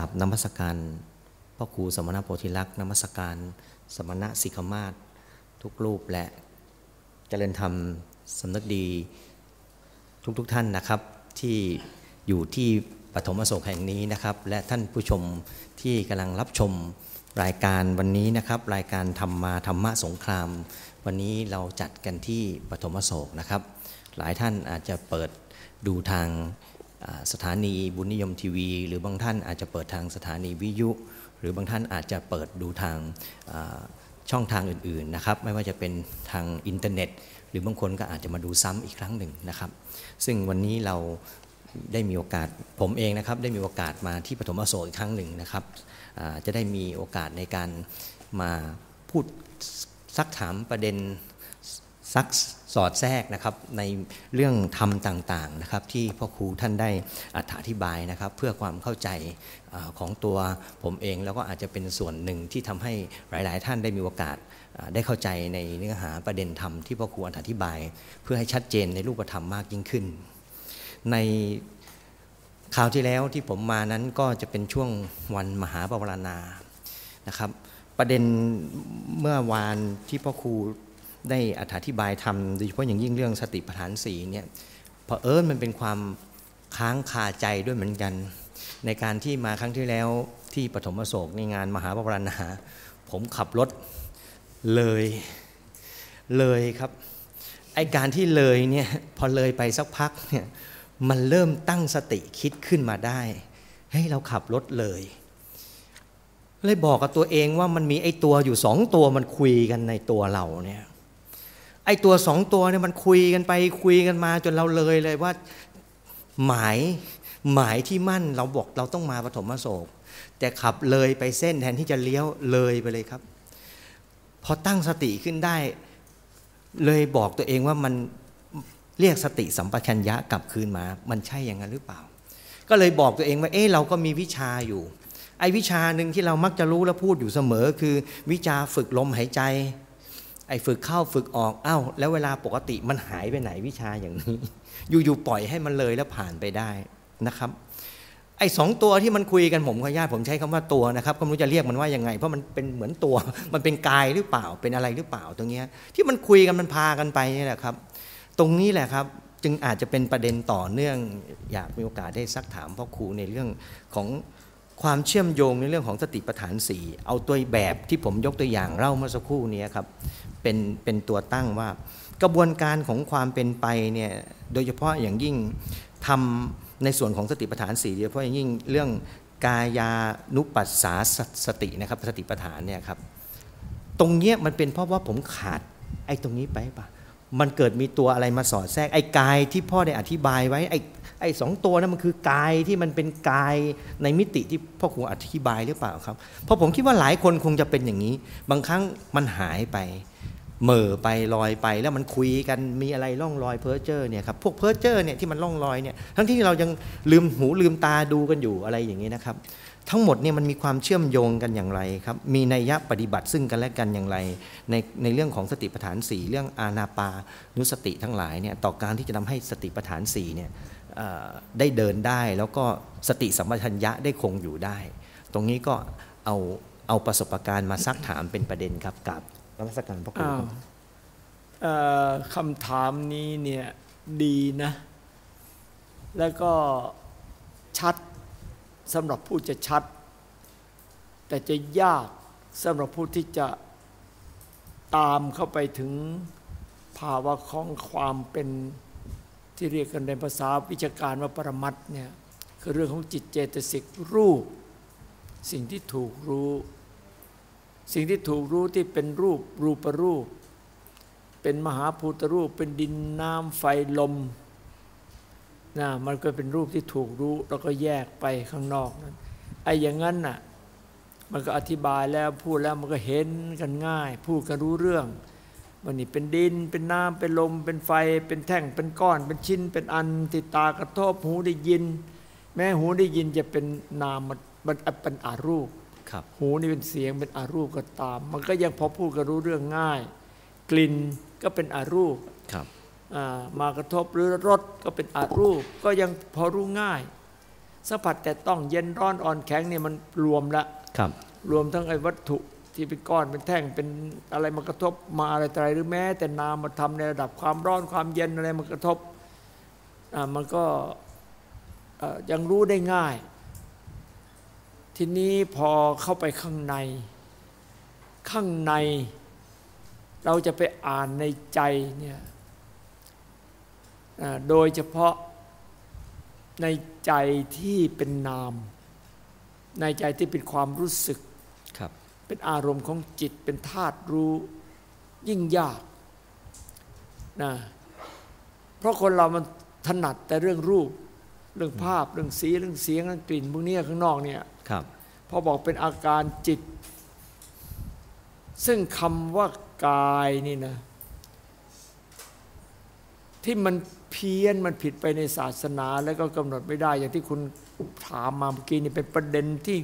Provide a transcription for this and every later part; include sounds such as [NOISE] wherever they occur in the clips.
ราบนมัสการพ่อครูสมณโพธิลักษณ์นมัสการ สมณะสิกขมาศทุกรูปและเจริญธรรมสำนึกดีทุกๆทท่านนะครับที่อยู่ที่ปฐมอโศกแห่งนี้นะครับ และท่านผู้ชมที่กำลังรับชมรายการวันนี้นะครับ รายการธรรมาธรรมะสงคราม วันนี้เราจัดกันที่ปฐมอโศกนะครับ หลายท่านอาจจะเปิดดูทาง สถานีบุญนิยมทีวี หรือบางท่านอาจจะเปิดทางสถานีวิทยุ หรือบางท่านอาจจะเปิดดูทางช่องทางอื่นๆนะครับไม่ว่าจะเป็นทางอินเทอร์เน็ต หรือบางคนก็อาจจะมาดูซ้ำอีกครั้งหนึ่งนะครับ ซึ่งวันนี้เราได้มีโอกาสผมเองนะครับได้มีโอกาสมาที่ปฐมอโศกอีกครั้งหนึ่งนะครับจะได้มีโอกาสในการมาพูดซักถามประเด็นซัก สอดแทรกนะครับในเรื่องธรรมต่างๆนะครับที่พ่อครูท่านได้อธิบายนะครับเพื่อความเข้าใจของตัวผมเองแล้วก็อาจจะเป็นส่วนหนึ่งที่ทำให้หลาย ๆ ท่านได้มีโอกาสได้เข้าใจในเนื้อหาประเด็นธรรมที่พ่อครูอธิบาย เพื่อให้ชัดเจนในรูปธรรมมากยิ่งขึ้น ในคราวที่แล้วที่ผมมานั้นก็จะเป็นช่วงวันมหาปวารณานะครับ ประเด็นเมื่อวานที่พ่อครู ได้อธิบายทำโดยเฉพาะอย่างยิ่งเรื่องสติปัฏฐานสีเนี่ยพอเอิญมันเป็นความค้างคาใจด้วยเหมือนกัน ในการที่มาครั้งที่แล้วที่ปฐมโศกในงานมหาปรณาผมขับรถเลยเลยครับไอการที่เลยเนี่ยพอเลยไปสักพักเนี่ยมันเริ่มตั้งสติคิดขึ้นมาได้ให้ยเราขับรถเลย เลยบอกกับตัวเองว่ามันมีไอตัวอยู่สองตัวมันคุยกันในตัวเราเนี่ย อ้ตัวสองตัวเนี่ยมันคุยกันไปคุยกันมาจนเราเลยเลยว่า หมายหมายที่มั่นเราบอกเราต้องมาปฐมโศก แต่ขับเลยไปเส้นแทนที่จะเลี้ยวเลยไปเลยครับ พอตั้งสติขึ้นได้ เลยบอกตัวเองว่ามันเรียกสติสัมปชัญญะกลับคืนมา มันใช่อย่างนั้นหรือเปล่า ก็เลยบอกตัวเองว่า เอ๊ะเราก็มีวิชาอยู่ ไอ้วิชาหนึ่งที่เรามักจะรู้และพูดอยู่เสมอ คือวิชาฝึกลมหายใจ ไอ้ฝึกเข้าฝึกออกอ้าวแล้วเวลาปกติมันหายไปไหนวิชาอย่างนี้ อยู่ๆปล่อยให้มันเลยแล้วผ่านไปได้นะครับ ไอ้สองตัวที่มันคุยกันผมขออนุญาตผมใช้คำว่าตัวนะครับก็ไม่รู้จะเรียกมันว่ายังไง เพราะมันเป็นเหมือนตัว มันเป็นกายหรือเปล่าเป็นอะไรหรือเปล่าตรงเนี้ยที่มันคุยกันมันพากันไปนี่แหละครับ ตรงนี้แหละครับจึงอาจจะเป็นประเด็นต่อเนื่อง อยากมีโอกาสได้ซักถามพ่อครูในเรื่องของ ความเชื่อมโยงในเรื่องของสติปัฏฐานสี่เอาตัวแบบที่ผมยกตัวอย่างเล่าเมื่อสักครู่นี้ครับเป็นเป็นตัวตั้งว่ากระบวนการของความเป็นไปเนี่ยโดยเฉพาะอย่างยิ่งทำในส่วนของสติปัฏฐานสี่โดยเฉพาะอย่างยิ่งเรื่องกายานุปัสสาสตินะครับสติปัฏฐานเนี่ยครับตรงเนี้ยมันเป็นเพราะว่าผมขาดไอ้ตรงนี้ไปปะมันเกิดมีตัวอะไรมาสอดแทรกไอ้กายที่พ่อได้อธิบายไว้ไอ้ ไอ้สองตัวนั้นมันคือกายที่มันเป็นกายในมิติที่พ่อครูอธิบายหรือเปล่าครับ เพราะผมคิดว่าหลายคนคงจะเป็นอย่างนี้ บางครั้งมันหายไปเหม่อไปลอยไปแล้วมันคุยกันมีอะไรล่องลอยเพ้อเจอร์เนี่ยครับพวกเพ้อเจอร์เนี่ยที่มันล่องลอยเนี่ยทั้งที่เรายังลืมหูลืมตาดูกันอยู่อะไรอย่างนี้นะครับ ทั้งหมดเนี่ยมันมีความเชื่อมโยงกันอย่างไรครับ มีนัยยะปฏิบัติซึ่งกันและกันอย่างไร ในในเรื่องของสติปัฏฐานสี่เรื่องอาณาปานุสติทั้งหลายเนี่ยต่อการที่จะทำให้สติปัฏฐานสี่เนี่ย ได้เดินได้ แล้วก็สติสัมปชัญญะได้คงอยู่ได้ ตรงนี้ก็เอาเอาประสบการณ์มาซักถามเป็นประเด็นครับกับนมัสการพระครูคำถามนี้เนี่ยดีนะ แล้วก็ชัดสำหรับผู้จะชัด แต่จะยากสำหรับผู้ที่จะตามเข้าไปถึงภาวะของความเป็น ที่เรียกกันในภาษาวิชาการว่าปรมัตเนี่ยคือเรื่องของจิตเจตสิกรูป สิ่งที่ถูกรู้ สิ่งที่ถูกรู้ที่เป็นรูปรูปรูป เป็นมหาภูตรูป เป็นดินน้ำไฟลมนะมันก็เป็นรูปที่ถูกรู้ แล้วก็แยกไปข้างนอกนั้นไอ้อย่างนั้นน่ะมันก็อธิบายแล้วพูดแล้วมันก็เห็นกันง่าย พูดกันรู้เรื่อง มันนี่เป็นดินเป็นน้ำเป็นลม เป็นไฟ เป็นแท่งเป็นก้อน เป็นชิ้น เป็นอันติดตากระทบหูได้ยิน แม้หูได้ยินจะเป็นนามมันเป็นอารูปหูนี่เป็นเสียงเป็นอารูปก็ตาม มันก็ยังพอพูดก็รู้เรื่องง่าย กลิ่นก็เป็นอารูปมากระทบหรือรสก็เป็นอารูป ก็ยังพอรู้ง่ายสัมผัสแต่ต้องเย็นร้อนอ่อนแข็งเนี่ยมันรวมละครับรวมทั้งไอ้วัตถุ ที่เป็นก้อนเป็นแท่งเป็นอะไรมากระทบมาอะไรอะไรหรือแม้ แต่นามมาทำในระดับความร้อนความเย็นอะไรมากระทบอ่ามันก็ยังรู้ได้ง่าย ทีนี้พอเข้าไปข้างใน ข้างใน เราจะไปอ่านในใจเนี่ยโดยเฉพาะในใจที่เป็นนาม ในใจที่เป็นความรู้สึก เป็นอารมณ์ของจิตเป็นธาตุรู้ยิ่งยากนะเพราะคนเรามันถนัดแต่เรื่องรูป เรื่องภาพเรื่องสีเรื่องเสียงเรื่องกลิ่นพวกเนี้ยข้างนอกเนี่ยครับพอบอกเป็นอาการจิต ซึ่งคำว่ากายนี่นะ ที่มันเพี้ยนมันผิดไปในศาสนาแล้วก็กำหนดไม่ได้ อย่างที่คุณถามมาเมื่อกี้นี่เป็นประเด็นที่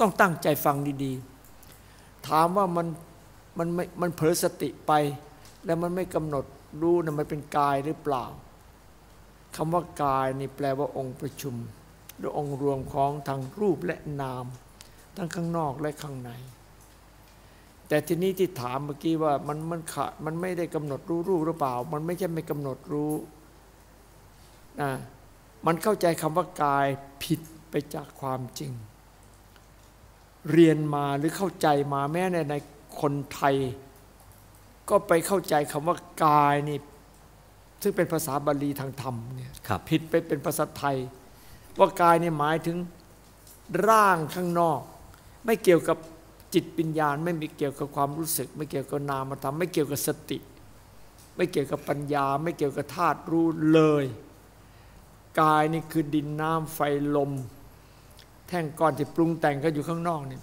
ต้องตั้งใจฟังดี ๆ ถามว่ามันมันไม่มันเผลอสติไป แล้วมันไม่กำหนดรู้นะมันเป็นกายหรือเปล่าคำว่ากายนี่แปลว่าองค์ประชุมหรือองค์รวมของทางรูปและนาม ทั้งข้างนอกและข้างใน แต่ทีนี้ที่ถามเมื่อกี้ว่ามันมันขาดมันไม่ได้กำหนดรู้รูปหรือเปล่า มันไม่ใช่ไม่กำหนดรู้นะมันเข้าใจคำว่ากายผิดไปจากความจริง เรียนมาหรือเข้าใจมาแม้ในในคนไทย ก็ไปเข้าใจคำว่ากายนี่ซึ่งเป็นภาษาบาลีทางธรรมเนี่ยครับผิดไปเป็นภาษาไทย ว่ากายเนี่ยหมายถึงร่างข้างนอก ไม่เกี่ยวกับจิตปัญญาณไม่มีเกี่ยวกับความรู้สึก ไม่เกี่ยวกับนามธรรมไม่เกี่ยวกับสติ ไม่เกี่ยวกับปัญญา ไม่เกี่ยวกับธาตุรู้เลย กายนี่คือดินน้ำไฟลม แท่งก้อนที่ปรุงแต่งกันอยู่ข้างนอกนี่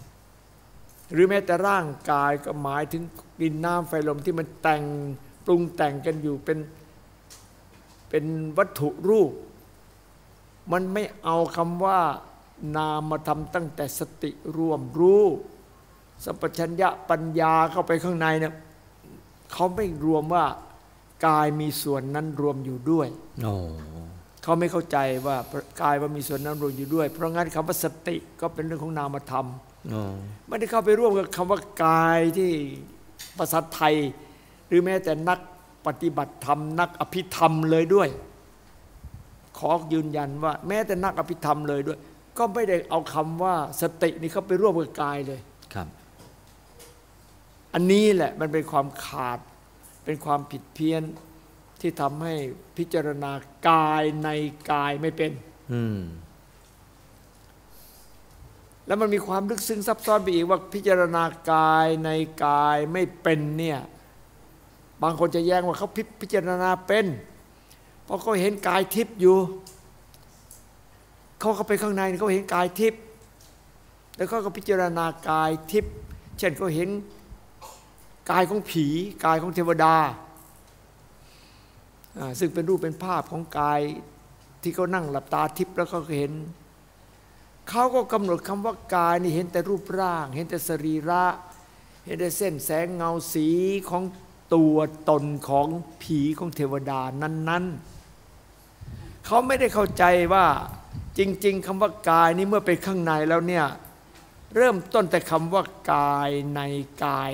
หรือแม้แต่ร่างกายก็หมายถึงดินน้ำไฟลมที่มันแต่งปรุงแต่งกันอยู่เป็นเป็นวัตถุรูป มันไม่เอาคำว่านามมาทำตั้งแต่สติรวมรู้สัมปชัญญะปัญญาเข้าไปข้างในเนี่ยเขาไม่รวมว่ากายมีส่วนนั้นรวมอยู่ด้วยโอ้ เขาไม่เข้าใจว่ากายว่ามีส่วนนั้นรวมอยู่ด้วย เพราะงั้นคำว่าสติก็เป็นเรื่องของนามธรรมโอ้ไม่ได้เข้าไปร่วมกับคำว่ากายที่ภาษาไทย หรือแม้แต่นักปฏิบัติธรรม นักอภิธรรมเลยด้วย ขอยืนยันว่า แม้แต่นักอภิธรรมเลยด้วย ก็ไม่ได้เอาคำว่าสตินี่เข้าไปร่วมกับกายเลยครับ อันนี้แหละมันเป็นความขาดเป็นความผิดเพี้ยน ที่ทำให้พิจารณากายในกายไม่เป็นอืมแล้วมันมีความลึกซึ้งซับซ้อนไปอีกว่าพิจารณากายในกายไม่เป็นเนี่ย บางคนจะแย้งว่าเขาพิพิจารณาเป็น เพราะเขาเห็นกายทิพย์อยู่ เขาเข้าไปข้างในเขาเห็นกายทิพย์แล้วเขาก็พิจารณากายทิพย์เช่นเขาเห็นกายของผี กายของเทวดาอ่า ซึ่งเป็นรูปเป็นภาพของกายที่เขานั่งหลับตาทิพย์แล้วเขาก็เห็น เขาก็กำหนดคำว่ากายนี่เห็นแต่รูปร่าง เห็นแต่สรีระ เห็นแต่เส้นแสงเงาสีของตัวตนของผีของเทวดานั้นๆ เขาไม่ได้เข้าใจว่าจริง ๆคำว่ากายนี้เมื่อไปข้างในแล้วเนี่ยเริ่มต้นแต่คำว่ากายในกาย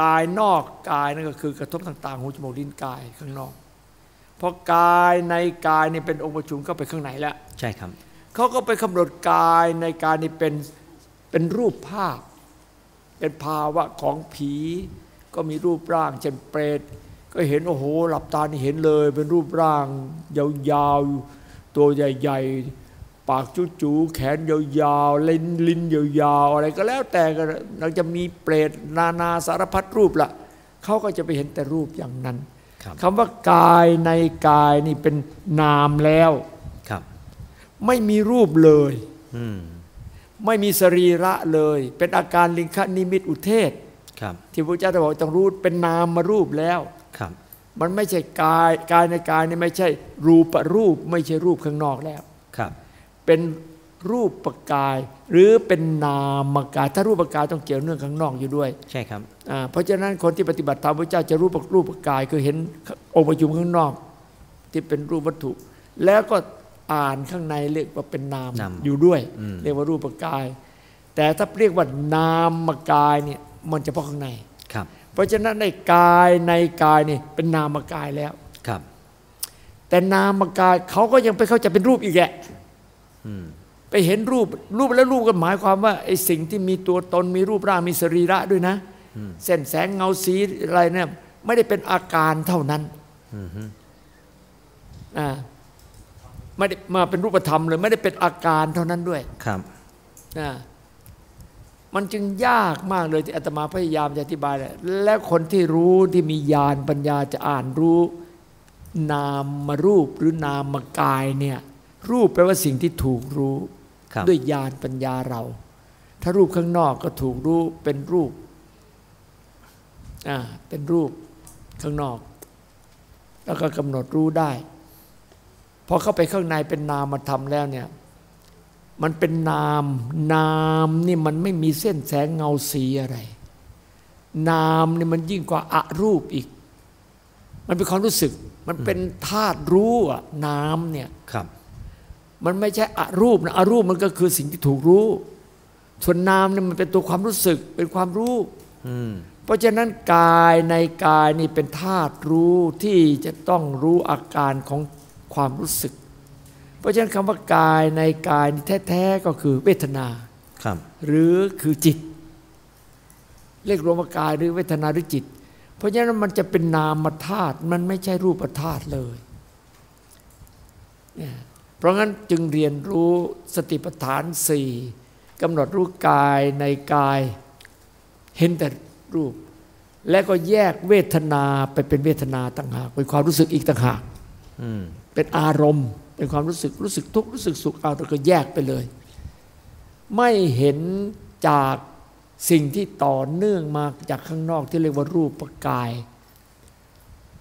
กายนอกกายนั่นก็คือกระทบต่างๆหูจมูกลิ้นกายข้างนอกเพราะกายในกายนี่เป็นองค์ประชุมเข้าไปข้างในแล้วใช่ครับเขาก็ไปกำหนดกายในกายนี่เป็นเป็นรูปภาพ เป็นภาวะของผี ก็มีรูปร่าง เช่นเปรตก็เห็นโอ้โหหลับตานี่เห็นเลย เป็นรูปร่าง ยาวๆตัวใหญ่ ๆ ปากจู๋ๆแขนยาวๆลิ้นลิ้นยาวๆอะไรก็แล้วแต่ก็เราจะมีเปรตนานาสารพัดรูปละเขาก็จะไปเห็นแต่รูปอย่างนั้นครับคำว่ากายในกายนี่เป็นนามแล้วครับไม่มีรูปเลยอืมไม่มีสรีระเลย เป็นอาการลิงคนิมิตอุเทศครับที่พระเจ้าตรัสบอกต้องรู้เป็นนามมารูปแล้วครับมันไม่ใช่กายกายในกายนี่ไม่ใช่รูปรูป ไม่ใช่รูปข้างนอกแล้วครับ เป็นรูปประกาย หรือเป็นนามกาย ถ้ารูปประกายต้องเกี่ยวเนื่องข้างนอกอยู่ด้วย ใช่ครับอ่าเพราะฉะนั้นคนที่ปฏิบัติธรรมพระเจ้าจะรูปรูปประกายคือเห็นองค์ประชุมข้างนอก ที่เป็นรูปวัตถุ แล้วก็อ่านข้างในเรียกว่าเป็นนามนามอยู่ด้วยอืมเรียกว่ารูปกาย แต่ถ้าเรียกว่านามกายเนี่ยมันเฉพาะข้างในครับ เพราะฉะนั้นในกายในกายนี่เป็นนามกายแล้วครับ แต่นามกายเขาก็ยังไปเข้าใจเป็นรูปอีกแหละอืม ไปเห็นรูปรูปแล้วรูปก็หมายความว่าไอ้สิ่งที่มีตัวตนมีรูปร่างมีสรีระด้วยนะเส้นแสงเงาสีอะไรเนี่ยไม่ได้เป็นอาการเท่านั้นอืมฮึอ่าไม่ได้มาเป็นรูปธรรมเลยไม่ได้เป็นอาการเท่านั้นด้วยครับนะมันจึงยากมากเลยที่อาตมาพยายามจะอธิบายแหละและคนที่รู้ที่มีญาณปัญญาจะอ่านรู้ นามมารูปหรือนามมากายเนี่ย รูปแปลว่าสิ่งที่ถูกรู้ครับด้วยญาณปัญญาเรา ถ้ารูปข้างนอกก็ถูกรู้เป็นรูปอ่าเป็นรูปข้างนอก แล้วก็กำหนดรู้ได้พอเข้าไปข้างในเป็นนามธรรมแล้วเนี่ยมันเป็นนามนามนี่มันไม่มีเส้นแสงเงาสีอะไร นามนี่มันยิ่งกว่าอารูปอีก มันเป็นความรู้สึก มันเป็นธาตุรู้อะนามเนี่ยครับ มันไม่ใช่อรูปนะอรูปมันก็คือสิ่งที่ถูกรู้ ส่วนนามเนี่ยมันเป็นตัวความรู้สึกเป็นความรู้อืมเพราะฉะนั้นกายในกายนี่เป็นธาตุรู้ที่จะต้องรู้อาการของความรู้สึก เพราะฉะนั้นคำว่ากายในกายนี่แท้ๆก็คือเวทนาครับหรือคือจิต เรียกรวมว่ากายหรือเวทนาหรือจิต เพราะฉะนั้นมันจะเป็นนามธาตุมันไม่ใช่รูปธาตุเลยเนี่ยเพ ราะงั้นจึงเรียนรู้สติปัฏฐานสี่กำหนดรู้กายในกาย เห็นแต่รูป และก็แยกเวทนาไปเป็นเวทนาต่างหากเป็นความรู้สึกอีกต่างหากเป็นอารมณ์ เป็นความรู้สึกรู้สึกทุกข์รู้สึกสุขเอาแต่ก็แยกไปเลย ไม่เห็นจากสิ่งที่ต่อเนื่องมาจากข้างนอกที่เรียกว่ารูปกาย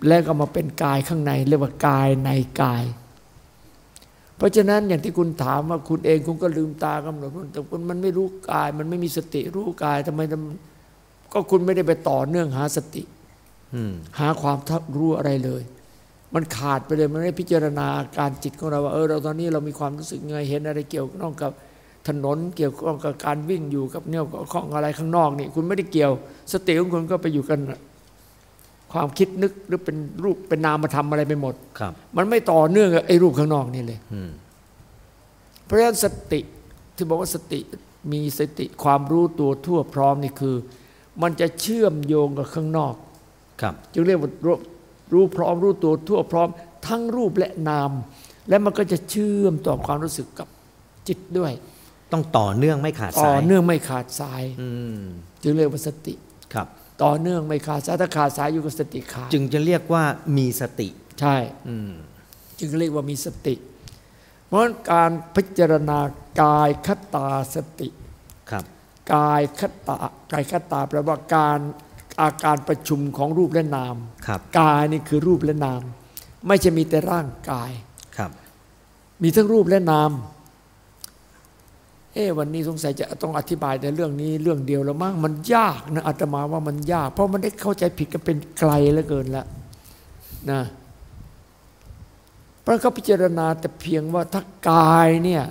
แล้วก็มาเป็นกายข้างในเรียกว่ากายในกาย ราะฉะนั้นอย่างที่คุณถามว่าคุณเองคุณก็ลืมตากำหนดแต่คุณมันไม่รู้กาย มันไม่มีสติรู้กายทำไมทำก็คุณไม่ได้ไปต่อเนื่องหาสติอืมหาความทับรู้อะไรเลย มันขาดไปเลยมันไม่ได้พิจารณาอาการจิตของเราว่าเออเราตอนนี้เรามีความรู้สึกไงเห็นอะไรเกี่ยวข้องกับถนนเกี่ยวข้องกับการวิ่งอยู่กับเนี่ยข้องอะไรข้างนอกนี่ คุณไม่ได้เกี่ยว สติของคุณก็ไปอยู่กัน ความคิดนึกหรือเป็นรูปเป็นนามธรรมอะไรไปหมดครับ มันไม่ต่อเนื่องกับไอ้รูปข้างนอกนี่เลยอืมเพราะฉะนั้นสติที่บอกว่าสติมีสติความรู้ตัวทั่วพร้อมนี่คือ มันจะเชื่อมโยงกับข้างนอกครับจึงเรียกว่ารู้รู้พร้อมรู้ตัวทั่วพร้อม ทั้งรูปและนาม และมันก็จะเชื่อมต่อความรู้สึกกับจิตด้วย ต้องต่อเนื่องไม่ขาดต่สาอยเนื่องไม่ขาดสายอืมจึงเรียกว่าสติครับ ต่อเนื่องไม่ขาดสายถ้าขาดสายอยู่กับสติขาดจึงจะเรียกว่ามีสติ ใช่อืมจึงเรียกว่ามีสติ เพราะฉะนั้นการพิจารณากายคตาสติครับกายคตากายคตาแปลว่าการอาการประชุมของรูปและนามครับกายนี่คือรูปและนาม ไม่ใช่มีแต่ร่างกายครับ มีทั้งรูปและนาม เอ๊วันนี้สงสัยจะต้องอธิบายในเรื่องนี้เรื่องเดียวแล้วมั้งมันยากนะอาตมาว่ามันยาก เพราะมันได้เข้าใจผิดกันเป็นไกลเหลือเกินล้วนะพระเขาพิจารณาแต่เพียงว่าถ้ากายเนี่ย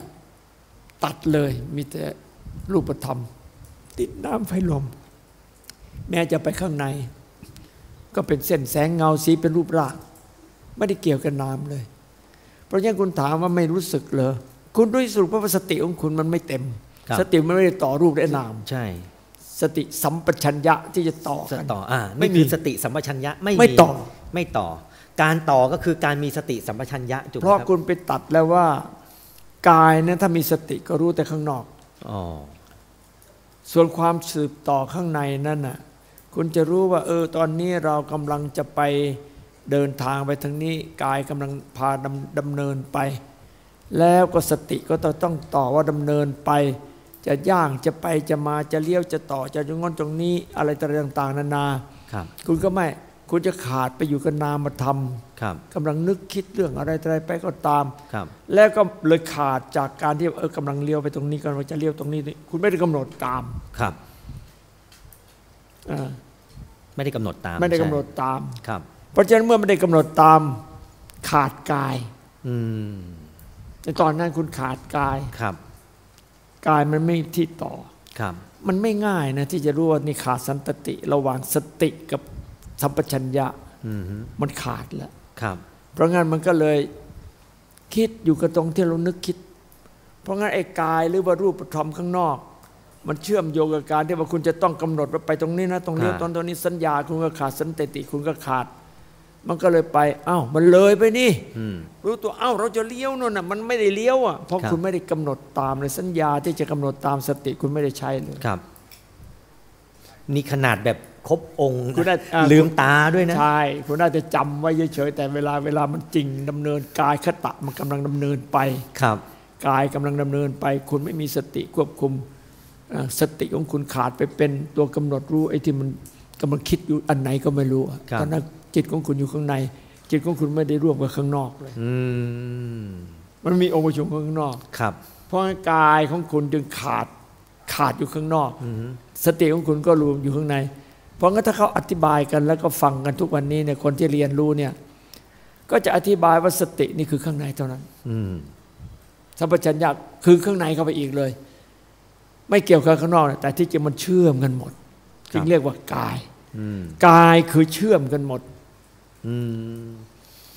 ตัดเลยมีแต่รูปธรรม ติดน้ำไฟลม แม้จะไปข้างใน ก็เป็นเส้นแสงเงาสีเป็นรูปร่าง ไม่ได้เกี่ยวกับนามเลย เพราะฉะนั้นคุณถามว่าไม่รู้สึกเหรอ คุณด้วยสรุปว่าสติของคุณมันไม่เต็มครับสติมันไม่ได้ต่อรูปและนามใช่ สติสัมปชัญญะที่จะต่อสกันต่ออ่าไม่นี่มีคือสติสัมปชัญญะไม่ไม่ต่อไม่ต่อ การต่อก็คือการมีสติสัมปชัญญะถูกไหเพมราะครับคุณไปตัดแล้วว่ากายนั้นถ้ามีสติก็รู้แต่ข้างนอกอ๋อส่วนความสืบต่อข้างในนั่นน่ะ คุณจะรู้ว่า เออ ตอนนี้เรากำลังจะไปเดินทางไปทางนี้ กายกำลังพาดำดำเนินไป แล้วก็สติก็ต้องต้องต่อว่าดำเนินไป จะย่างจะไปจะมาจะเลี้ยวจะต่อจะจงงอนตรงนี้อะไรต่างๆ นานาครับ คุณก็ไม่คุณจะขาดไปอยู่กับนามธรรมครับกำลังนึกคิดเรื่องอะไรอะไรไปก็ตามครับ แล้วก็เลยขาดจากการที่เออกำลังเลี้ยวไปตรงนี้กำลังจะเลี้ยวตรงนี้นี่คุณไม่ได้กำหนดตามครับอ่าไม่ได้กำหนดตาม ไม่ได้กำหนดใช่ตามครับ เพราะฉะนั้นเมื่อไม่ได้กำหนดตามขาดกาย อืม ในตอนนั้นคุณขาดกายครับกายมันไม่ที่ต่อครับมันไม่ง่ายนะที่จะรู้ว่านี่ขาดสันตติ ระหว่างสติกับสัมปชัญญะอืมฮึมันขาดแล้วครับ เพราะงั้นมันก็เลยคิดอยู่กับตรงที่เรานึกคิด เพราะงั้นไอ้กายหรือว่ารูปธรรมข้างนอก มันเชื่อมโยงกับการที่ว่าคุณจะต้องกำหนดว่าไปตรงนี้นะ ตรงนี้อ่าตรงตรงนี้สัญญาคุณก็ขาดสันตติ คุณก็ขาด มันก็เลยไปอ้าวมันเลยไปนี่อืมรู้ตัวเอ้าเราจะเลี้ยวนู่นน่ะมันไม่ได้เลี้ยวอะเพราะครับคุณไม่ได้กำหนดตามเลยสัญญาที่จะกำหนดตามสติคุณไม่ได้ใช้เลยครับ นี่ขนาดแบบครบองค์คุณได้อ่าลืมตาด้วยนะใช่คุณน่าจะจำไว้เฉยๆแต่เวลาเวลามันจริงดำเนินกายคตะมันกำลังดำเนินไปครับกายกำลังดำเนินไป คุณไม่มีสติควบคุมเอ่อสติของคุณขาดไปเป็นตัวกำหนดรู้ไอ้ที่มันกำลังคิดอยู่อันไหนก็ไม่รู้อะครับตอนนั้น จิตของคุณอยู่ข้างใน จิตของคุณไม่ได้ร่วมกับข้างนอกเลยอืมมันมีองค์ประชุมข้างนอกครับ เพราะงั้นกายของคุณจึงขาดขาดอยู่ข้างนอกอืมฮึสติของคุณก็รวมอยู่ข้างใน เพราะงั้นถ้าเขาอธิบายกันแล้วก็ฟังกันทุกวันนี้เนี่ยคนที่เรียนรู้เนี่ย ก็จะอธิบายว่าสตินี่คือข้างในเท่านั้นอืมสัมปชัญญะคือข้างในเข้าไปอีกเลย ไม่เกี่ยวกับข้างนอกนะแต่ที่จริงมันเชื่อมกันหมดจึงเรียกว่ากายอืมกายคือเชื่อมกันหมดอืม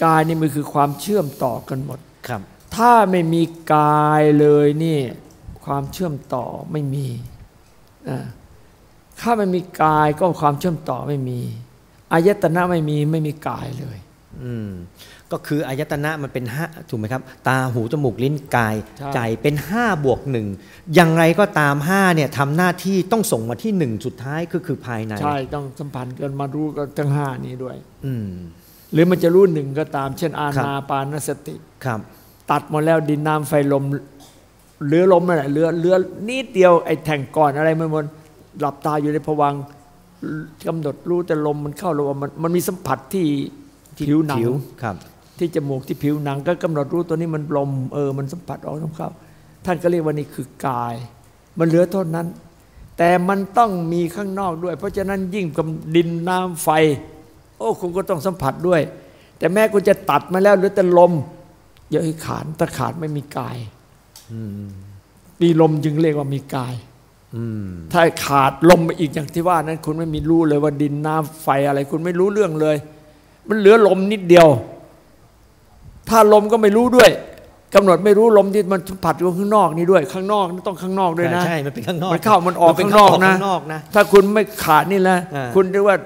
กายนี่มันคือความเชื่อมต่อกันหมดครับ ถ้าไม่มีกายเลยนี่ ความเชื่อมต่อไม่มีอ่าถ้าไม่มีกายก็ความเชื่อมต่อไม่มีอายตนะไม่มีไม่มีกายเลย อืม ก็คืออายตนะมันเป็นห้าถูกไหมครับ ตาหูจมูกลิ้นกายใช่ใจเป็นห้าบวกหนึ่งอย่างไรก็ตามห้าเนี่ยทำหน้าที่ต้องส่งมาที่หนึ่งสุดท้ายก็คือภายใน ใช่ต้องสัมพันธ์กันมารู้กันทั้งห้านี้ด้วย อืมหรือมันจะรู้หนึ่งก็ตาม เช่นอาครับณาปานสติครับ ตัดหมดแล้วดินน้ำไฟลมเหลือลมนั่นแหละเหลือเหลือนิดเดียวไอ้แท่งก่อนอะไรมันมันหลับตาอยู่ในภวังค์กำหนดรู้แต่ลมมันเข้าลมมันมันมีสัมผัสที่ผิวหนังผิวครับ ที่จมูกที่ผิวหนังก็กำหนดรู้ตัวนี้มันลมเออมันสัมผัสออกสัมเข้าท่านก็เรียกว่านี่คือกาย มันเหลือเท่านั้น แต่มันต้องมีข้างนอกด้วย เพราะฉะนั้นยิ่งกับดินน้ำไฟ โอ้คุณก็ต้องสัมผัสด้วย แต่แม้คุณจะตัดมาแล้วเหลือแต่ลมอย่าให้ขาดถ้าขาดไม่มีกายมีลมจึงเรียกว่ามีกายถ้าขาดลมไปอีกอย่างที่ว่านั้น คุณไม่มีรู้เลยว่าดินน้ำไฟอะไร คุณไม่รู้เรื่องเลย มันเหลือลมนิดเดียว ถ้าลมก็ไม่รู้ด้วยกำหนดไม่รู้ลมที่มันสัมผัสอยู่ข้างนอกนี่ด้วย ข้างนอกนี่ต้องข้างนอกด้วยนะใช่มันเป็นข้างนอกมันเข้ามันออกเป็ข้างนอกนะข้างนอกนะ ถ้าคุณไม่ขาดนี่แหละอ่าคุณเรียกว่า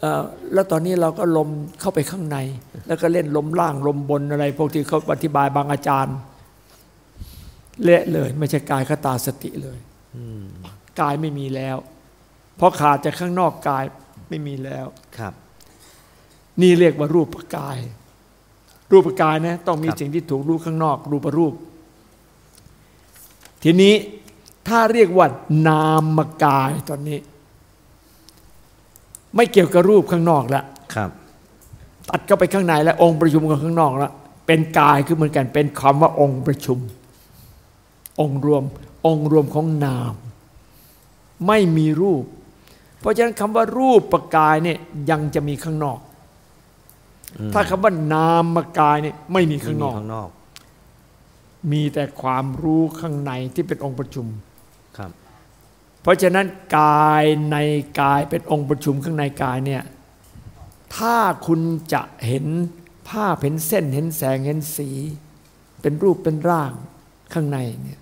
เอ่อแล้วตอนนี้เราก็ลมเข้าไปข้างใน แล้วก็เล่นลมล่างลมบนอะไรพวกที่เขาอธิบายบางอาจารย์เละเลย ไม่ใช่กายคตาสติเลยอืมกายไม่มีแล้ว เพราะขาดจากข้างนอกกายไม่มีแล้วครับ นี่เรียกว่ารูปกาย รูปกายนะต้องมีครับสิ่งที่ถูกรู้ข้างนอก รูปรูป ทีนี้ถ้าเรียกว่านามกายตอนนี้ ไม่เกี่ยวกับรูปข้างนอกแล้วครับ ตัดเข้าไปข้างในแล้วองค์ประชุมกับข้างนอกแล้วเป็นกายคือเหมือนกันเป็นคำว่าองค์ประชุม องค์รวมองค์รวมของนาม ไม่มีรูป เพราะฉะนั้นคำว่ารูปประกายเนี่ยยังจะมีข้างนอกอืม ถ้าคำว่านามกายเนี่ยไม่มีข้างนอกข้างนอก มีแต่ความรู้ข้างในที่เป็นองค์ประชุมครับ เพราะฉะนั้นกายในกายเป็นองค์ประชุมข้างในกายเนี่ยถ้าคุณจะเห็นภาพเห็นเส้นเห็นแสงเห็นสี เป็นรูปเป็นร่างข้างในเนี่ย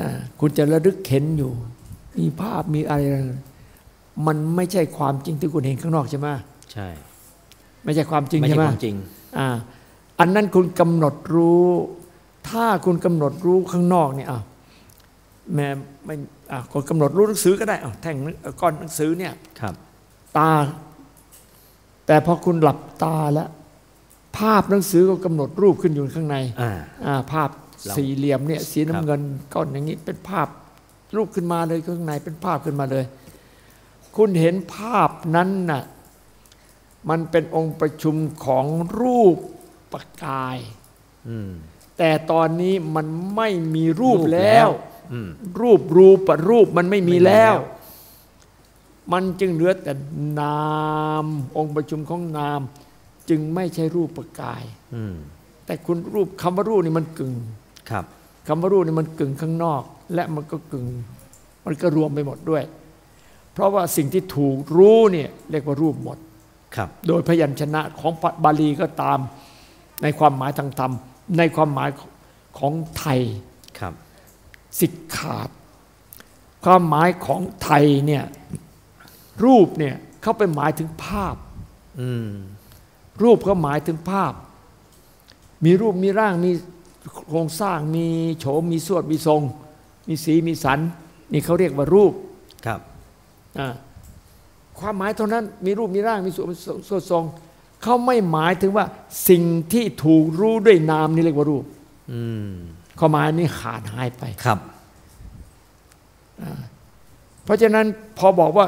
นะคุณจะระลึกเห็นอยู่ มีภาพมีอะไร มันไม่ใช่ความจริงที่คุณเห็นข้างนอกใช่ไหมใช่ ไม่ใช่ความจริงไม่ใช่ใช่ไหมความจริงอ่าอันนั้นคุณกำหนดรู้ ถ้าคุณกำหนดรู้ข้างนอกเนี่ยอะแม่ไม่อะคนกำหนดรู้หนังสือก็ได้อะแท่งเอ่อก้อนหนังสือเนี่ยครับ ตา แต่พอคุณหลับตาแล้ว ภาพหนังสือก็กำหนดรูปขึ้นอยู่ข้างในอ่าอ่าภาพเราสี่เหลี่ยมเนี่ยสีครัน้ำบเงินก้อนอย่างนี้เป็นภาพรูปขึ้นมาเลยข้างในเป็นภาพขึ้นมาเลย คุณเห็นภาพนั้นน่ะ มันเป็นองค์ประชุมของรูปประกายอืมแต่ตอนนี้มันไม่มีรูปรูปแล้แล้ววอืมรูปรูปะรูปมันไม่มีไม่มีแล้วแล้ว มันจึงเหลือแต่นาม องค์ประชุมของนาม จึงไม่ใช่รูปประกายอืมแต่คุณรูปคำว่ารูปนี่มันกึ่งครับคำว่ารูปนี่มันกึ่งข้างนอก และมันก็กึ่ง มันก็รวมไปหมดด้วย เพราะว่าสิ่งที่ถูกรู้เนี่ยเรียกว่ารูปหมดครับ โดยพยัญชนะของบาลีก็ตามในความหมายทางธรรม ในความหมายของไทยครับสิกขาด ความหมายของไทยเนี่ยรูปเนี่ยเขาไปหมายถึงภาพอืมรูปเขาหมายถึงภาพ มีรูปมีร่างมีโครงสร้างมีโฉมมีสวดมีทรง มีสีมีสัน นี่เขาเรียกว่ารูปครับอ่า ความหมายเท่านั้นมีรูปมีร่างมีสวดมีสวดทรงเขาไม่หมายถึงว่าสิ่งที่ถูกรู้ด้วยนามนี่เรียกว่ารูปอืมความหมายนี้ขาดหายไปครับเพราะฉะนั้นพอบอกว่า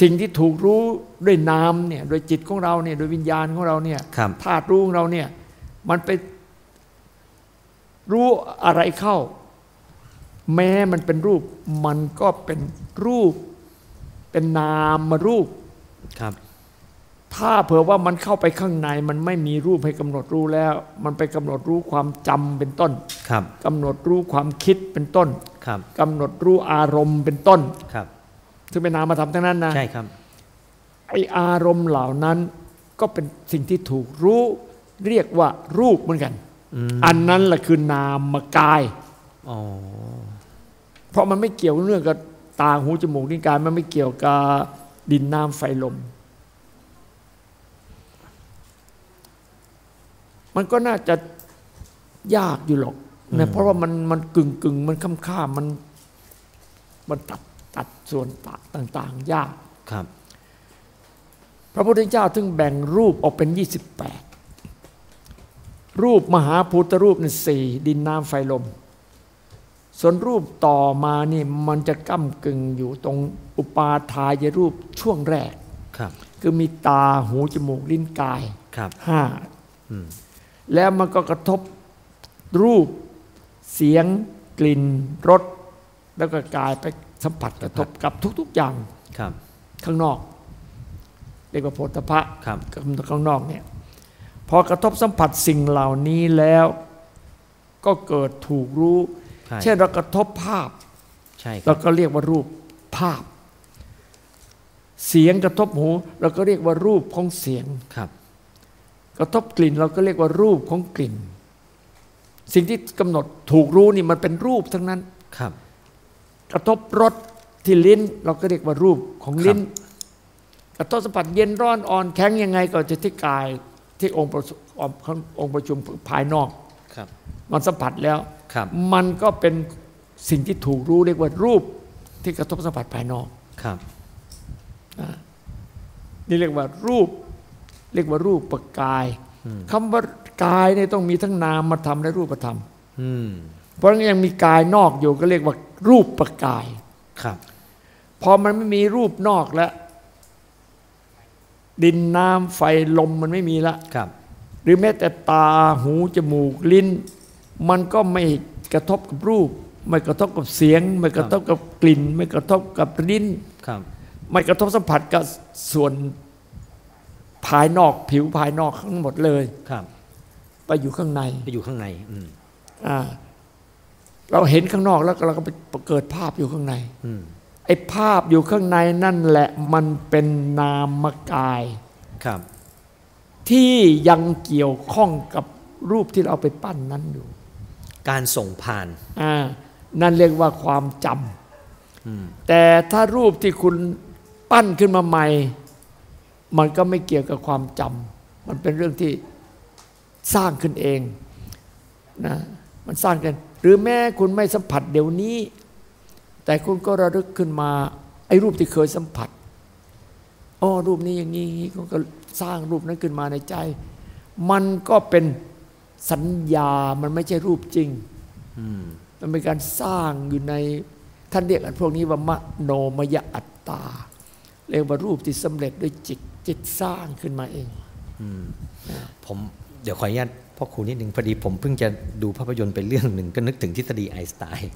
สิ่งที่ถูกรู้ด้วยนามเนี่ยโดยจิตของเราเนี่ยโดยวิญญาณของเราเนี่ยครับธาตุรู้ของเราเนี่ย มันไปรู้อะไรเข้า แม้มันเป็นรูป มันก็เป็นรูป เป็นนามมารูปครับ ถ้าเผื่อว่ามันเข้าไปข้างในมันไม่มีรูปให้กำหนดรู้แล้ว มันไปกำหนดรู้ความจำเป็นต้นครับกำหนดรู้ความคิดเป็นต้นครับกำหนดรู้อารมณ์เป็นต้นครับซึ่งเป็นนามธรรมทั้งนั้นนะใช่ครับไออารมณ์เหล่านั้นก็เป็นสิ่งที่ถูกรู้เรียกว่ารูปเหมือนกันอืมอันนั้นแหละคือนามกายอ๋อเพราะมันไม่เกี่ยวเรื่องกับ ตาหูจมูกนิ้วกายมันไม่เกี่ยวกับดินน้ำไฟลม มันก็น่าจะยากอยู่หรอกนะเพราะว่ามันมันกึ่งกึ่งมันค่ำค่ามันมันตัดตัดส่วนต่าง ๆ ยากครับ พระพุทธเจ้าถึงแบ่งรูปออกเป็น 28 รูปมหาพุทธรูปนี่สี่ดินน้ำไฟลม ส่วนรูปต่อมานี่มันจะก้ากึ่งอยู่ตรงอุปาทายรูปช่วงแรกครับ คือมีตาหูจมูกลิ้นกายครับห้าอืมแล้วมันก็กระทบรูปเสียง กลิ่นรสแล้วก็กายไปสัมผัสกระทบกับทุก ๆอย่างครับ ข้างนอกเรียกว่าโพธพะครับกับข้างนอกเนี่ยพอกระทบสัมผัสสิ่งเหล่านี้แล้ว ก็เกิดถูกรู้ใช่ เช่นเรากระทบภาพใช่คเรารับก็เรียกว่ารูปภาพ เสียงกระทบหู เราก็เรียกว่ารูปของเสียงครับ กระทบกลิ่นเราก็เรียกว่ารูปของกลิ่น สิ่งที่กำหนดถูกรู้นี่มันเป็นรูปทั้งนั้นครับ กระทบรสที่ลิ้น เราก็เรียกว่ารูปของลิ้น กระทบสัมผัสเย็นร้อนอ่อนแข็งยังไงก็จะที่กายที่องค์ประชุมองค์ประชุมภายนอกครับมันสัมผัสแล้วครับ มันก็เป็นสิ่งที่ถูกรู้เรียกว่ารูปที่กระทบสัมผัสภายนอกครับนี่เรียกว่ารูป เรียกว่ารูปประกายคำว่ากายเนี่ยต้องมีทั้งนามธรรมและรูปธรรมอืมเพราะยังมีกายนอกอยู่ก็เรียกว่า รูปประกายครับ พอมันไม่มีรูปนอกแล้ว ดินน้ำไฟลมมันไม่มีละครับ หรือแม้แต่ตาหูจมูกลิ้น มันก็ไม่กระทบกับรูป ไม่กระทบกับเสียง ไม่กระทบกับกลิ่น ไม่กระทบกับลิ้นครับไม่กระทบสัมผัสกับส่วนภายนอกผิวภายนอกทั้งหมดเลยครับ ไปอยู่ข้างในไปอยู่ข้างใน อืมอ่า เราเห็นข้างนอกแล้วเราก็ไปเกิดภาพอยู่ข้างใน อืมไอ้ภาพอยู่ข้างในนั่นแหละมันเป็นนามกายครับ ที่ยังเกี่ยวข้องกับรูปที่เราไปปั้นนั้นอยู่ การส่งผ่านอ่านั่นเรียกว่าความจำอืมแต่ถ้ารูปที่คุณปั้นขึ้นมาใหม่ มันก็ไม่เกี่ยวกับความจำมันเป็นเรื่องที่สร้างขึ้นเองนะมันสร้างกัน หรือแม้คุณไม่สัมผัสเดี๋ยวนี้ แต่คุณก็ระลึกขึ้นมา ไอ้รูปที่เคยสัมผัสอ๋อรูปนี้อย่างนี้คุณก็สร้างรูปนั้นขึ้นมาในใจ มันก็เป็น สัญญามันไม่ใช่รูปจริงอืมมันเป็นการสร้างอยู่ใน ท่านเรียกอันพวกนี้ว่ามโนมยอัตตา เรียกว่ารูปที่สำเร็จด้วยจิตจิตสร้างขึ้นมาเองผมเดี๋ยวขออนุญาตพ่อครูนิดหนึ่งพอดีผมเพิ่งจะดูภาพยนตร์ไปเรื่องหนึ่งก็นึกถึงทฤษฎีไอน์สไตน์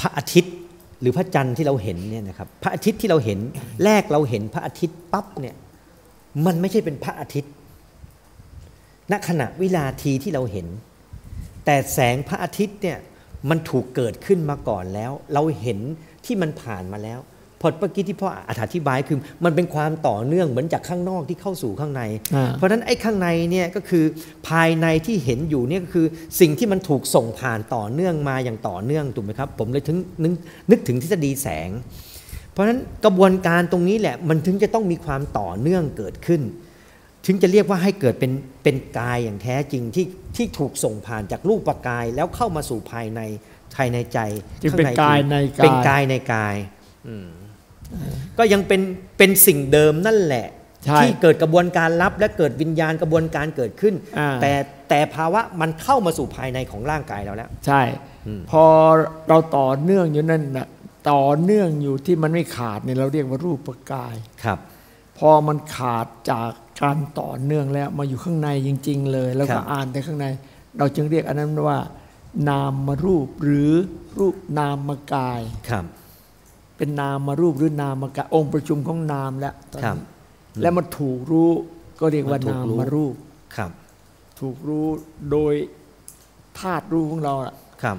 พระอาทิตย์หรือพระจันทร์ที่เราเห็นเนี่ยนะครับพระอาทิตย์ที่เราเห็น แรกเราเห็นพระอาทิตย์ปั๊บเนี่ยมันไม่ใช่เป็นพระอาทิตย์ ณขณะวินาทีที่เราเห็น แต่แสงพระอาทิตย์เนี่ยมันถูกเกิดขึ้นมาก่อนแล้ว เราเห็นที่มันผ่านมาแล้วพอเมื่อกี้ที่พ่ออธิบายคือมันเป็นความต่อเนื่องเหมือนจากข้างนอกที่เข้าสู่ข้างในอ่าเพราะฉะนั้นไอ้ข้างในเนี่ยก็คือภายในที่เห็นอยู่เนี่ยก็คือสิ่งที่มันถูกส่งผ่านต่อเนื่องมาอย่างต่อเนื่องถูกไหมครับ ผมเลยถึงนึกนึกถึงทฤษฎีแสง เพราะฉะนั้นกระบวนการตรงนี้แหละมันถึงจะต้องมีความต่อเนื่องเกิดขึ้น ถึงจะเรียกว่าให้เกิดเป็นเป็นกายอย่างแท้จริงที่ที่ถูกส่งผ่านจากรูปกายแล้วเข้ามาสู่ภายในภายในใจจึงเป็นข้กายในกายเป็นกายในกายอืมก็ยังเป็นเป็นสิ่งเดิมนั่นแหละใช่ที่เกิดกระบวนการรับและเกิดวิญญาณกระบวนการเกิดขึ้นอ่าแต่แต่ภาวะมันเข้ามาสู่ภายในของร่างกายเราแล้ว ใช่อืมพอเราต่อเนื่องอยู่นั่นนะต่อเนื่องอยู่ที่มันไม่ขาดเนี่ยเราเรียกว่ารูปกายครับ พอมันขาดจาก การต่อเนื่องแล้วมาอยู่ข้างในจริง ๆ เลย แล้วครัก็บอ่านแต่ข้างใน เราจึงเรียกอันนั้นว่า นามมารูปหรือรูปนามกายครับเป็นนามมารูปหรือนามกายองค์ประชุมของนามแล้วตอนครับนี้แล้วมันถูกรู้ก็เรียกว่ามันถูกนามรู้มารูปครับ ถูกรู้โดยธาตุรู้ของเราอะครับ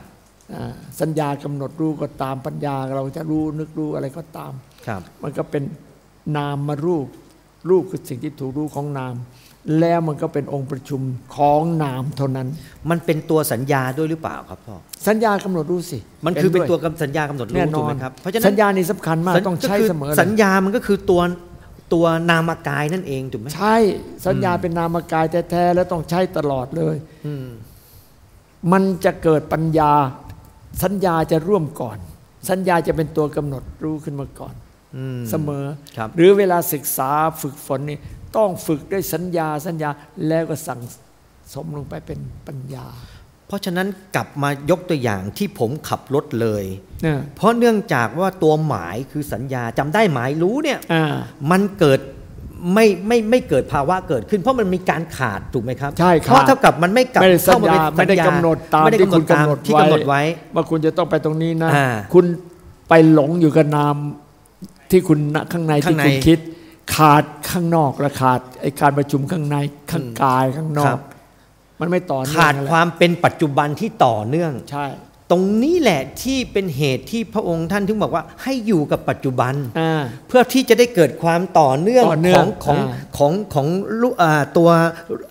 อ่าสัญญากำหนดรู้ก็ตามปัญญาเราจะรู้นึกรู้อะไรก็ตามครับมันก็เป็นนามมารูป รูปคือสิ่งที่ถูกรู้ของนาม แล้วมันก็เป็นองค์ประชุมของนามเท่านั้น มันเป็นตัวสัญญาด้วยหรือเปล่าครับพ่อสัญญากำหนดรู้สิมันคือเป็นด้วยตัวกำสัญญากำหนดรู้แน่นถูกอไหนมครับเพราะฉะนั้นสัญญานี่สำคัญมากสัญต้องใช้ก็คืเสมอเลยสัญญามันก็คือตัวตัวนามกายนั่นเองถูกไหมใช่สัญญาเป็นนามกายแท้ๆแล้วต้องใช้ตลอดเลยอืมมันจะเกิดปัญญา สัญญาจะร่วมก่อน สัญญาจะเป็นตัวกำหนดรู้ขึ้นมาก่อนอืม เสมอครับหรือเวลาศึกษาฝึกฝนนี่ต้องฝึกด้วยสัญญาสัญญาแล้วก็สั่งสมลงไปเป็นปัญญา เพราะฉะนั้นกลับมายกตัวอย่างที่ผมขับรถเลยเนี่ยเพราะเนื่องจากว่าตัวหมายคือสัญญาจำได้หมายรู้เนี่ยอ่ามันเกิดไม่ไม่ไม่เกิดภาวะเกิดขึ้น เพราะมันมีการขาดถูกไหมครับใช่ขาดเพราะเท่ากับมันไม่กลับไม่ได้สัญเข้ามาญาเป็นไม่ได้สัญญกำหนดตามไม่ได้ที่กำหนคุดณตามกำหนดที่กำหนดไว้ ว่าคุณจะต้องไปตรงนี้นะอ่าคุณไปหลงอยู่กับนาม ที่คุณณข้างในข้าที่งในคุณคิด ขาดข้างนอกและขาดไอการประชุมข้างในข้างกายข้างนอครักบมันไม่ต่อเนื่องขาดนั่นแหละความเป็นปัจจุบันที่ต่อเนื่องใช่ ตรงนี้แหละที่เป็นเหตุที่พระองค์ท่านถึงบอกว่าให้อยู่กับปัจจุบันอ่าเพื่อที่จะได้เกิดความต่อเนื่องต่อเนื่ขอองงของอ่าของของลูกอ่าตัว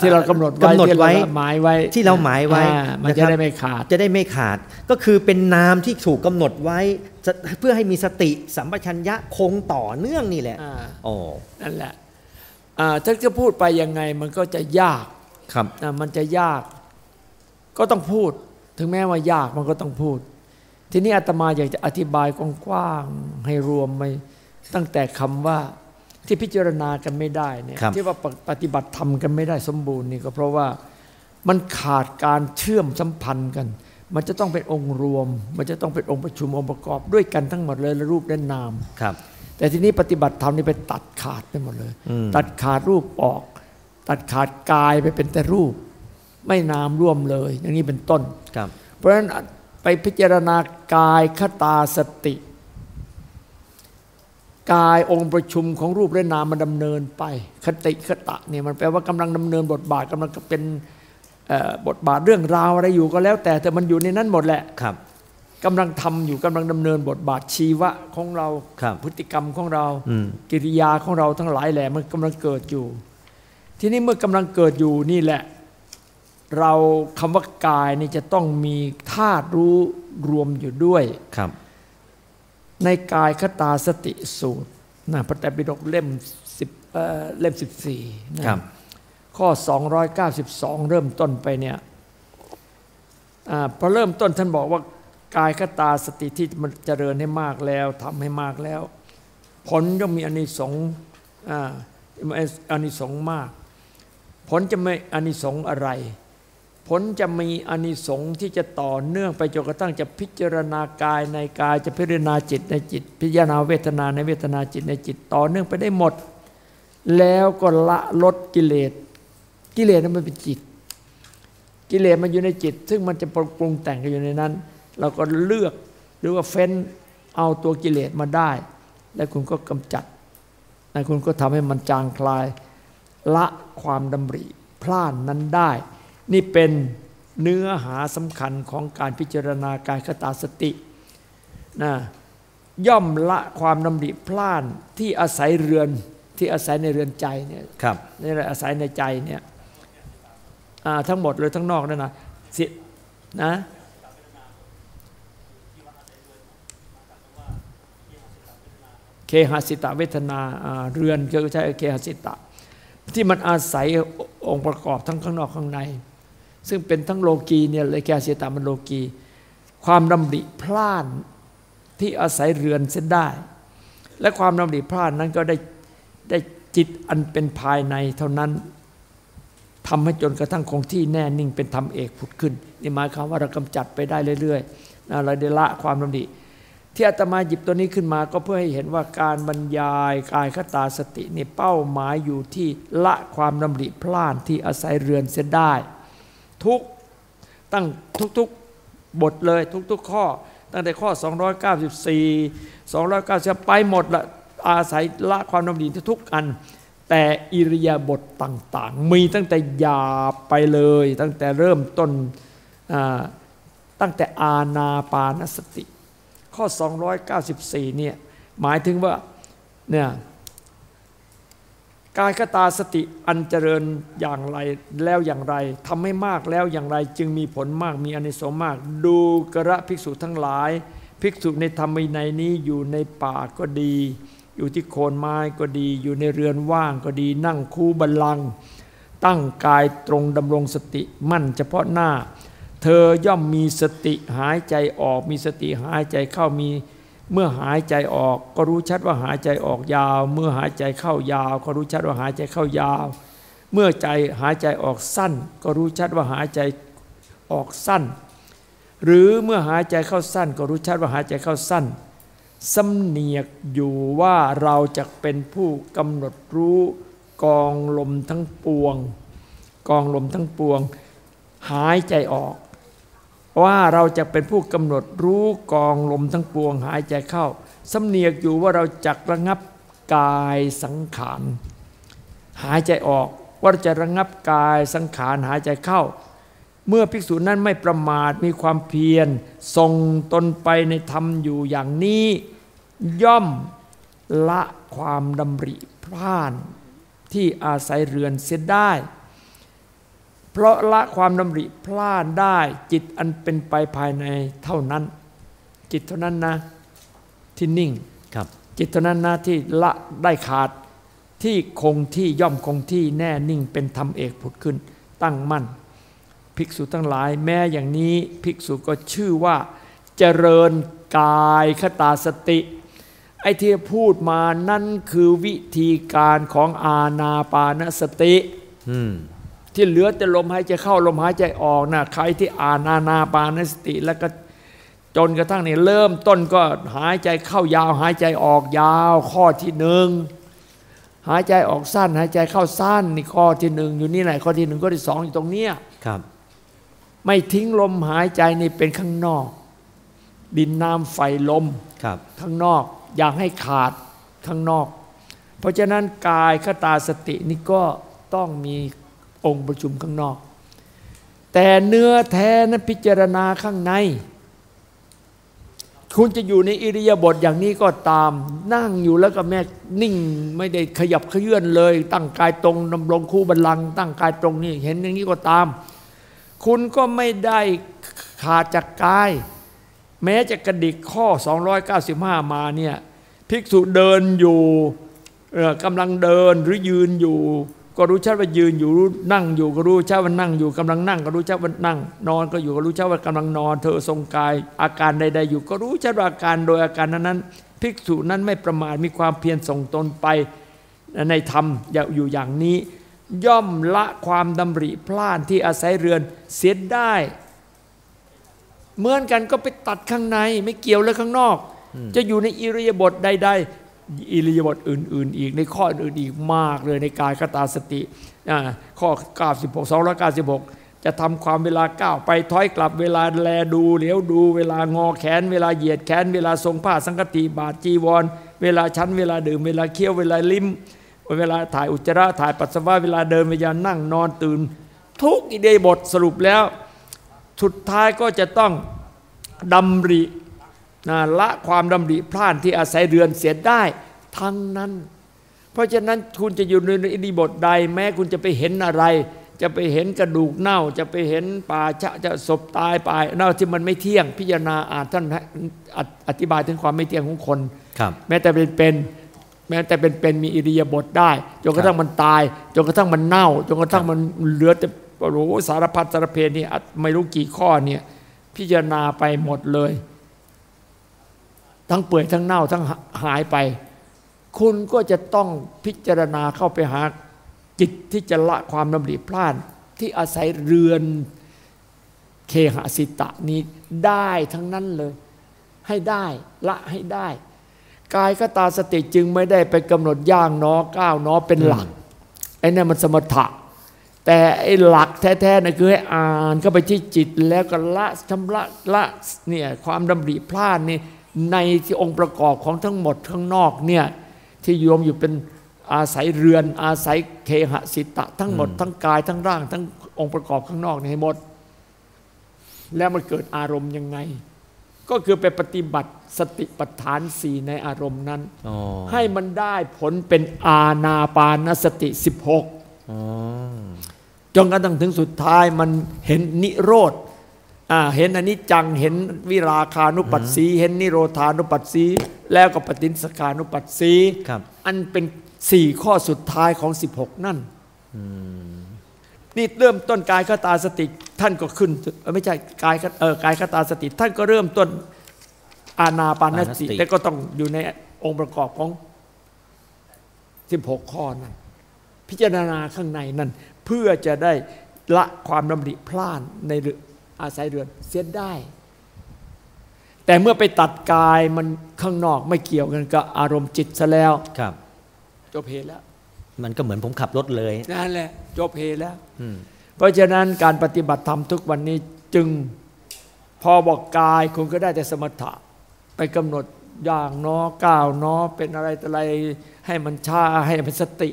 ที่เรากำหนดไว้กำหนดที่เราไว้หมายไว้ที่เราหมายไว้อ่มันนะคจะรับได้ไม่ขาดจะได้ไม่ขาด ก็คือเป็นนามที่ถูกกำหนดไว้จะ เพื่อให้มีสติสัมปชัญญะคงต่อเนื่องนี่แหละอ่าอ๋อนั่นแหละอ่าถ้าจะพูดไปยังไงมันก็จะยากครับอะมันจะยาก ก็ต้องพูด ถึงแม้ว่ายากมันก็ต้องพูด ทีนี้อาตมาอยากจะอธิบายกว้างๆให้รวมไปตั้งแต่คำว่าที่พิจารณากันไม่ได้เนี่ยครับที่ว่าปปฏิบัติธรรมกันไม่ได้สมบูรณ์นี่ก็เพราะว่ามันขาดการเชื่อมสัมพันธ์กัน มันจะต้องเป็นองค์รวม มันจะต้องเป็นองค์ประชุมองค์ประกอบด้วยกันทั้งหมดเลยและรูปและนามครับ แต่ทีนี้ปฏิบัติธรรมนี่ไปตัดขาดไปหมดเลยอืมตัดขาดรูปออก ตัดขาดกายไปเป็นแต่รูป ไม่นามร่วมเลย อย่างนี้เป็นต้นครับ เพราะฉะนั้นไปพิจารณากายคตาสติ กายองค์ประชุมของรูปและนามมันดำเนินไป คติคตะเนี่ยมันแปลว่ากำลังดำเนินบทบาทกำลังเป็นเอ่อ บทบาทเรื่องราวอะไรอยู่ก็แล้ว แต่แต่มันอยู่ในนั้นหมดแหละครับกำลังทำอยู่กำลังดำเนินบทบาทชีวะของเราครับพฤติกรรมของเราอืมกิริยาของเราทั้งหลายแหละมันกำลังเกิดอยู่ ทีนี้เมื่อกำลังเกิดอยู่นี่แหละ เราคำว่ากายนี่จะต้องมีธาตุรู้รวมอยู่ด้วยครับ ในกายคตาสติสูตรนะพระไตรปิฎกเล่มสิบเอ่อเล่มสิบสี่นะครับ ข้อ 292 เริ่มต้นไปเนี่ยอพอเริ่มต้นท่านบอกว่ากายคตาสติที่มันเจริญให้มากแล้วทำให้มากแล้ว ผลย่อมมีอานิสงส์อาอานิสงส์มาก ผลจะไม่อานิสงส์อะไร ผลจะมีอานิสงส์ที่จะต่อเนื่องไปจนกระทั่งจะพิจารณากายในกายจะพิจารณาจิตในจิต พิจารณาเวทนาในเวทนาจิตในจิตต่อเนื่องไปได้หมด แล้วก็ละลดกิเลส กิเลสนั้นมันเป็นจิต กิเลสมันอยู่ในจิต ซึ่งมันจะปรุงแต่งกันอยู่ในนั้น เราก็เลือกหรือว่าเฟ้นเอาตัวกิเลสมาได้ แล้วคุณก็กำจัดแล้วคุณก็ทำให้มันจางคลายละความดำริพล่านนั้นได้ นี่เป็นเนื้อหาสำคัญของการพิจารณากายคตาสตินะย่อมละความดำริพล่านที่อาศัยเรือนที่อาศัยในเรือนใจเนี่ยครับนี่แหละอาศัยในใจเนี่ยอ่า ทั้งหมดเลยทั้งนอกนั่นนะสินะเคหสิตะเวทนาเรือนก็ใช้เคหสิตะ ที่มันอาศัยองค์ประกอบทั้งข้างนอกข้างใน ซึ่งเป็นทั้งโลกีเนี่ยเลยเคหสิตะมันโลกี ความดำริพลานที่อาศัยเรือนเส้นได้ และความดำริพลานนั้นก็ได้ได้จิตอันเป็นภายในเท่านั้น ทำให้จนกระทั่งคงที่แน่นิ่งเป็นธรรมเอกผุดขึ้นนี่หมายความว่าเรากำจัดไปได้เรื่อยๆนะเราได้ละความดำริที่อาตมาหยิบตัวนี้ขึ้นมาก็เพื่อให้เห็นว่าการบรรยายกายคตาสตินี่เป้าหมายอยู่ที่ละความดำริพลานที่อาศัยเรือนเส้นได้ ทุกตั้งทุกๆบทเลยทุกๆข้อ ตั้งแต่ข้อ 294 290 ไปหมดละอาศัยละความดำริทุกอัน แต่อิริยาบถต่างๆ มีตั้งแต่หยาบไปเลย ตั้งแต่เริ่มต้นตั้งแต่อาณาปานสติ ข้อ 294เนี่ยหมายถึงว่าเนี่ยกายคตาสติอันเจริญอย่างไรแล้วอย่างไรทำให้มากแล้วอย่างไรจึงมีผลมากมีอนิสงส์มาก ดูกระภิกษุทั้งหลาย ภิกษุในธรรมวินัยนี้อยู่ในป่าก็ดี อยู่ที่โคนไม้ก็ดี อยู่ในเรือนว่างก็ดี นั่งคูบัลลังก์ตั้งกายตรงดำรงสติมั่นเฉพาะหน้า เธอย่อมมีสติหายใจออก มีสติหายใจเข้ามีเมื่อหายใจออกก็รู้ชัดว่าหายใจออกยาว เมื่อหายใจเข้ายาว ก็รู้ชัดว่าหายใจเข้ายาว เมื่อใจหายใจออกสั้น ก็รู้ชัดว่าหายใจออกสั้น หรือเมื่อหายใจเข้าสั้น ก็รู้ชัดว่าหายใจเข้าสั้น สำเนียกอยู่ว่าเราจะเป็นผู้กำหนดรู้กองลมทั้งปวง กองลมทั้งปวง หายใจออก ว่าเราจะเป็นผู้กำหนดรู้กองลมทั้งปวง หายใจเข้าสำเนียกอยู่ว่าเราจักระงับกายสังขารหายใจออกว่าจะระงับกายสังขารหายใจเข้า เมื่อภิกษุนั้นไม่ประมาทมีความเพียรทรงตนไปในธรรมอยู่อย่างนี้ ย่อมละความดำริพล่านที่อาศัยเรือนเสียได้ เพราะละความดำริพล่านได้จิตอันเป็นไปภายในเท่านั้น จิตเท่านั้นนะที่นิ่งครับ จิตเท่านั้นนะที่ละได้ขาดที่คงที่ย่อมคงที่แน่นิ่งเป็นธรรมเอกผุดขึ้น ตั้งมั่น ภิกษุทั้งหลาย แม้อย่างนี้ภิกษุก็ชื่อว่า เจริญกายคตาสติ ไอ้ที่พูดมานั่นคือวิธีการของอาณาปานสติอืมที่เหลือแต่ลมหายใจเข้าลมหายใจออกนะใครที่อ่านอานาปานสติ แล้วก็จนกระทั่งนี่เริ่มต้นก็หายใจเข้ายาว หายใจออกยาว ข้อที่หนึ่งหายใจออกสั้น หายใจเข้าสั้นนี่ข้อที่หนึ่งอยู่นี่แหละข้อที่หนึ่งข้อที่สองอยู่ตรงเนี้ยครับ ไม่ทิ้งลมหายใจนี่เป็นข้างนอก ดินน้ำไฟลมครับ ข้างนอก อยากให้ขาดข้างนอก เพราะฉะนั้นกายคตาสตินี่ก็ต้องมีองค์ประชุมข้างนอก แต่เนื้อแท้นั้นพิจารณาข้างใน คุณจะอยู่ในอิริยาบถอย่างนี้ก็ตาม นั่งอยู่แล้วก็แม่นิ่งไม่ได้ขยับเขยื่อนเลย ตั้งกายตรงดำรงคู่บัลลังก์ตั้งกายตรงนี่เห็นอย่างนี้ก็ตาม คุณก็ไม่ได้ขาดจากกาย แม้จะกระดิกข้อ 295 มาเนี่ยภิกษุเดินอยู่กำลังเดินหรือยืนอยู่ ก็รู้ชัดว่ายืนอยู่รู้นั่งอยู่ก็รู้ชัดว่านั่งอยู่กำลังนั่ง ก็รู้ชัดว่านั่ง นอนก็อยู่ก็รู้ชัดว่ากำลังนอน เธอทรงกาย อาการใด ๆ อยู่ ก็รู้ชัดว่าอาการโดยอาการนั้นๆภิกษุนั้นไม่ประมาทมีความเพียรส่งตนไปในธรรมอยู่อย่างนี้ ย่อมละความดำริพลานที่อาศัยเรือนเสียได้ เหมือนกันก็ไปตัดข้างในไม่เกี่ยวเลยข้างนอก จะอยู่ในอิริยาบถใด ๆ อิริยาบถอื่น ๆ อีกในข้ออื่นๆอีกมากเลยในกายคตาสติอ่าข้อ 96 296 จะทำความเวลาก้าวไปถอยกลับเวลาแลดู เหลียวดู เวลางอแขน เวลาเหยียดแขน เวลาทรงผ้าสังกติบาทจีวร เวลาชั้นเวลาดื่ม เวลาเคี้ยวเวลาลิ้ม เวลาถ่ายอุจจาระถ่ายปัสสาวะเวลาเดินเวลานั่งนอนตื่น ทุกอิเดียบทสรุปแล้ว สุดท้ายก็จะต้องดำรินะละความดำริพล่านที่อาศัยเรือนเสียได้ทั้งนั้น เพราะฉะนั้นคุณจะอยู่ในอิริบทใด แม้คุณจะไปเห็นอะไร จะไปเห็นกระดูกเน่า จะไปเห็นป่าชะจะศพตายไปเน่าที่มันไม่เที่ยง พิจารณาอ่านท่านอธิบายถึงความไม่เที่ยงของคนครับแม้แต่เป็นเป็นแม้แต่เป็นเป็นมีอิริยาบถได้จนกระทั่งมันตายจนกระทั่งมันเน่าจนกระทั่งมันเหลือแต่ โอ้โหสารพัดสารเพนี่อะไม่รู้กี่ข้อเนี่ยพิจารณาไปหมดเลย ทั้งเปื่อยทั้งเน่าทั้งหายไป คุณก็จะต้องพิจารณาเข้าไปหาจิตที่จะละความดำริพลาดที่อาศัยเรือนเคหสิตะนี้ได้ทั้งนั้นเลย ให้ได้ละให้ได้กายก็ตาสติจึงไม่ได้ไปกำหนดย่างนอก้าวเนอเป็นหลักไอ้นั่นมันสมถะ แต่ไอ้หลักแท้ๆนะคือให้อ่านเข้าไปที่จิตแล้วก็ละชำระละเนี่ยความดำริพลาดนี่ในที่องค์ประกอบของทั้งหมดข้างนอกเนี่ยที่โยมอยู่เป็นอาศัยเรือนอาศัยเคหสิตะ ทั้งหมดทั้งกายทั้งร่าง ทั้งองค์ประกอบข้างนอกนี่ให้หมด แล้วมันเกิดอารมณ์ยังไง ก็คือไปปฏิบัติสติปัฏฐานสี่ในอารมณ์นั้นอ๋อให้มันได้ผลเป็นอาณาปานสติ 16อ๋อ จนกระทั่งถึงสุดท้ายมันเห็นนิโรธอ่าเห็นอนิจจังเห็นวิราคานุปัสสี เห็นนิโรธานุปัสสี แล้วก็ปฏิสกานุปัสสีครับอันเป็นสี่ข้อสุดท้ายของ 16 นั่นนี่เริ่มต้นกายคตาสติท่านก็ขึ้นเอ่อไม่ใช่กายคเออกายคตาสติ ท่านก็เริ่มต้นอาณาปานสปานสติติแล้วก็ต้องอยู่ในองค์ประกอบของ 16 ข้อนั้นพิจารณาข้างในนั่น เพื่อจะได้ละความดำริพล่านในเรืออาศัยเรือนเสียได้ แต่เมื่อไปตัดกายมันข้างนอกไม่เกี่ยวกันกับอารมณ์จิตซะแล้วครับจบเหตุแล้ว มันก็เหมือนผมขับรถเลยนั่นแหละจบเหตุแล้วอืมเพราะฉะนั้นการปฏิบัติธรรมทุกวันนี้จึงพอบอกกายคุณก็ได้แต่สมถะ ไปกำหนดอย่างเนอก้าวเนอเป็นอะไรแต่อะไรให้มันช้าให้มันสติ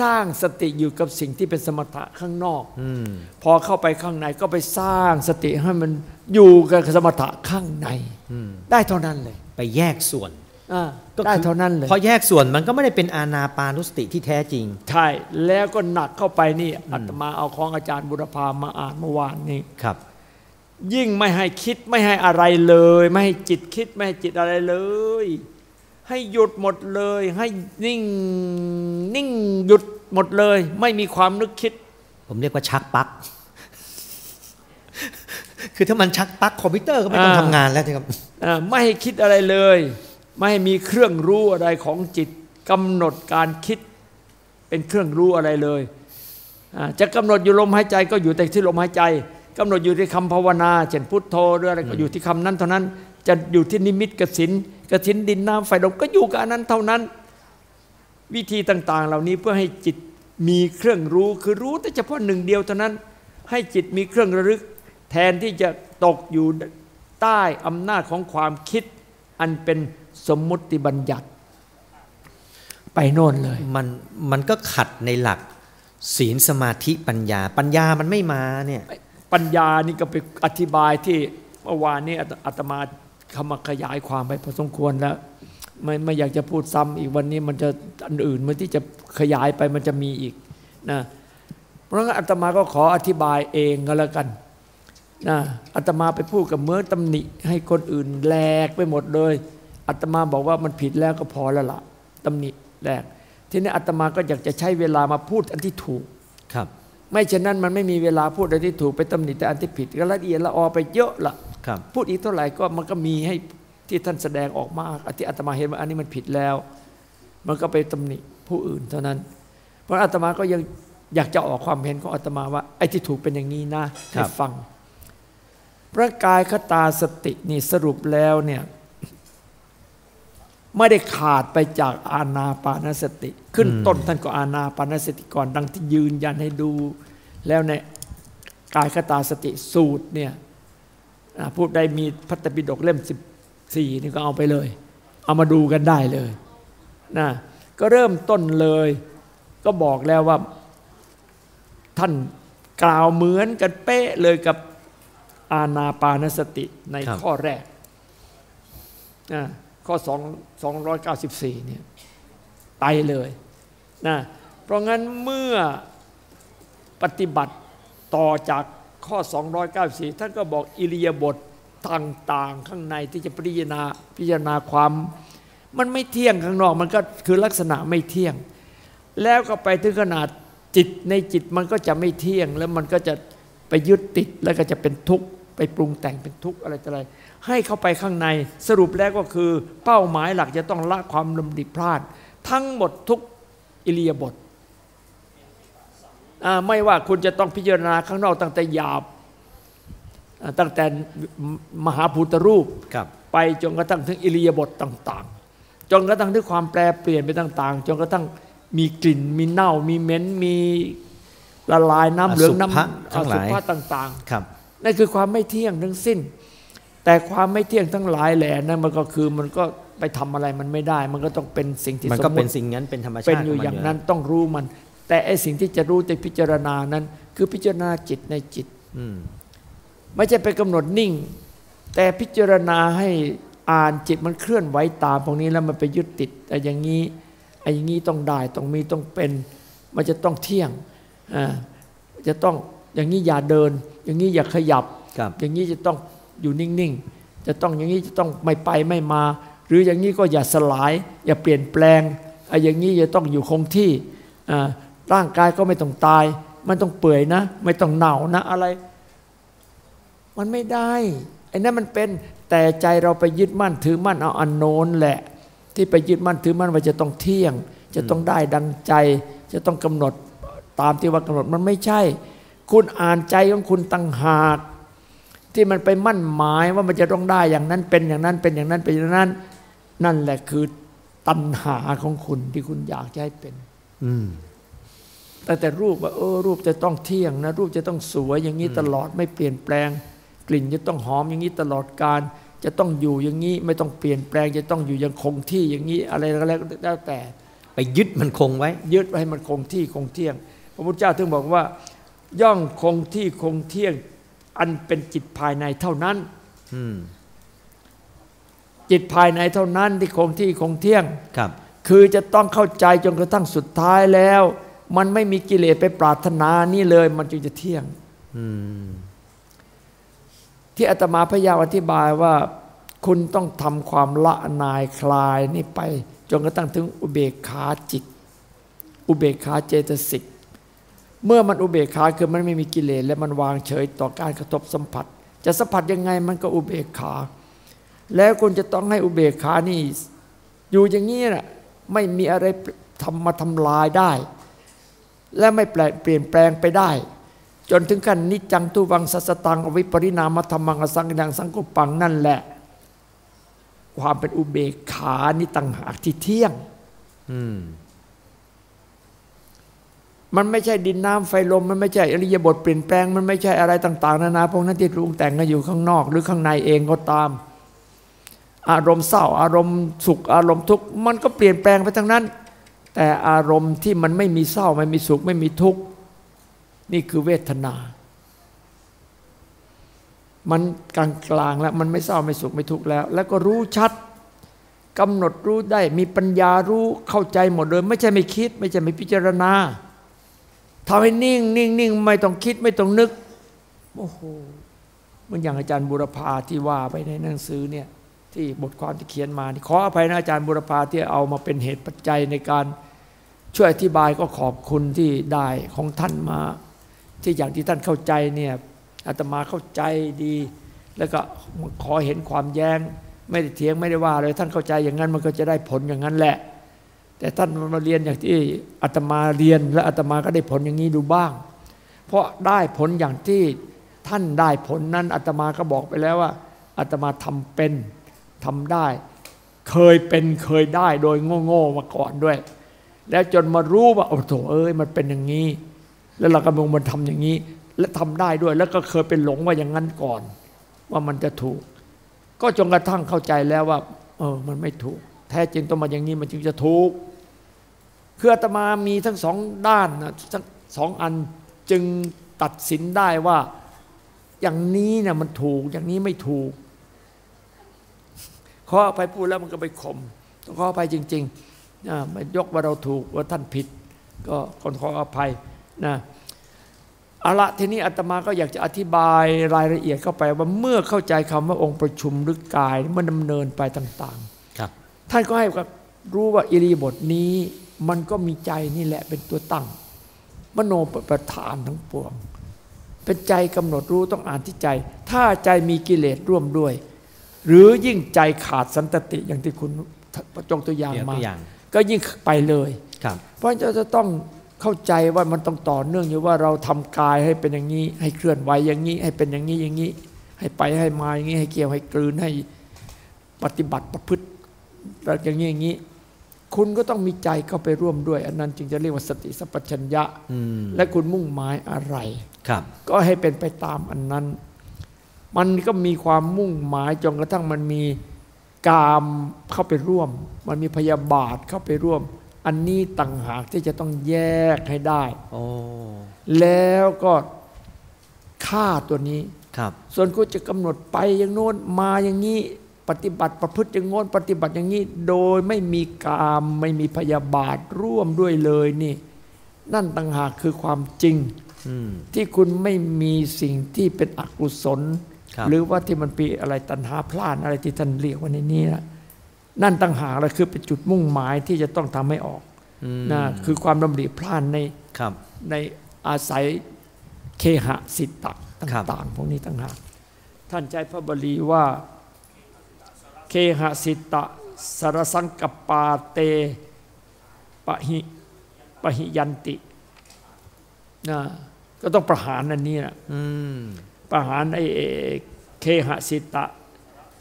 สร้างสติอยู่กับสิ่งที่เป็นสมถะข้างนอกอืมพอเข้าไปข้างในก็ไปสร้างสติให้มันอยู่กับสมถะข้างในอืมได้เท่านั้นเลย ไปแยกส่วนอ่าก็คือได้เท่านั้นเลยพอแยกส่วนมันก็ไม่ได้เป็นอาณาปานุสติที่แท้จริง ใช่ แล้วก็หนักเข้าไปนี่อาตมาเอาของอาจารย์บุรพามาอ่านเมื่อวานนี้ครับ ยิ่งไม่ให้คิดไม่ให้อะไรเลย ไม่ให้จิตคิดไม่ให้จิตอะไรเลย ให้หยุดหมดเลย ให้นิ่งนิ่งหยุดหมดเลย ไม่มีความนึกคิด ผมเรียกว่าชักปลั๊กคือถ้ามันชักปลั๊กคอมพิวเตอร์ก็ไม่ต้องอ่าทำงานแล้วนะครับอ่าไม่ให้คิดอะไรเลย ไม่ให้มีเครื่องรู้อะไรของจิตกำหนดการคิด เป็นเครื่องรู้อะไรเลยอ่าจะกำหนดอยู่ลมหายใจก็อยู่แต่ที่ลมหายใจกำหนดอยู่ที่คำภาวนาเช่นพุทโธหรืออะไรก็อยู่ที่คำนั้นเท่านั้น จะอยู่ที่นิมิตกสินกสินดินน้ำไฟลมก็อยู่กับอันนั้นเท่านั้น วิธีต่างๆ เหล่านี้เพื่อให้จิตมีเครื่องรู้คือรู้แต่เฉพาะหนึ่งเดียวเท่านั้น ให้จิตมีเครื่องระลึก แทนที่จะตกอยู่ใต้อำนาจของความคิด อันเป็นสมมุติบัญญัติ ไปโน่นเลย มันมันก็ขัดในหลักศีลสมาธิปัญญา ปัญญามันไม่มาเนี่ยปัญญานี่ก็ไปอธิบายที่เมื่อวานนี้อาตอาตมา คำมาขยายความไปพอสมควรแล้วไม่ไม่อยากจะพูดซ้ำอีกวันนี้มันจะอันอื่นมันที่จะขยายไปมันจะมีอีกนะเพราะงั้นอาตมาก็ขออธิบายเองก็แล้วกันนะอาตมาไปพูดกับเมื่อตำหนิ ให้คนอื่นแหลกไปหมดเลยอาตมาบอกว่ามันผิดแล้วก็พอแล้วล่ะตำหนิแหลกทีนี้อาตมาก็อยากจะใช้เวลามาพูดอันที่ถูกครับ ไม่เช่นนั้นมันไม่มีเวลาพูดอะไรที่ถูกไปตำหนิแต่อันที่ผิดก็ละเอียดละออไปเยอะละครับ พูดอีกเท่าไหร่ก็มันก็มีให้ที่ท่านแสดงออกมาที่อาตมาเห็นว่าอันนี้มันผิดแล้ว มันก็ไปตำหนิผู้อื่นเท่านั้น เพราะอาตมาก็ยังอยากจะออกความเห็นของอาตมาว่าไอ้ที่ถูกเป็นอย่างนี้นะให้ฟังพระกายคตาสตินี่สรุปแล้วเนี่ยไม่ได้ขาดไปจากอาณาปานสติ ขึ้นต้นท่านก็อาณาปานสติก่อนดังที่ยืนยันให้ดู แล้วในกายคตาสติสูตรเนี่ยอ่า ผู้ใดมีพระตปิฎกเล่ม 14 นี่ก็เอาไปเลย เอามาดูกันได้เลยนะก็เริ่มต้นเลย ก็บอกแล้วว่าท่านกล่าวเหมือนกันเป๊ะเลยกับอาณาปานสติในครับข้อแรกนะข้อ2 294เนี่ยไปเลยนะเพราะงั้นเมื่อปฏิบัติต่อจาก ข้อ 294 ท่านก็บอกอิริยาบถต่าง ๆ ข้างในที่จะพิจารณาพิจารณาความ มันไม่เที่ยงข้างนอกมันก็คือลักษณะไม่เที่ยง แล้วก็ไปถึงขนาดจิตในจิตมันก็จะไม่เที่ยง แล้วมันก็จะไปยึดติดแล้วก็จะเป็นทุกข์ไปปรุงแต่งเป็นทุกข์อะไรต่ออะไรให้เข้าไปข้างในสรุปแล้วก็คือเป้าหมายหลักจะต้องละความลำดิพลาด ทั้งหมดทุกอิริยบถอ่า ไม่ว่าคุณจะต้องพิจารณาข้างนอกตั้งแต่หยาบอ่าตั้งแต่มหาภูตรูปครับไปจนกระทั่งถึงอิริยาบถต่าง ๆ จนกระทั่งถึงความแปรเปลี่ยนไปต่าง ๆ จนกระทั่งมีกลิ่นมีเน่ามีเหม็นมีละลายน้ำเหลืองอสุน้ำภะทั้งหลายอสุภะต่างครับๆนั่นคือความไม่เที่ยงทั้งสิ้น แต่ความไม่เที่ยงทั้งหลายแหล่นั้นมันก็คือมันก็ไปทำอะไรมันไม่ได้ มันก็ต้องเป็นสิ่งที่มันสก็มมเป็นติสิ่งนั้นเป็นธรรมชาติเป็นอยู่ขมัอย่างนั้นต้องรู้มัน แต่ไอ้สิ่งที่จะรู้ในพิจารณานั้น คือพิจารณาจิตในจิตอืมไม่ใช่ไปกำหนดนิ่ง แต่พิจารณาให้อ่านจิตมันเคลื่อนไหวตามพวกนี้แล้วมันไปยึดติดไอ้อย่างนี้ไอ้อย่างนี้ต้องได้ต้องมีต้องเป็น มันจะต้องเที่ยงอ่าจะต้องอย่างนี้อย่าเดิน อย่างนี้อย่าขยับครับ อย่างนี้จะต้องอยู่นิ่งๆ จะต้องอย่างนี้จะต้องไม่ไปไม่มา หรืออย่างนี้ก็อย่าสลาย อย่าเปลี่ยนแปลงไอ้อย่างนี้จะต้องอยู่คงที่อ่า ร่างกายก็ไม่ต้องตาย มันต้องเปื่อยนะ ไม่ต้องเน่านะอะไร มันไม่ได้ไอ้นั่นมันเป็นแต่ใจเราไปยึดมั่นถือมั่นเอาอันโน้นแหละ ที่ไปยึดมั่นถือมั่นว่าจะต้องเที่ยง จะต้องได้ดังใจ จะต้องกำหนดตามที่ว่ากำหนดมันไม่ใช่ คุณอ่านใจของคุณตั้งหากที่มันไปมั่นหมายว่ามันจะต้องได้อย่างนั้นเป็นอย่างนั้นเป็นอย่างนั้นเป็นอย่างนั้น นั่นแหละคือตัณหาของคุณที่คุณอยากจะให้เป็น อื แต่แต่รูปว่าเออรูปจะต้องเที่ยงนะรูปจะต้องสวยอย่างนี้ตลอดไม่เปลี่ยนแปลง กลิ่นจะต้องหอมอย่างนี้ตลอดการจะต้องอยู่อย่างนี้ไม่ต้องเปลี่ยนแปลง จะต้องอยู่อย่างคงที่อย่างนี้อะไรก็แล้วแล้วแต่ ไปยึดมันคงไว้ ยึดไว้ให้มันคงที่คงเที่ยง พระพุทธเจ้าถึงบอกว่า ย่อมคงที่คงเที่ยง อันเป็นจิตภายในเท่านั้นอืมจิตภายในเท่านั้นที่คงที่คงเที่ยงครับ คือจะต้องเข้าใจจนกระทั่งสุดท้ายแล้ว มันไม่มีกิเลสไปปรารถนานี่เลย มันจึงจะเที่ยงอืมที่อาตมาพยายามอธิบายว่า คุณต้องทำความละนายคลายนี่ไป จนกระทั่งถึงอุเบกขาจิต อุเบกขาเจตสิกเมื่อมันอุเบกขาคือมันไม่มีกิเลสและมันวางเฉยต่อการกระทบสัมผัส จะสัมผัสยังไงมันก็อุเบกขา แล้วคุณจะต้องให้อุเบกขานี่ อยู่อย่างนี้น่ะไม่มีอะไรทำมาทำลายได้ และไม่แปลเปลี่ยนแปลงไปได้ จนถึงขั้นนิจจังทุวังสัสสตังอวิปริณามธรรมังอสังกังสังกุปปังนั่นแหละ ความเป็นอุเบกขานี่ต่างหากที่เที่ยงอืมมันไม่ใช่ดินน้ำไฟลม มันไม่ใช่อริยบทเปลี่ยนแปลง มันไม่ใช่อะไรต่าง ๆ นานาพวกนั้นที่ปรุงแต่งกันอยู่ข้างนอก หรือข้างในเองก็ตาม อารมณ์เศร้า อารมณ์สุขอารมณ์ทุกข์มันก็เปลี่ยนแปลงไปทั้งนั้น แต่อารมณ์ที่มันไม่มีเศร้าไม่มีสุขไม่มีทุกข์ นี่คือเวทนา มันกลางกลางๆแล้วมันไม่เศร้าไม่สุขไม่ทุกข์แล้ว แล้วก็รู้ชัดกำหนดรู้ได้มีปัญญารู้เข้าใจหมดเลย ไม่ใช่ไม่คิด ไม่ใช่ไม่พิจารณาทำให้นิ่งนิ่งนิ่งไม่ต้องคิดไม่ต้องนึกโอ้โหเหมันอย่างอาจารย์บุรพาที่ว่าไปในหนังสือเนี่ยที่บทความที่เขียนมานี่ขออภัยนะอาจารย์บุรพาที่เอามาเป็นเหตุปัจจัยในการ ช่วยอธิบายก็ขอบคุณที่ได้ของท่านมา ที่อย่างที่ท่านเข้าใจเนี่ยอาตมาเข้าใจดี แล้วก็ขอเห็นความแย้ง ไม่ได้เถียงไม่ได้ว่าเลยท่านเข้าใจอย่างนั้นมันก็จะได้ผลอย่างนั้นแหละ แต่ท่านมาเรียนอย่างที่อาตมาเรียนและอาตมาก็ได้ผลอย่างนี้ดูบ้าง เพราะได้ผลอย่างที่ท่านได้ผลนั้นอาตมาก็บอกไปแล้วว่าอาตมาทำเป็นทำได้ เคยเป็นเคยได้โดยโง่ๆมาก่อนด้วย แล้วจนมารู้ว่าโอ้โถเอ้ยมันเป็นอย่างนี้ แล้วเรากำลังมันทำอย่างนี้ และทำได้ด้วย แล้วก็เคยเป็นหลงว่าอย่างนั้นก่อน ว่ามันจะถูก ก็จนกระทั่งเข้าใจแล้วว่า เออ มันไม่ถูก แท้จริงต้องมาอย่างนี้มันจึงจะถูกคืออาตมามีทั้งสองด้านนะทั้งสองอันจึงตัดสินได้ว่า อย่างนี้เนี่ยมันถูกอย่างนี้ไม่ถูกขออภัยพูดแล้วมันก็ไปข่มต้องขออภัยจริง ๆ ไม่ยกว่าเราถูกว่าท่านผิด ก็คนขออภัยนะเอาละทีนี้อาตมาก็อยากจะอธิบายรายละเอียดเข้าไปว่าเมื่อเข้าใจคำว่าองค์ประชุมหรือกายเมื่อดำเนินไปต่างครับๆท่านก็ให้กับรู้ว่าอิริยาบทนี้ มันก็มีใจนี่แหละเป็นตัวตั้ง มโนประธานทั้งปวง เป็นใจกำหนดรู้ต้องอ่านที่ใจ ถ้าใจมีกิเลสร่วมด้วย หรือยิ่งใจขาดสันตติอย่างที่คุณจงตัวอย่างเดี๋ยวมาตัวอย่าง ก็ยิ่งไปเลยครับเพราะเราจะต้องเข้าใจว่ามันต้องต่อเนื่องอยู่ว่าเราทำกายให้เป็นอย่างนี้ ให้เคลื่อนไหวอย่างนี้ ให้เป็นอย่างนี้อย่างนี้ ให้ไปให้มาอย่างนี้ ให้เกี่ยวให้กลืนให้ปฏิบัติประพฤติแบบอย่างนี้อย่างนี้ คุณก็ต้องมีใจเข้าไปร่วมด้วย อันนั้นจึงจะเรียกว่าสติสัพพัญญะอืมและคุณมุ่งหมายอะไรครับ ก็ให้เป็นไปตามอันนั้น มันก็มีความมุ่งหมายจนกระทั่งมันมี กามเข้าไปร่วม มันมีพยาบาทเข้าไปร่วม อันนี้ต่างหากที่จะต้องแยกให้ได้โอ้แล้วก็ฆ่าตัวนี้ครับ ส่วนกูจะกำหนดไปอย่างโน้นมาอย่างนี้ปฏิบัติประพฤติอย่างโน้นปฏิบัติอย่างนี้ โดยไม่มีกามไม่มีพยาบาทร่วมด้วยเลยนี่ นั่นต่างหากคือความจริงอืมที่คุณไม่มีสิ่งที่เป็นอกุศลครับ หรือว่าที่มันปีอะไรตัณหาพลานอะไรที่ท่านเรียกว่าในนี้นะนั่นต่างหากแหละคือเป็นจุดมุ่งหมายที่จะต้องทำให้ออกอืมนะคือความดำริพลานในครับในอาศัยเคหะสิตตะตครับ่างๆพวกนี้ต่างหากท่านใจพระบาลีว่าเคหะสิตตะสรสังกปปาเตปะหิปะหิยันตินะก็ต้องประหารอันนี้นะอืม ประหารไอ้ไอ้เคหสิตะ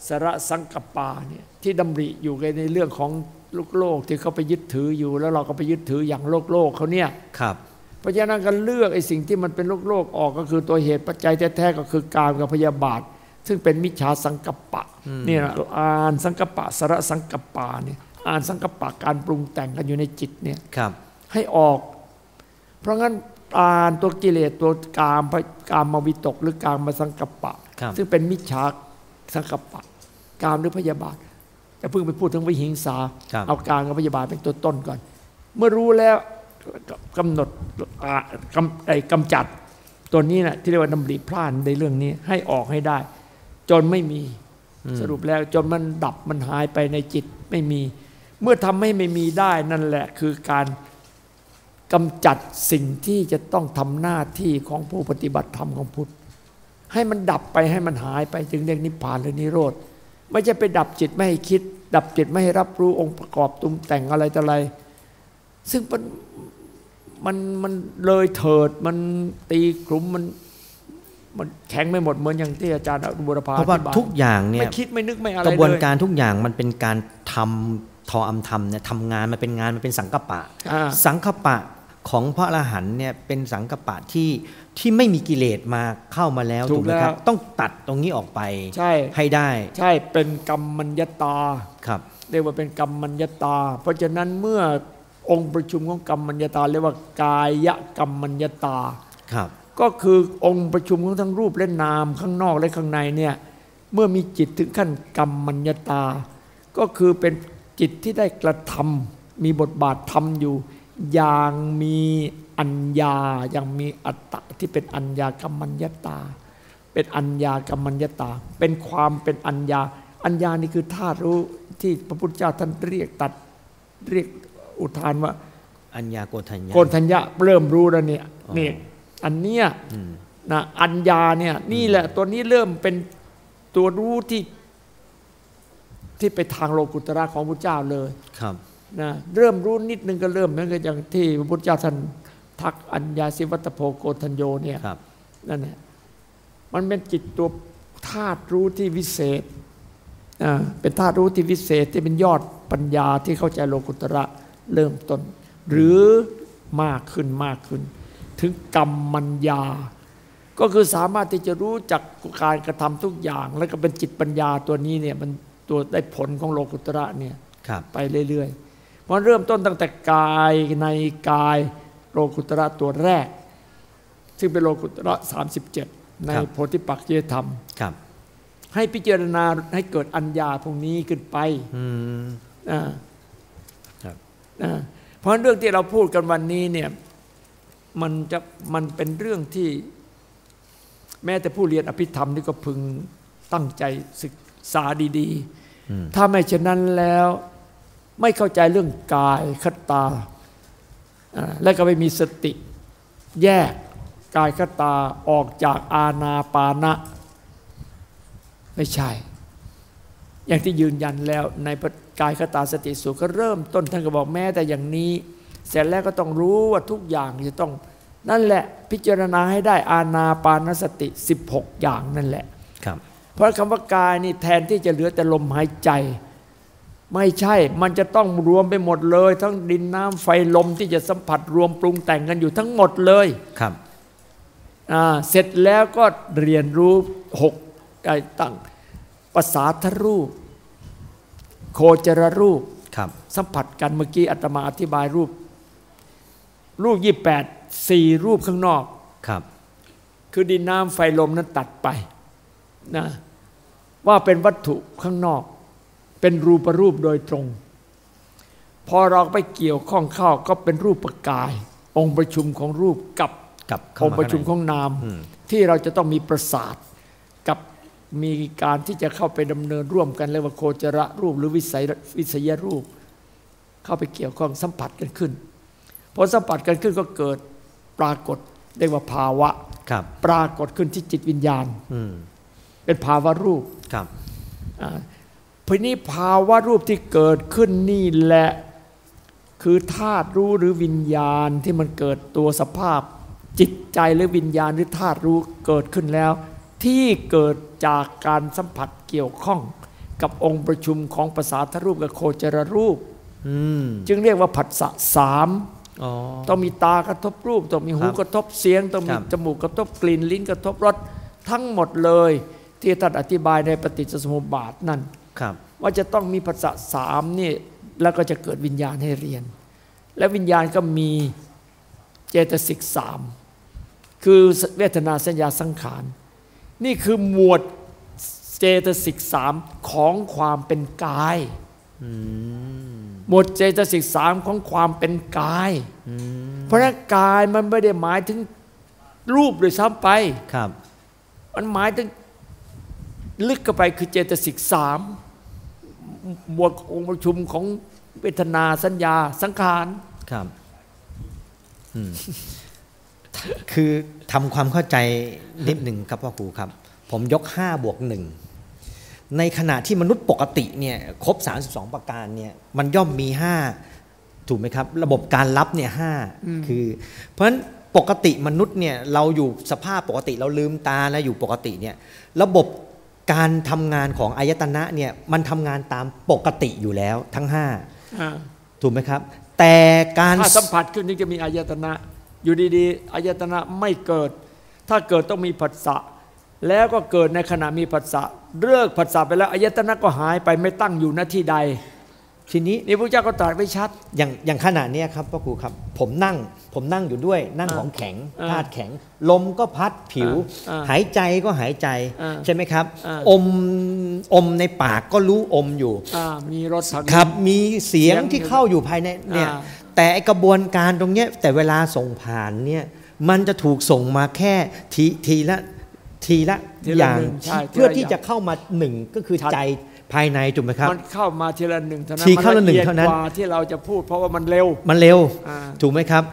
สระสังกปาเนี่ยที่ดำริอยู่ในเรื่องของโลกโลกที่เขาไปยึดถืออยู่ แล้วเราก็ไปยึดถืออย่างโลกโลกเขาเนี่ยครับเพราะฉะนั้นก็เลือกไอ้สิ่งที่มันเป็นโลกโลกออกก็คือตัวเหตุปัจจัยแท้ๆก็คือการกับพยาบาท ซึ่งเป็นมิจฉาสังกัปปะเนี่ยอ่านสังกัปปะสระสังกัปปาเนี่ยอ่านสังกัปปะการปรุงแต่งกันอยู่ในจิตเนี่ยครับ ให้ออก เพราะงั้น อ่านตัวกิเลสตัวกามพกามมาวิตกหรือกามมาสังกัปปะครับซึ่งเป็นมิจฉาสังกัปปะ กามหรือพยาบาทจะเพิ่งไปพูดถึงวิหิงสาครับเอาการกับพยาบาทเป็นตัวต้นก่อน เมื่อรู้แล้วกำหนดอ่ากำไอ้กำจัดตัวนี้นะที่เรียกว่าดำริพลานในเรื่องนี้ให้ออกให้ได้ จนไม่มีสรุปแล้วจนมันดับมันหายไปในจิตไม่มี เมื่อทำให้ไม่มีได้นั่นแหละคือการ กำจัดสิ่งที่จะต้องทำหน้าที่ของผู้ปฏิบัติธรรมของพุทธ ให้มันดับไปให้มันหายไปจึงเรียกนิพพานหรือนิโรธ ไม่ใช่ไปดับจิตไม่ให้คิด ดับจิตไม่ให้รับรู้องค์ประกอบตุมแต่งอะไรต่ออะไร ซึ่งมันมันมันเลยเถิดมันตีกลุ่มมันมันแข็งไม่หมดเหมือนอย่างที่อาจารย์อนุบุรพาเพราะว่าอธิบยทุกอย่างเนี่ไม่ยคิดไม่นึกไม่อะไรกระบวนเลยการทุกอย่างมันเป็นการทำทออำทำเนี่ยทำงานมันเป็นงานมันเป็นสังกปะอ่าสังกปะ ของพระอรหันต์เนี่ยเป็นสังกปะที่ที่ไม่มีกิเลสมาเข้ามาแล้วถูถูกกไหมครับแล้วต้องตัดตรงนี้ออกไปใช่ให้ได้ ใช่เป็นกรรมมัญญตาครับเรียกว่าเป็นกรรมมัญญตา เพราะฉะนั้นเมื่อองค์ประชุมของกรรมมัญญตาเรียกว่ากายกรรมมัญญตาครับ ก็คือองค์ประชุมของทั้งรูปและนามข้างนอกและข้างในเนี่ยเมื่อมีจิตถึงขั้นกรรมมัญญตา ก็คือเป็นจิตที่ได้กระทำมีบทบาททำอยู่ อย่างมีอัญญาอย่างมีอัตตะที่เป็นอัญญากรรมัญญตา เป็นอัญญากรรมัญญตา เป็นความเป็นอัญญา อัญญานี่คือธาตุรู้ที่พระพุทธเจ้าท่านเรียกตัดเรียกอุทานว่า อัญญาโกฏัญญาโกนธัญญะเริ่มรู้แล้วเนี่ยอ๋อนี่อันเนี้ยอืมนะอัญญาเนี่ยนี่แหละตัวนี้เริ่มเป็นตัวรู้ที่ที่ไปทางโลกุตระของพระเจ้าเลยครับ นะเริ่มรู้นิดนึงก็เริ่มเหมือนกับอย่างที่พระพุทธเจ้าท่านทักอัญญาสิวัตโพโกทัญโยเนี่ยครับนั่นแหละมันเป็นจิตตัวธาตุรู้ที่วิเศษอ่าเป็นธาตุรู้ที่วิเศษที่เป็นยอดปัญญาที่เข้าใจโลกุตระเริ่มต้น หรือมากขึ้นมากขึ้น ถึงกรรมมัญญา ก็คือสามารถที่จะรู้จักการกระทำทุกอย่าง แล้วก็เป็นจิตปัญญาตัวนี้เนี่ยมันตัวได้ผลของโลกุตระเนี่ยครับไปเรื่อยๆ มันเริ่มต้นตั้งแต่กายในกายโลกุตระตัวแรก ซึ่งเป็นโลกุตระ 37 ในครับโพธิปักจยธรรมครับ ให้พิจารณาให้เกิดอัญญาพวกนี้ขึ้นไปอืมอ่าครับอ่าเพราะเรื่องที่เราพูดกันวันนี้เนี่ยมันจะมันเป็นเรื่องที่ แม้แต่ผู้เรียนอภิธรรมนี่ก็พึงตั้งใจศึกษาดีอืมๆถ้าไม่เช่นนั้นแล้ว ไม่เข้าใจเรื่องกายคตาอ่าและก็ไม่มีสติแยกกายคตาออกจากอาณาปานะ ไม่ใช่ อย่างที่ยืนยันแล้วในกายคตาสติสูตรก็เริ่มต้นท่านก็บอกแม้แต่อย่างนี้ เสร็จแล้วก็ต้องรู้ว่าทุกอย่างจะต้อง นั่นแหละพิจารณาให้ได้อาณาปานสติ 16 อย่างนั่นแหละครับเพราะคำว่ากายนี่แทนที่จะเหลือแต่ลมหายใจ ไม่ใช่ มันจะต้องรวมไปหมดเลย ทั้งดินน้ำไฟลมที่จะสัมผัสรวมปรุงแต่งกันอยู่ทั้งหมดเลยครับอ่าเสร็จแล้วก็เรียนรู้หกไอ้ตั้งภาษาทรูป โคจรรูปครับสัมผัสกันเมื่อกี้อาตมาอธิบายรูป รูปยี่แปดสี่รูปข้างนอกครับ คือดินน้ำไฟลมนั้นตัดไปนะว่าเป็นวัตถุข้างนอก เป็นรูปรูปโดยตรง พอเราไปเกี่ยวข้องเข้าก็เป็นรูปประกาย องค์ประชุมของรูปกับกับอเข้างค์มาประชุมขข้างองนามอืมที่เราจะต้องมีประสาทกับมีการที่จะเข้าไปดำเนินร่วมกันเรียกว่าโคจรรูปหรือวิสัยวิสัยรูป เข้าไปเกี่ยวข้องสัมผัสกันขึ้นพอสัมผัสกันขึ้นก็เกิดปรากฏเรียกว่าภาวะในครับปรากฏขึ้นที่จิตวิญญาณอืมเป็นภาวะรูปครับ อ่าทีนี้ภาวะรูปที่เกิดขึ้นนี่แหละ คือธาตุรู้หรือวิญญาณที่มันเกิดตัวสภาพ จิตใจหรือวิญญาณหรือธาตุรู้เกิดขึ้นแล้ว ที่เกิดจากการสัมผัสเกี่ยวข้อง กับองค์ประชุมของภาษาทรูปกับโคจรรูปอืมจึงเรียกว่าผัสสะสามอ๋อต้องมีตากระทบรูป ต้องมีหูครับกระทบเสียง ต้องมีครับจมูกกระทบกลิ่นลิ้นกระทบรสทั้งหมดเลย ที่ท่านอธิบายในปฏิจจสมุปบาทนั่นครับ ว่าจะต้องมีภาษาสามนี่แล้วก็จะเกิดวิญญาณให้เรียน และวิญญาณก็มีเจตสิกสามคือเวทนาสัญญาสังขาร นี่คือหมวดเจตสิกสามของความเป็นกายอืมหมวดเจตสิกสามของความเป็นกายอืมเพราะฉะนั้นกายมันไม่ได้หมายถึงรูปโดยซ้ำไปครับ มันหมายถึงลึกเข้าไปคือเจตสิกสาม บวกองค์ประชุมของเวทนาสัญญาสังขารครับอืมคือทำความเข้าใจนิดหนึ่งครับพ่อครูครับ ผมยก5บวกหนึ่งในขณะที่มนุษย์ปกติเนี่ยครบ 32 ประการเนี่ยมันย่อมมี 5 ถูกไหมครับ ระบบการรับเนี่ยห้าคือ เพราะฉะนั้นปกติมนุษย์เนี่ยเราอยู่สภาพปกติเราลืมตาแล้วอยู่ปกติเนี่ยระบบ การทำงานของอายตนะเนี่ยมันทำงานตามปกติอยู่แล้วทั้ง5ถูกไหมครับ แต่การถ้าสัมผัสขึ้นนี่จะมีอายตนะ อยู่ดีๆอายตนะไม่เกิด ถ้าเกิดต้องมีผัสสะแล้วก็เกิดในขณะมีผัสสะเลิกผัสสะไปแล้วอายตนะก็หายไปไม่ตั้งอยู่หน้าที่ใด ทีนี้นี่พระเจ้าก็ตรัสไว้ชัดอย่างอย่างขณะเนี้ยครับพ่อครูครับ ผมนั่ง ผมนั่งอยู่ด้วยนั่งอ่าของแข็งอ่าธาตุแข็ง ลมก็พัดผิวอ่าอ่าหายใจก็หายใจอ่าใช่ไหมครับอ่าอมอมในปากก็รู้อมอยู่อ่ามีรสสังครับมีเสียงเสียงที่เข้าอยู่ภายในเนี่ยอ่าแต่ไอ้กระบวนการตรงเนี้ยแต่เวลาส่งผ่านเนี่ยมันจะถูกส่งมาแค่ทีทีละทีละทีอละย่างหนึ่งใช่เพื่อทีละที่อย่างจะเข้ามาหนึ่งก็คือชัดใจภายในถูกไหมครับมันเข้ามาทีละหนึ่งเท่านั้นทีเข้าละหนึ่งมัอียดเท่านั้นกว่าที่เราจะพูดเพราะว่ามันเร็วมันเร็วอ่าถูกไหมครับ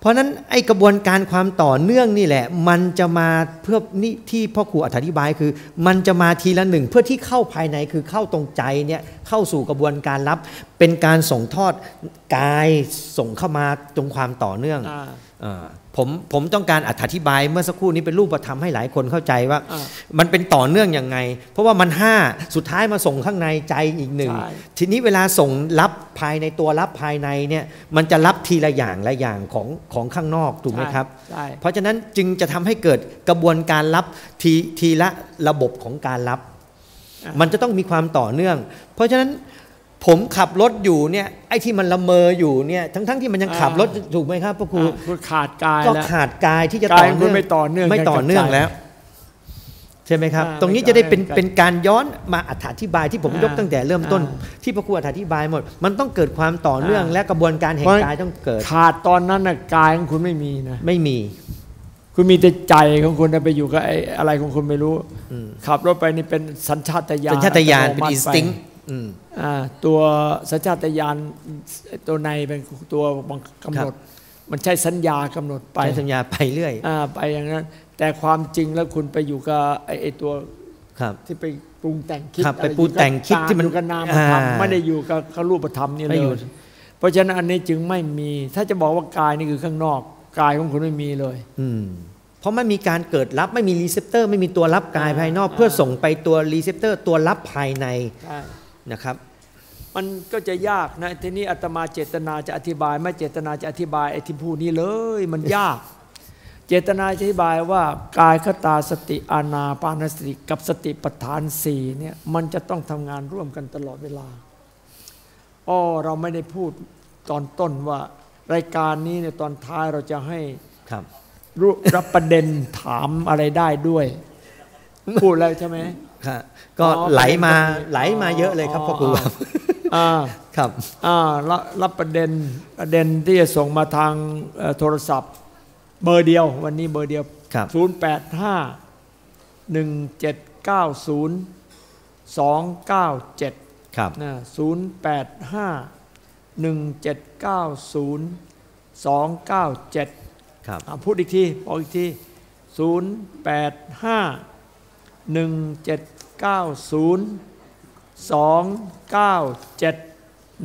เพราะฉะนั้นไอ้กระบวนการความต่อเนื่องนี่แหละ มันจะมาเพื่อนี่ที่พ่อครูอธิบายคือ มันจะมาทีละหนึ่งเพื่อที่เข้าภายในคือเข้าตรงใจเนี่ยเข้าสู่กระบวนการรับ เป็นการส่งทอดกายส่งเข้ามาตรงความต่อเนื่องอ่าอ่า ผมผมต้องการอธิบายเมื่อสักครู่นี้เป็นรูปธรรมให้หลายคนเข้าใจว่าอ่า มันเป็นต่อเนื่องยังไง เพราะว่ามันห้าสุดท้ายมาส่งข้างในใจอีกหนึ่งใช่ทีนี้เวลาส่งรับภายในตัวรับภายในเนี่ยมันจะรับทีละอย่างละอย่างของของข้างนอกถูกไหมครับใช่เพราะฉะนั้นจึงจะทำให้เกิดกระบวนการรับทีทีละระบบของการรับอะมันจะต้องมีความต่อเนื่อง เพราะฉะนั้น ผมขับรถอยู่เนี่ยไอ้ที่มันละเมออยู่เนี่ยทั้งทั้งๆที่มันยังขับรถถูกไหมครับพระครูอ่าคุณขาดกายก็แล้วขาดกายที่จะกายต่อของคุเนื่ณองไม่ต่อเนื่องไม่ต่อเนื่องกันกับใจแล้วใช่ไหมครับอ่าตรงนี้ไม่จะได้เป็นต่อเนื่องกันเป็นการย้อนมาอธิบายที่ผมอ่ายกตั้งแต่เริ่มต้นอ่าที่พระครูอธิบายหมด มันต้องเกิดความต่อเนื่องอ่าและกระบวนการแห่งกายต้องเกิด ขาดตอนนั้นน่ะกายของคุณไม่มีนะไม่มี คุณมีแต่ใจของคุณนะไปอยู่กับไอ้อะไรของคุณไม่รู้อืมขับรถไปนี่เป็นสัญชาตญาณเป็นชาตญาณอัเป็นโมัอิตินสไปติ้งอ่า ตัวสัญชาตญาณตัวในเป็นตัวบังกำหนด มันใช้สัญญากำหนดไปไปสัญญาไปเรื่อยอ่าไปอย่างนั้น แต่ความจริงแล้วคุณไปอยู่กับไอ้ไอ้ตัวครับที่ไปปรุงแต่งคิดครับอะไรไปปรุงแต่งคิดที่มันอยู่กับนามธรรมอ่าไม่ได้อยู่กับกับรูปธรรมนี่ไม่อยู่เลยเพราะฉะนั้นอันนี้จึงไม่มี ถ้าจะบอกว่ากายนี่คือข้างนอกกายของคุณไม่มีเลย อืมเพราะไม่มีการเกิดรับไม่มี receptor ไม่มีตัวรับกายอ่าภายนอกอ่าเพื่อส่งไปตัว receptor ตัวรับภายในใช่ นะครับ มันก็จะยากนะทีนี้อาตมาเจตนาจะอธิบาย ไม่เจตนาจะอธิบายไอ้ที่พูดนี้เลยมันยาก เจตนาจะอธิบายว่ากายคตาสติอานาปานสติกับสติปัฏฐานสี่เนี่ยมันจะต้องทำงานร่วมกันตลอดเวลาอ้อเราไม่ได้พูดตอนต้นว่ารายการนี้ในยตอนท้ายเราจะให้ครับรู้รับประเด็นถามอะไรได้ด้วย พูดแล้วใช่ไหมครับ ก็อ๋อไหลมาประเด็นไหลมาเยอะเลยครับอ๋อพ่อครูครับอ่าครับอ่ารับรับประเด็นประเด็นที่จะส่งมาทางเอ่อโทรศัพท์ เบอร์เดียว วันนี้เบอร์เดียวครับ0 8 5 1 7 9 0 2 9 7ครับนะ0 8 5 1 7 9 0 2 9 7ครับอะพูดอีกทีบอกอีกที0 8 5 1 7 9 0 2 9 7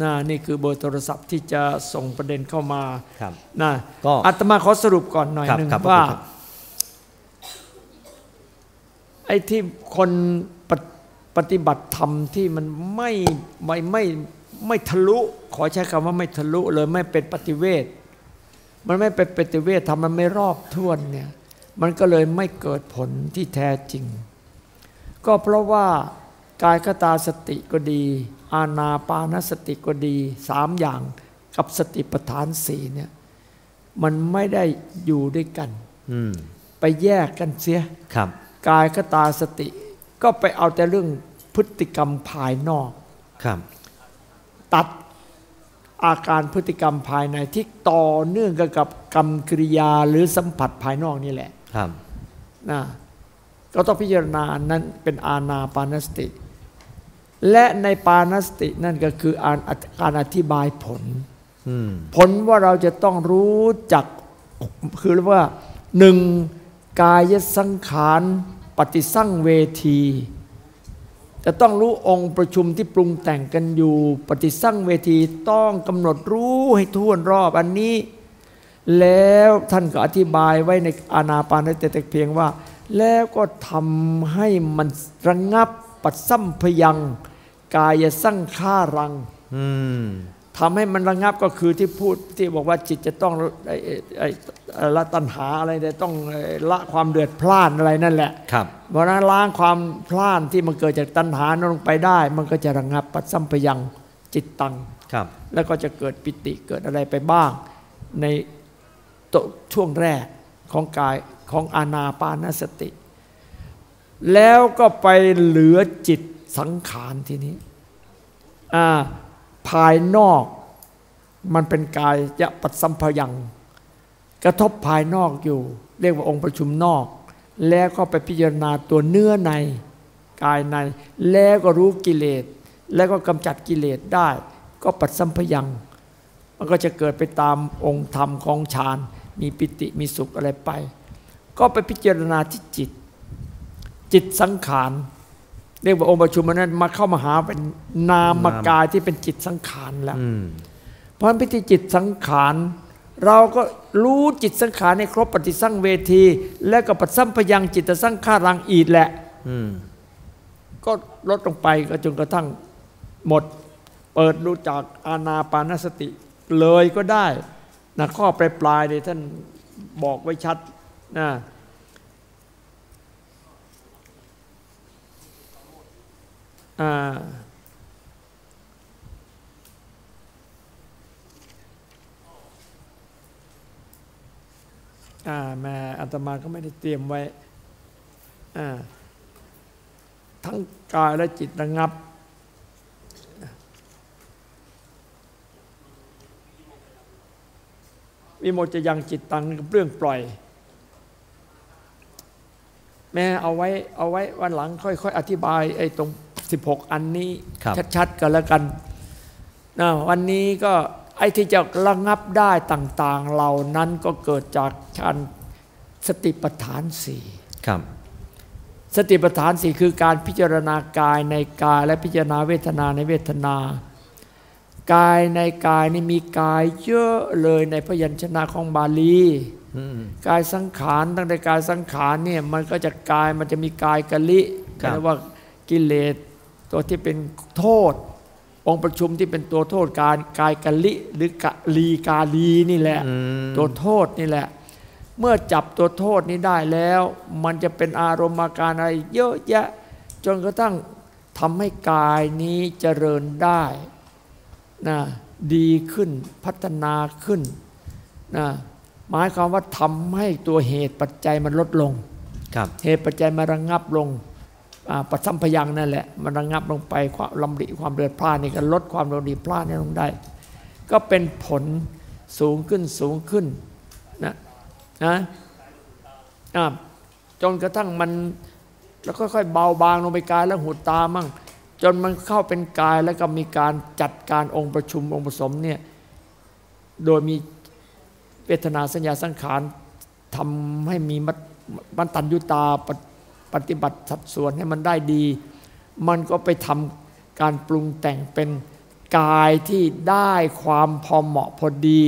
นะนี่คือเบอร์โทรศัพท์ที่จะส่งประเด็นเข้ามาครับนะก็อาตมาขอสรุปก่อนหน่อยครับหนึ่งครับว่าครับไอ้ที่คนปฏิปฏิบัติธรรมที่มันไม่ไม่ไม่ไม่ทะลุ ขอใช้คำว่าไม่ทะลุเลยไม่เป็นปฏิเวทมันไม่เป็นปฏิเวททำมันไม่รอบท้วนเนี่ย มันก็เลยไม่เกิดผลที่แท้จริง ก็เพราะว่ากายคตาสติก็ดี อาณาปานสติก็ดีสามอย่างกับสติปัฏฐานสี่เนี่ยมันไม่ได้อยู่ด้วยกันอืมไปแยกกันเสียครับ กายคตาสติ ก็ไปเอาแต่เรื่องพฤติกรรมภายนอกครับ ตัดอาการพฤติกรรมภายในที่ต่อเนื่องกันกับกรรมกิริยาหรือสัมผัสภายนอกนี่แหละ ครับนะ ก็ต้องพิจารณานั้นเป็นอาณาปานสติ และในปานสตินั่นก็คือการอธิบายผลผลว่าเราจะต้องรู้จักคือเรียกว่าหนึ่งกายสังขารปฏิสั่งเวที จะต้องรู้องค์ประชุมที่ปรุงแต่งกันอยู่ ปฏิสั่งเวทีต้องกำหนดรู้ให้ทั่วนรอบอันนี้ แล้วท่านก็อธิบายไว้ในอานาปานสติแต่เพียงว่า แล้วก็ทำให้มันระงับปัดซ้ำพยัง กายสั่งฆ่ารังอืมทำให้มันระงับก็คือที่พูดที่บอกว่าจิตจะต้องไอ้ไอ้ไอ้ไอ้ละตัณหาอะไรเนี่ยต้องไอ้ละความเดือดพล่านอะไรนั่นแหละครับเพราะฉะนั้นล้างความพล่านที่มันเกิดจากตัณหานั้นลงไปได้ มันก็จะระงับปัดสัมปยังจิตตังครับแล้วก็จะเกิดปิติเกิดอะไรไปบ้าง ในตช่วงแรกของกาย ของอาณาปานสติ แล้วก็ไปเหลือจิตสังขารทีนี้อ่าภายนอกมันเป็นกายยะปัสสัมพยัง กระทบภายนอกอยู่ เรียกว่าองค์ประชุมนอก แล้วก็ไปพิจารณาตัวเนื้อในกายใน แล้วก็รู้กิเลส แล้วก็กำจัดกิเลสได้ ก็ปัสัมพยัง มันก็จะเกิดไปตามองค์ธรรมของฌาน มีปิติมีสุขอะไรไป ก็ไปพิจารณาที่จิต จิตสังขารเรียกว่าองค์ประชุมอันนั้นมาเข้ามาหาเป็นนามกายที่เป็นจิตสังขารแล้วอืมเพราะฉะนั้นพิธีจิตสังขารเราก็รู้จิตสังขารในครบปฏิสั่งเวที แล้วก็ปัดสัมพยังจิตสังขารังอีดแหละอืมก็ลดลงไปก็จนกระทั่งหมด เปิดดูจากอาณาปานสติ เลยก็ได้นะข้อปลายปลายๆเนี่ยท่านบอกไว้ชัด นะอ่าอ่าแม่อัตมาก็ไม่ได้เตรียมไว้อ่าทั้งกายและจิตระงับ วิโมจะยังจิตตังเรื่องปล่อย แม่เอาไว้เอาไว้วันหลังค่อยๆอธิบายไอ้ตรง 16 อันนี้ครับชัดๆกันแล้วกันนะวันนี้ก็ไอ้ที่จะระงับได้ต่าง ๆ เหล่านั้นก็เกิดจากการสติปัฏฐานสี่ครับสติปัฏฐานสี่คือการพิจารณากายในกายและพิจารณาเวทนาในเวทนา กายในกายนี่มีกายเยอะเลยในพยัญชนะของบาลีอืมกายสังขารตั้งแต่กายสังขารเนี่ยมันก็จะกายมันจะมีกายกะลิครับเรียกว่ากิเลสตัวที่เป็นโทษ องค์ประชุมที่เป็นตัวโทษการกายกะลิหรือกะลีกาลีนี่แหละอืมตัวโทษนี่แหละ เมื่อจับตัวโทษนี้ได้แล้ว มันจะเป็นอารมณ์อาการอะไรเยอะแยะ จนกระทั่งทำให้กายนี้เจริญได้ นะดีขึ้นพัฒนาขึ้นนะหมายความว่าทำให้ตัวเหตุปัจจัยมันลดลงครับเหตุปัจจัยมันระงงับลงอ่าปัจสัมพยังนั่นแหละมันระงงับลงไปความลำดิความเดือดพล่านนี่ก็ลดความลำดิพล่านนี้ลงได้ ก็เป็นผลสูงขึ้นสูงขึ้นนะนะอ่าจนกระทั่งมันแล้วค่อยๆเบาบางลงไปกายแล้วหูตามั่ง จนมันเข้าเป็นกายแล้วก็มีการจัดการองค์ประชุมองค์ผสมเนี่ยโดยมีเวทนาสัญญาสังขารทำให้มีมัตมัตตัญญุตาปฏิปฏิบัติสัดส่วนให้มันได้ดี มันก็ไปทำการปรุงแต่งเป็นกายที่ได้ความพอเหมาะพอดี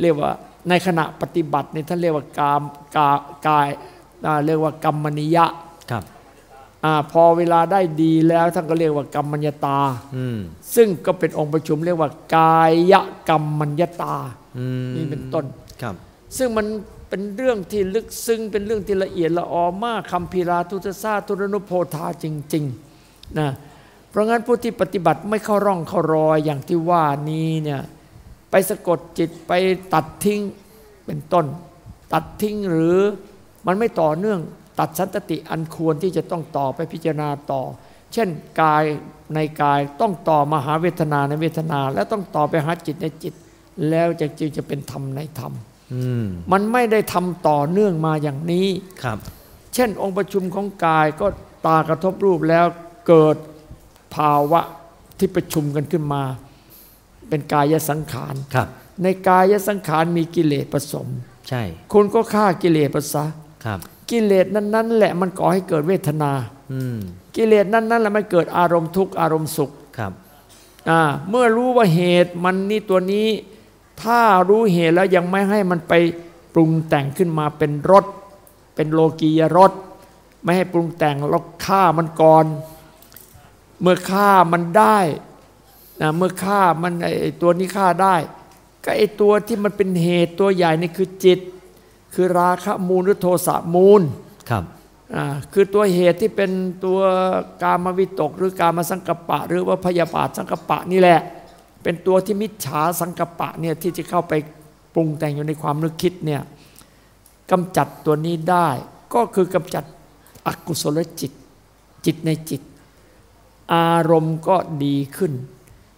เรียกว่าในขณะปฏิบัติเนี่ยท่านเรียกว่ากามกากายเรียกว่ากรรมนิยะครับ อาพอเวลาได้ดีแล้วท่านก็เรียกว่ากรรมัญญตาอืมซึ่งก็เป็นองค์ประชุมเรียกว่ากายกรรมัญญตาอืมนี่เป็นต้นครับ ซึ่งมันเป็นเรื่องที่ลึกซึ้งเป็นเรื่องที่ละเอียดละออมากคำพีราทุตซาตุรนุโพธาจริงๆนะเพราะงั้นผู้ที่ปฏิบัติไม่เข้าร่องเข้ารอยอย่างที่ว่านี้เนี่ยไปสะกดจิตไปตัดทิ้งเป็นต้น ตัดทิ้งหรือมันไม่ต่อเนื่อง ตัดสันตติอันควรที่จะต้องต่อไปพิจารณาต่อ เช่นกายในกายต้องต่อมาหาเวทนาในเวทนา แล้วต้องต่อไปหาจิตในจิต แล้วจะจึงจะเป็นธรรมในธรรมอืมมันไม่ได้ทำต่อเนื่องมาอย่างนี้ครับ เช่น องค์ประชุมของกายก็ตากระทบรูปแล้วเกิดภาวะที่ประชุมกันขึ้นมา เป็นกายสังขารครับ ในกายสังขารมีกิเลสผสม ใช่ คุณก็ฆ่ากิเลสไปซะครับ กิเลสนั้น ๆ แหละมันก่อให้เกิดเวทนาอืมกิเลสนั้นๆแหละมันเกิดอารมณ์ทุกข์อารมณ์สุขครับอ่าเมื่อรู้ว่าเหตุมันนี่ตัวนี้ ถ้ารู้เหตุแล้วยังไม่ให้มันไปปรุงแต่งขึ้นมาเป็นรสเป็นโลกียรสไม่ให้ปรุงแต่งแล้วฆ่ามันก่อน เมื่อฆ่ามันได้นะเมื่อฆ่ามันไอ้ตัวนี้ฆ่าได้ ก็ไอ้ตัวที่มันเป็นเหตุตัวใหญ่นี่คือจิต คือราคะมูลหรือโทสะมูลครับอ่าคือตัวเหตุที่เป็นตัวกามวิตก หรือกามสังกปปะหรือว่าพยาบาทสังกปปะนี่แหละ เป็นตัวที่มิจฉาสังกปปะเนี่ยที่จะเข้าไปปรุงแต่งอยู่ในความนึกคิดเนี่ยกำจัดตัวนี้ได้ก็คือกำจัดอกุศลจิต จิตในจิต อารมณ์ก็ดีขึ้น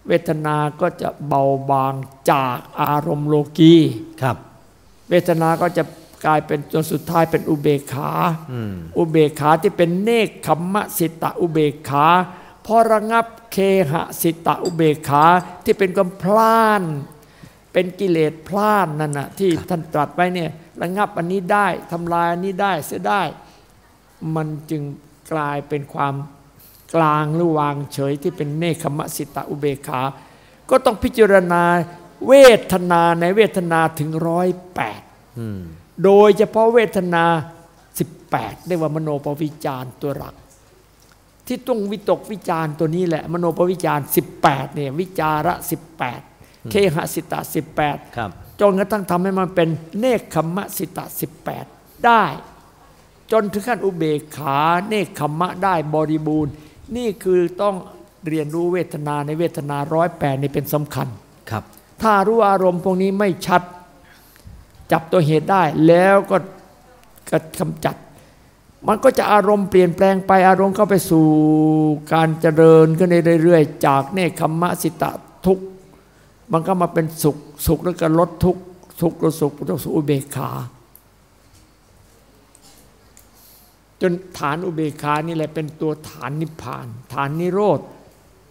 เวทนาก็จะเบาบางจากอารมณ์โลกีครับ เวทนาก็จะ กลายเป็นจนสุดท้ายเป็นอุเบกขาอืมอุเบกขาที่เป็นเนคขมมะสิตะอุเบกขาพอระงับเคหะสิตะอุเบกขาที่เป็นความพล่าน เป็นกิเลสพล่านนั่นนะที่ท่านตรัสไว้เนี่ยระงับอันนี้ได้ทำลายอันนี้ได้เสียได้ มันจึงกลายเป็นความกลางหรือวางเฉยที่เป็นเนคขมะสิตะอุเบกขา ก็ต้องพิจารณาเวทนาในเวทนาถึงร้อยแปดอืม โดยเฉพาะเวทนา 18เรียกว่ามโนปวิจารณ์ตัวหลัก ที่ต้องวิตกวิจารณ์ตัวนี้แหละ มโนปวิจารณ์18เนี่ยวิจาระ 18 เคหสิตะ18ครับจนกระทั่งทำให้มันเป็นเนคขมมะสิตะ18 ได้ จนถึงขั้นอุเบกขาเนคขมมะได้บริบูรณ์ นี่คือต้องเรียนรู้เวทนาในเวทนาร้อยแปดนี่เป็นสำคัญครับ ถ้ารู้อารมณ์พวกนี้ไม่ชัด จับตัวเหตุได้แล้วก็กกำจัด มันก็จะอารมณ์เปลี่ยนแปลงไปอารมณ์เข้าไปสู่การเจริญขึ้นเรื่อยๆ จากเนคขมะสิตะทุกมันก็มาเป็นสุขสุขแล้วก็ลดทุกทุกข์ลดสุขลดสุขอุเบกขา จนฐานอุเบกขานี่แหละเป็นตัวฐานนิพพาน ฐานนิโรธ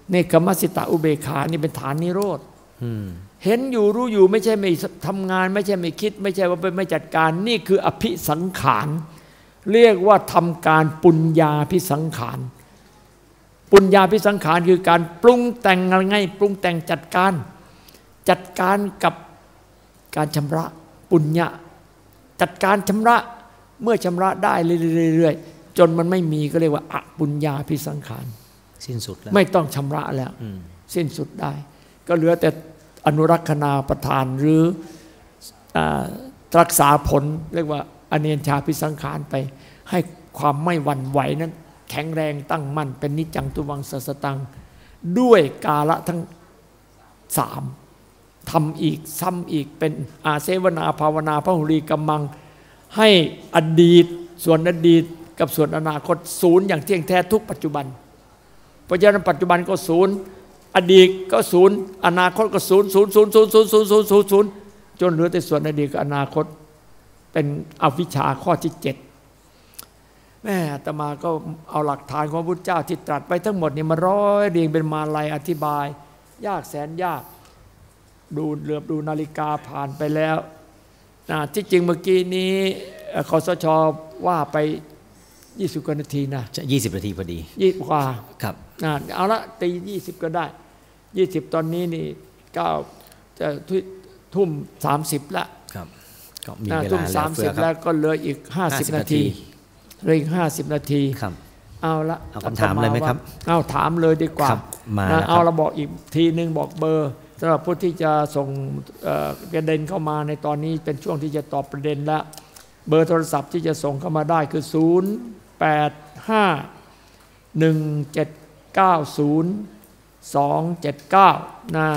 เนคขมสิตะอุเบกขานี่เป็นฐานนิโรธอืม เห็นอยู่รู้อยู่ไม่ใช่ไม่ทำงาน ไม่ใช่ไม่คิด ไม่ใช่ว่าไปไม่จัดการ นี่คืออภิสังขาร เรียกว่าทำการปุญญาพิสังขาร ปุญญาพิสังขารคือการปรุงแต่งอะไรไงปรุงแต่งจัดการ จัดการกับการชำระปุญญะจัดการชำระเมื่อชำระได้เรื่อยๆจนมันไม่มีก็เรียกว่าอปุญญาพิสังขาร สิ้นสุดแล้วไม่ต้องชำระแล้วอืมสิ้นสุดได้ ก็เหลือแต่ อนุรักษณาประทานหรือรักษาผลเรียกว่าอเนียนชาพิสังขารไป ให้ความไม่หวั่นไหวนั้น แข็งแรงตั้งมั่น เป็นนิจังตุวังสัสตัง ด้วยกาละทั้งสามทำอีกซ้ำอีกเป็นอาเซวนาภาวนาพระหุรีกำมัง ให้อดีตส่วนอดีตกับส่วนอนาคตศูนย์อย่างเที่ยงแท้ทุกปัจจุบัน เพราะฉะนั้นปัจจุบันก็ศูนย์ อดีตก็ศูนย์อนาคตก็ศูนย์ศูนย์ศูนย์ศูนย์ศูนย์ศูนย์ศูนย์ศูนย์ศูนย์จนเหลือแต่ส่วนอดีตกับอนาคต เป็นอวิชชาข้อที่เจ็ดแม่อาตมาก็เอาหลักฐานของพระพุทธเจ้าที่ตรัสไปทั้งหมดนี่มาร้อยเรียงเป็นมาลัยอธิบาย ยากแสนยาก ดูเหลือบดูนาฬิกาผ่านไปแล้วนะที่จริงเมื่อกี้นี้เอ่อคสชว่าไป 20กว่านาทีนะจะยี่สิบนาทีพอดียี่กว่าครับนะเอาละตียี่สิบก็ได้ยี่สิบตอนนี้นี่เก้าจะทุทุ่มสามสิบละครับก็มีนะเวทุ่มลาเหลืสาอมเฟืสิอบคแล้รัวบก็เหลืออีกห้าสิบ50นาทีเหลืออีกห้าสิบนาทีครับเอาละเอาคำถามเลยไหมครับ เอาถามเลยดีกว่าครับมานะแล้วครับเอาเราบอกอีกทีหนึ่งบอกเบอร์สำหรับผู้ที่จะส่งเอ่อประเด็นเข้ามาในตอนนี้เป็นช่วงที่จะตอบประเด็นแล้วเบอร์โทรศัพท์ที่จะส่งเข้ามาได้คือ 0 8 5 1 7 9 0 2 7 9นะ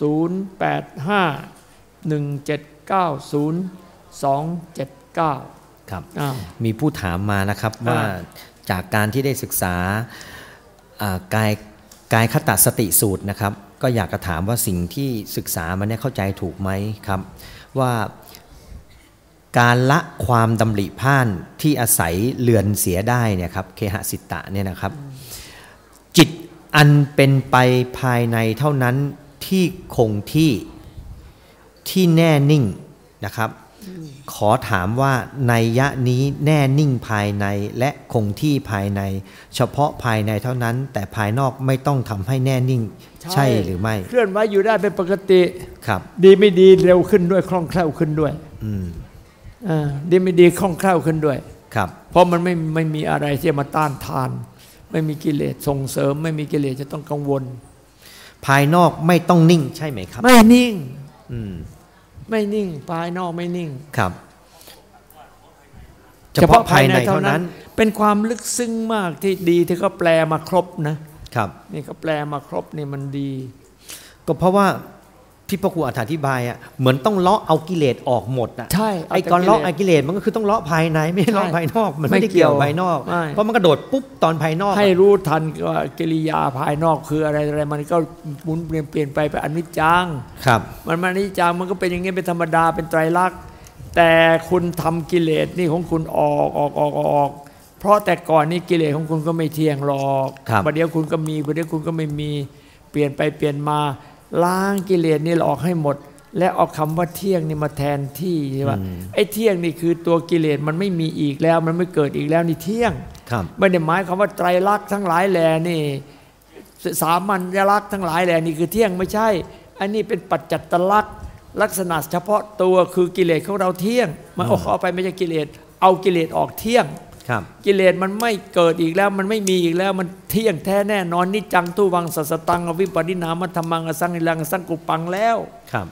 0 8 5 1 7 9 0 2 7 9 ครับอ้าวมีผู้ถามมานะครับว่าอ่าจากการที่ได้ศึกษาอ่ากายกายคตสติสูตรนะครับ ก็อยากจะถามว่าสิ่งที่ศึกษามาเนี่ยเข้าใจถูกไหมครับ ว่า การละความดำริพร่านที่อาศัยเลือนเสียได้เนี่ยครับเคหสิตะเนี่ยนะครับ จิตอันเป็นไปภายในเท่านั้นที่คงที่ที่แน่นิ่งนะครับ ขอถามว่าในยะนี้แน่นิ่งภายในและคงที่ภายใน เฉพาะภายในเท่านั้น แต่ภายนอกไม่ต้องทำให้แน่นิ่งใช่หรือไม่ เคลื่อนไหวอยู่ได้เป็นปกติครับ ดีไม่ดีเร็วขึ้นด้วยคล่องแคล่วขึ้นด้วย อืมอ่า ดีไม่ดีคล่องแคล่วขึ้นด้วยครับ เพราะมันไม่ไม่มีอะไรที่จะมาต้านทาน ไม่มีกิเลสส่งเสริม ไม่มีกิเลสจะต้องกังวล ภายนอกไม่ต้องนิ่งใช่ไหมครับ ไม่นิ่ง อืมไม่นิ่ง ภายนอกไม่นิ่งครับเฉพาะภายในเท่านั้น เป็นความลึกซึ้งมากที่ดีที่เขาแปลมาครบนะครับ นี่เขาแปลมาครบนี่มันดี ก็เพราะว่า ที่พระครูอธิบายอะเหมือนต้องเลาะเอากิเลสออกหมดอะใช่ไอ้เอาแต่ก่อนเลาะกิเลสไอ้กิเลสมันก็คือต้องเลาะภายในไม่ใช่เลาะใช่ภายนอกมันไม่ไม่ได้เกี่ยวเกี่ยวภายนอกไม่เพราะมันกระโดดปุ๊บตอนภายนอกอะให้รู้ทันว่ากิริยาภายนอกคืออะไรอะไรมันก็หมุนเปลี่ยนเปลี่ยนไปเป็นอนิจจังครับ มันมานิจจังมันก็เป็นอย่างงี้เป็นธรรมดาเป็นไตรลักษณ์แต่คุณทำกิเลสนี่ของคุณออกออกออกออก เพราะแต่ก่อนนี้กิเลสของคุณก็ไม่เที่ยงหรอกครับประเดี๋ยวคุณก็มีประเดี๋ยวคุณก็ไม่มีเปลี่ยนไปเปลี่ยนมา ล้างกิเลสนี่ออกให้หมด และเอาคำว่าเที่ยงนี่มาแทนที่ใช่ปะไอ้เที่ยงนี่คือตัวกิเลสมันไม่มีอีกแล้ว มันไม่เกิดอีกแล้วนี่เที่ยงครับไม่ได้หมายความว่าไตรลักษณ์ทั้งหลายแหล่นี่สามัญลักษณ์ทั้งหลายแหล่นี่คือเที่ยงไม่ใช่ อันนี้เป็นปัจจัตตลักษณ์ลักษณะเฉพาะตัวคือกิเลสของเราเที่ยง มันเอาเข้าไปไม่ใช่กิเลสเอากิเลสออกเที่ยงครับ กิเลสมันไม่เกิดอีกแล้ว มันไม่มีอีกแล้ว มันเที่ยงแท้แน่นอนนิจจังทุวังสัสสตังอวิปปินามัธรรมังอสังนิรังอสังกุปังแล้วครับ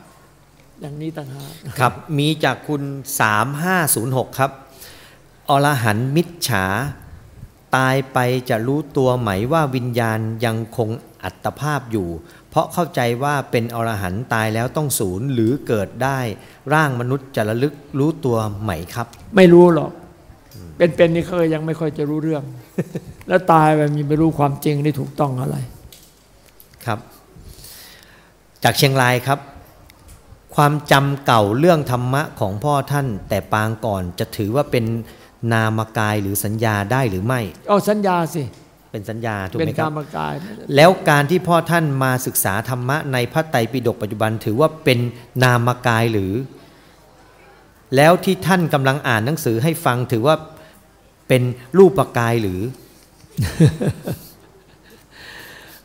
อย่างนี้ต่างหากครับ มีจากคุณ3506 ครับอรหันต์มิจฉา ตายไปจะรู้ตัวไหมว่าวิญญาณยังคงอัตภาพอยู่ เพราะเข้าใจว่าเป็นอรหันต์ตายแล้วต้องศูนย์หรือเกิดได้ ร่างมนุษย์จะระลึกรู้ตัวไหมครับ ไม่รู้หรอก เป็นๆนี่เขาก็ยังไม่ค่อยจะรู้เรื่อง แล้วตายไปมีไม่รู้ความจริงนี่ถูกต้องอะไร ครับ จากเชียงรายครับ ความจำเก่าเรื่องธรรมะของพ่อท่าน แต่ปางก่อนจะถือว่าเป็นนามกายหรือสัญญาได้หรือไม่เอาสัญญาสิเป็นสัญญาถูกเป็นไหมคการับรมกาย แล้วการที่พ่อท่านมาศึกษาธรรมะในพระไตรปิฎกปัจจุบัน ถือว่าเป็นนามกายหรือ แล้วที่ท่านกำลังอ่านหนังสือให้ฟังถือว่า เป็นรูปกายหรือ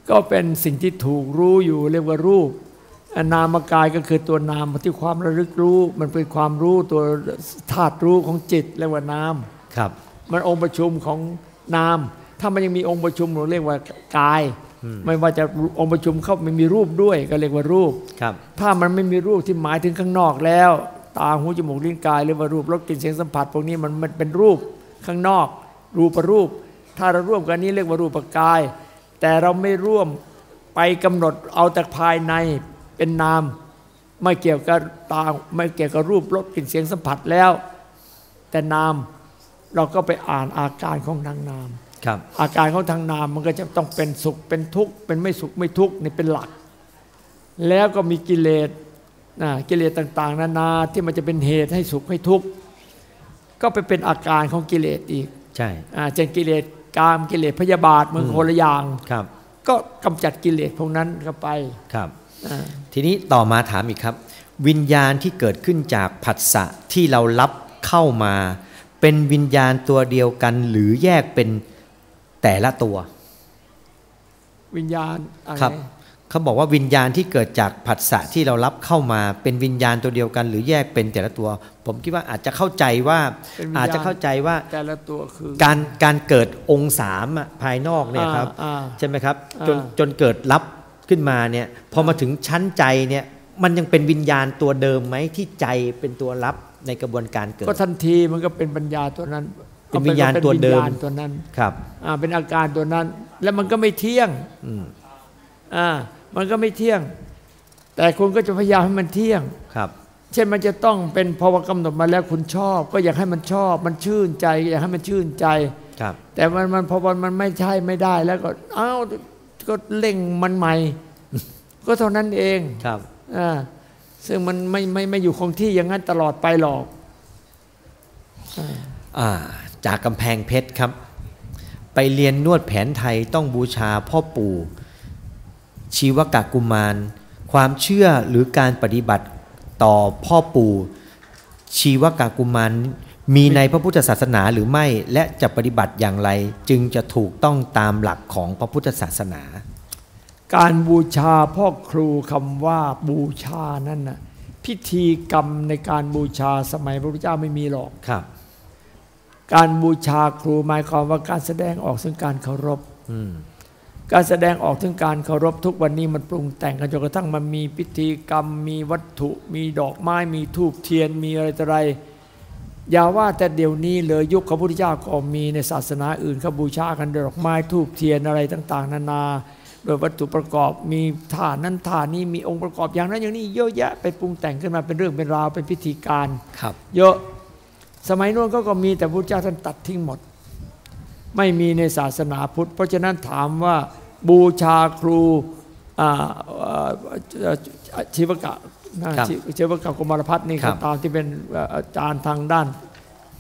ก็เป็นสิ่งที่ถูกรู้อยู่เรียกว่ารูปอนนามกายก็คือตัวนามที่ความระลึกรู้ มันเป็นความรู้ตัวธาตุรู้ของจิตเรียกว่านามครับ มันองค์ประชุมของนาม ถ้ามันยังมีองค์ประชุมเราเรียกว่ากาย ไม่ว่าจะองค์ประชุมเข้าไม่มีรูปด้วยก็เรียกว่ารูปครับ ถ้ามันไม่มีรูปที่หมายถึงข้างนอกแล้ว ตาหูจมูกลิ้นกายเรียกว่ารูปรสกลิ่นเสียงสัมผัสพวกนี้มันมันเป็นรูป ข้างนอก รูปรูป ถ้าเราร่วมกันนี้เรียกว่ารูปกาย แต่เราไม่ร่วมไปกำหนดเอาแต่ภายในเป็นนาม ไม่เกี่ยวกับตาไม่เกี่ยวกับรูปรสกลิ่นเสียงสัมผัสแล้ว แต่นามเราก็ไปอ่านอาการของทางนามครับอาการของทางนามมันก็จะต้องเป็นสุขเป็นทุกข์เป็นไม่สุขไม่ทุกข์นี่เป็นหลัก แล้วก็มีกิเลสนะกิเลสต่าง ๆ นานาที่มันจะเป็นเหตุให้สุขให้ทุกข์ ก็ไปเป็นอาการของกิเลสอีก ใช่อ่าเช่นกิเลสกามกิเลสพยาบาทมันคนละอย่างครับ ก็กำจัดกิเลสพวกนั้นเข้าไปครับอ่าทีนี้ต่อมาถามอีกครับ วิญญาณที่เกิดขึ้นจากผัสสะที่เรารับเข้ามา เป็นวิญญาณตัวเดียวกัน หรือแยกเป็นแต่ละตัว วิญญาณอะไรครับ เขาบอกว่าวิญญาณที่เกิดจากผัสสะที่เรารับเข้ามาเป็นวิญญาณตัวเดียวกัน หรือแยกเป็นแต่ละตัว ผมคิดว่าอาจจะเข้าใจว่าเป็นวิญญาณอาจจะเข้าใจว่าแต่ละตัวคือการการเกิดองค์สามอะภายนอกเนี่ยครับอ่าใช่ไหมครับจนอ่าจนเกิดรับขึ้นมาเนี่ยพอมาถึงชั้นใจเนี่ยมันยังเป็นวิญญาณตัวเดิมไหมที่ใจเป็นตัวรับในกระบวนการเกิด ก็ทันทีมันก็เป็นปัญญาตัวนั้นเป็นวิญญาณตัวเดิมป็นญญาณตัวนั้นครับอ่าเป็นอาการตัวนั้น แล้วมันก็ไม่เที่ยงอืมอ่า มันก็ไม่เที่ยง แต่คุณก็จะพยายามให้มันเที่ยงครับ เช่นมันจะต้องเป็นพอวกำหนดมาแล้วคุณชอบ ก็อยากให้มันชอบ มันชื่นใจ อยากให้มันชื่นใจครับ แต่มันมันพอวันมันไม่ใช่ไม่ได้แล้วก็เอ้าก็เล่งมันใหม่ ก็เท่านั้นเองครับอ่าซึ่งมันไม่ไม่ไม่อยู่คงที่อย่างนั้นตลอดไปหรอกอ่าจากกำแพงเพชรครับ ไปเรียนนวดแผนไทยต้องบูชาพ่อปู่ ชีวกะกุมาร ความเชื่อหรือการปฏิบัติต่อพ่อปู่ชีวกะกุมารมีในพระพุทธศาสนาหรือไม่และจะปฏิบัติอย่างไรจึงจะถูกต้องตามหลักของพระพุทธศาสนา การบูชาพ่อครูคำว่าบูชานั่นน่ะพิธีกรรมในการบูชาสมัยพระพุทธเจ้าไม่มีหรอกครับ การบูชาครูหมายความว่าการแสดงออกซึ่งการเคารพอืม การแสดงออกถึงการเคารพทุกวันนี้มันปรุงแต่งกันจนกระทั่งมันมีพิธีกรรม มีวัตถุมีดอกไม้มีธูปเทียนมีอะไรต่ออะไร อย่าว่าแต่เดี๋ยวนี้เลยยุคของพระพุทธเจ้าก็มีในศาสนาอื่นเขาบูชากันด้วยดอกไม้ธูปเทียนอะไรต่าง ๆ นานา โดยวัตถุประกอบมีท่านั้นท่านี้มีองค์ประกอบอย่างนั้นอย่างนี้เยอะแยะไปปรุงแต่งขึ้นมาเป็นเรื่องเป็นราวเป็นพิธีการครับ เยอะสมัยโน้นก็ก็มีแต่พระพุทธเจ้าท่านตัดทิ้งหมด ไม่มีในศาสนาพุทธ เพราะฉะนั้นถามว่า บูชาครูอ่าเอ่อเอ่อชีวกะนะครับชีชีวกะกุมารพัฒน์นี่ครัก็บตามที่เป็นเอ่ออาจารย์ทางด้าน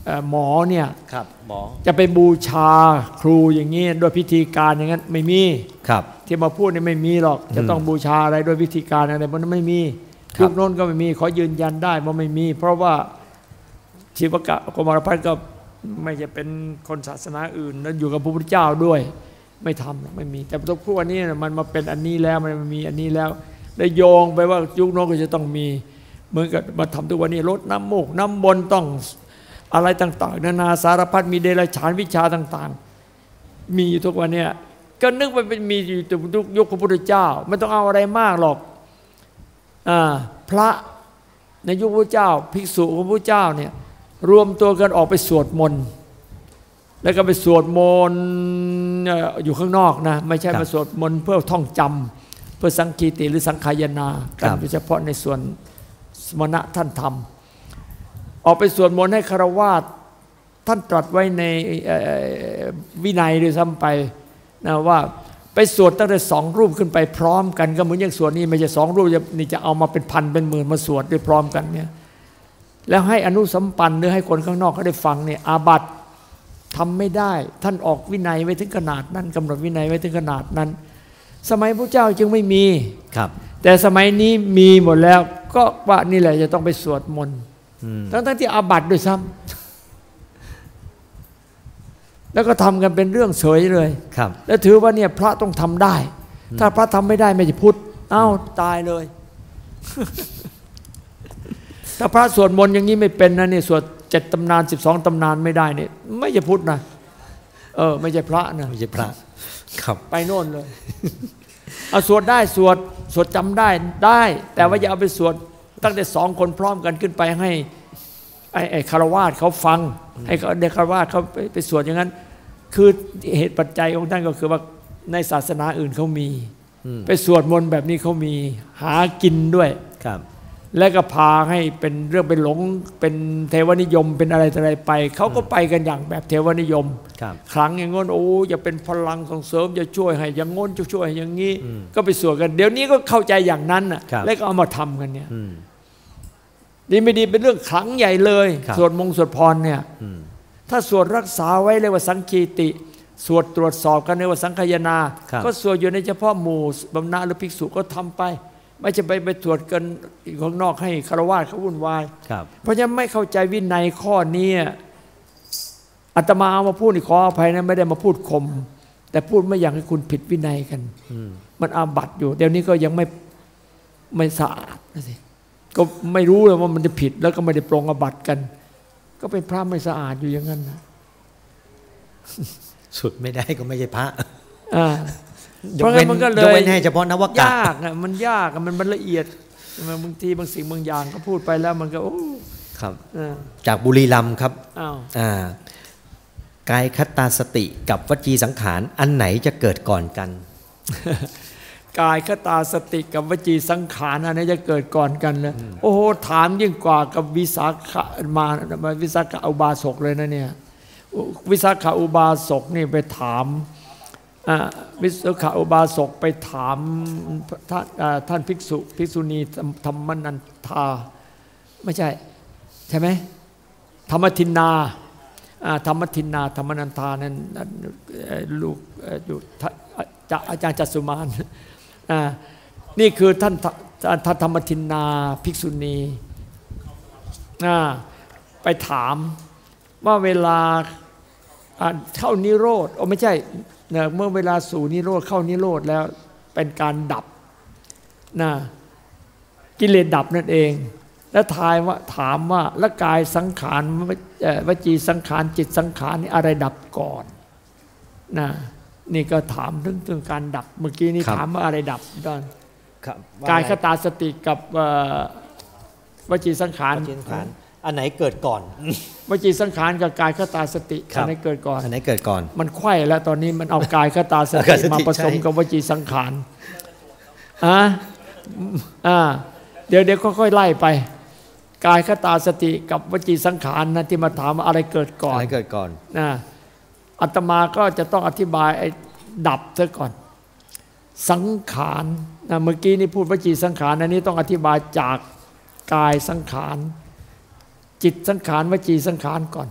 เอ่อหมอเนี่ยครับหมอจะไปบูชาครูอย่างนี้โดยพิธีการอย่างนั้นไม่มีครับที่มาพูดนี่ไม่มีหรอก จะต้องบูชาอะไรด้วยวิธีการอะไรมันไม่มีครับยุคโน้นก็ไม่มีขอยืนยันได้ว่าไม่มี เพราะว่าชีวกะกมารพัฒน์ก็ไม่จะเป็นคนศาสนาอื่นแล้วอยู่กับพระพุทธเจ้าด้วย ไม่ทำไม่มี แต่ทุกพวกนี้น่ะมันมาเป็นอันนี้แล้วมันมีอันนี้แล้ว ได้โยงไปว่ายุคโน้นก็จะต้องมีเหมือนกับมาทำทุกวันนี้ลดน้ำมูกน้ำบนต้องอะไรต่างๆ นานาสารพัดมีเดรัจฉานวิชาต่างๆ มีอยู่ทุกวันเนี้ยก็นึกว่าเป็นมีอยู่ทุกยุคพระพุทธเจ้าไม่ต้องเอาอะไรมากหรอกอาพระในยุคพระเจ้า ภิกษุของพระเจ้าเนี่ยรวมตัวกันออกไปสวดมนต์ แล้วก็ไปสวดมนต์เอ่ออยู่ข้างนอกนะ ไม่ใช่ครับมาสวดมนต์เพื่อท่องจำพื่อสังคีติหรือสังขายนากัคนรับโดยเฉพาะในส่วนสมณะท่านทำออกไปสวดมนต์ให้คารวาสท่านตรัสไว้ในเอ่อวินัยด้วยซ้ำไปนะว่าไปสวดตั้งแต่สองรูปขึ้นไปพร้อมกันก็เหมือนอย่างสวดนี่ไม่ใช่สองรูปจะนี่จะเอามาเป็นพันเป็นหมื่นมาสวดด้วยพร้อมกันเนี่ยแล้วให้อนุสัมปันหรือให้คนข้างนอกเขาได้ฟังเนี่ยอาบัต ทำไม่ได้ ท่านออกวินัยไว้ถึงขนาดนั้นกำหนดวินัยไว้ถึงขนาดนั้น สมัยพระเจ้าจึงไม่มีครับ แต่สมัยนี้มีหมดแล้ว ก็ว่านี่แหละจะต้องไปสวดมนต์อืมทั้งทั้งๆที่อาบัติด้วยซ้ำแล้วก็ทำกันเป็นเรื่องเฉยเลยครับ แล้วถือว่าเนี่ยพระต้องทำได้ ถ้าพระทำไม่ได้ไม่จะพุทธเอ้าตายเลย ถ้าพระสวดมนต์อย่างนี้ไม่เป็นนะเนี่ยสวด เจ็ดตำนานสิบสองตำนานไม่ได้เนี่ยไม่จะพุทธนะเออ ไม่ใช่พระนะไม่ใช่พระ ครับ ไปโน่นเลยเอาสวดได้สวดสวดจำได้ได้ แต่ว่าอย่าเอาไปสวดตั้งแต่สองคนพร้อมกันขึ้นไปให้ไอ้ไอ้คารวาสเขาฟัง ให้เขาเด็กคารวาสเขาไปไปสวดอย่างนั้น คือเหตุปัจจัยของท่านก็คือว่าในศาสนาอื่นเขามีอืมไปสวดมนต์แบบนี้เขามีหากินด้วยครับ และก็พาให้เป็นเรื่องเป็นหลงเป็นเทวนิยมเป็นอะไรต่ออะไรไป เขาก็ไปกันอย่างแบบเทวนิยมครับครั้งอย่างง้นโอ้จะเป็นพลังส่งเสริมจะช่วยให้อย่างง้นจะช่วยให้อย่างนี้อืมก็ไปสวดกัน เดี๋ยวนี้ก็เข้าใจอย่างนั้นน่ะครับแล้วก็เอามาทำกันเนี่ยอืมดีไม่ดีเป็นเรื่องขลังใหญ่เลยครับสวดมงสวดพรเนี่ยอืมถ้าสวดรักษาไว้เรียกว่าสังคีติสวดตรวจสอบกันเรียกว่าสังคายนาครับก็สวดอยู่ในเฉพาะหมู่บำนาญหรือภิกษุก็ทำไป ไม่จะไปไปตรวจกันข้างนอกให้คารวะเขาวุ่นวายครับเพราะฉะนั้นไม่เข้าใจวินัยข้อนี้อาตมาเอามาพูดนี่ขออภัยนะไม่ได้มาพูดคม แต่พูดไม่อยากให้คุณผิดวินัยกันอืมมันอาบัตอยู่ เดี๋ยวนี้ก็ยังไม่ไม่สะอาดนะสิก็ไม่รู้เลยว่ามันจะผิดแล้วก็ไม่ได้ปรงอาบัตกัน ก็เป็นพระไม่สะอาดอยู่อย่างนั้นนะสุดไม่ได้ก็ไม่ใช่พระอ่า ยเพกราะเว้งั้นนมันก็เลยกเว้นให้เฉพาะนวกะยากอะมันยากอะมันมันละเอียดมันบางทีบางสิ่งบางอย่างก็พูดไปแล้วมันก็โอ้ครับอ่าจากบุรีรัมย์ครับอ้าวอ่ากายคตาสติกับวจีสังขารอันไหนจะเกิดก่อนกัน กายคตาสติกับวจีสังขารอันนี้จะเกิดก่อนกันเลยโอ้โหถามยิ่งกว่ากับวิสาขะมามาวิสาขะอุบาสกเลยนะเนี่ยวิสาขะอุบาสกนี่ไปถามอ่า วิสาขะอุบาสกไปถามท่านท่านภิกษุภิกษุณีธรรมนันทา ไม่ใช่ ใช่ไหมธรรมทินนาธรรมทินนา ธรรมนันทานั้นลูกอยู่จะอาจารย์จัสุมานนี่คือท่านท่านธรรมทินนาภิกษุณีไปถามว่าเวลาเข้านิโรธโอ้ไม่ใช่ นี่ยเมื่อเวลาสู่นิโรธเข้านิโรธแล้วเป็นการดับนะกิเลสดับนั่นเอง แล้วทายว่าถามว่าและกายสังขารเอ่อวจีสังขารจิตสังขารนี่อะไรดับก่อนนะนี่ก็ถามถึงถึงการดับเมื่อกี้นี่ครับถามว่าอะไรดับตอนครับกายคตาสติกับเอ่อวจีสังขารวจีสังขารอันไหนเกิดก่อน วจีสังขารกับกายคตาสติครับอันไหนเกิดก่อนอันไหนเกิดก่อน มันไขว้แล้วตอนนี้มันเอากายคตาสกายติสติมาผสมใช่กับวจีสังขารอะอ่าเดี๋ยวเดี๋ยวค่อยๆไล่ไป กายคตาสติกับวจีสังขารนะที่มาถามว่าอะไรเกิดก่ออันนไหนเกิดก่อนนะอัตมาก็จะต้องอธิบายไอ้ดับซะก่อน สังขารนะเมื่อกี้นี่พูดวจีสังขารอันนี้ต้องอธิบายจากกายสังขาร จิตสังขารวจีสังขารก่อน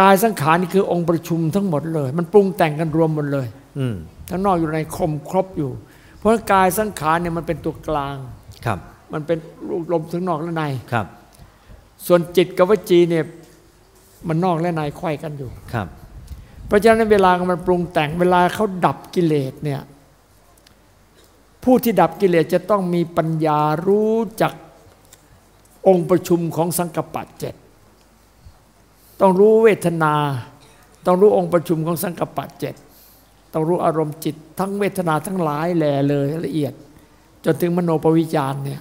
กายสังขารนี่คือองค์ประชุมทั้งหมดเลย มันปรุงแต่งกันรวมหมดเลยอืมทั้งนอกอยู่ในคมครบอยู่ เพราะกายสังขารเนี่ยมันเป็นตัวกลางครับ มันเป็นรูปลมทั้งนอกและในครับ ส่วนจิตกับวจีเนี่ยมันนอกและในไขว้กันอยู่ครับเพราะฉะนั้นเวลามันปรุงแต่งเวลาเขาดับกิเลสเนี่ยผู้ที่ดับกิเลสจะต้องมีปัญญารู้จัก องค์ประชุมของสังกปปะเจ็ดต้องรู้เวทนา ต้องรู้องค์ประชุมของสังกปปะเจ็ดต้องรู้อารมณ์จิต ทั้งเวทนาทั้งหลายแหล่เลยละเอียด จนถึงมโนปวิจารณ์เนี่ย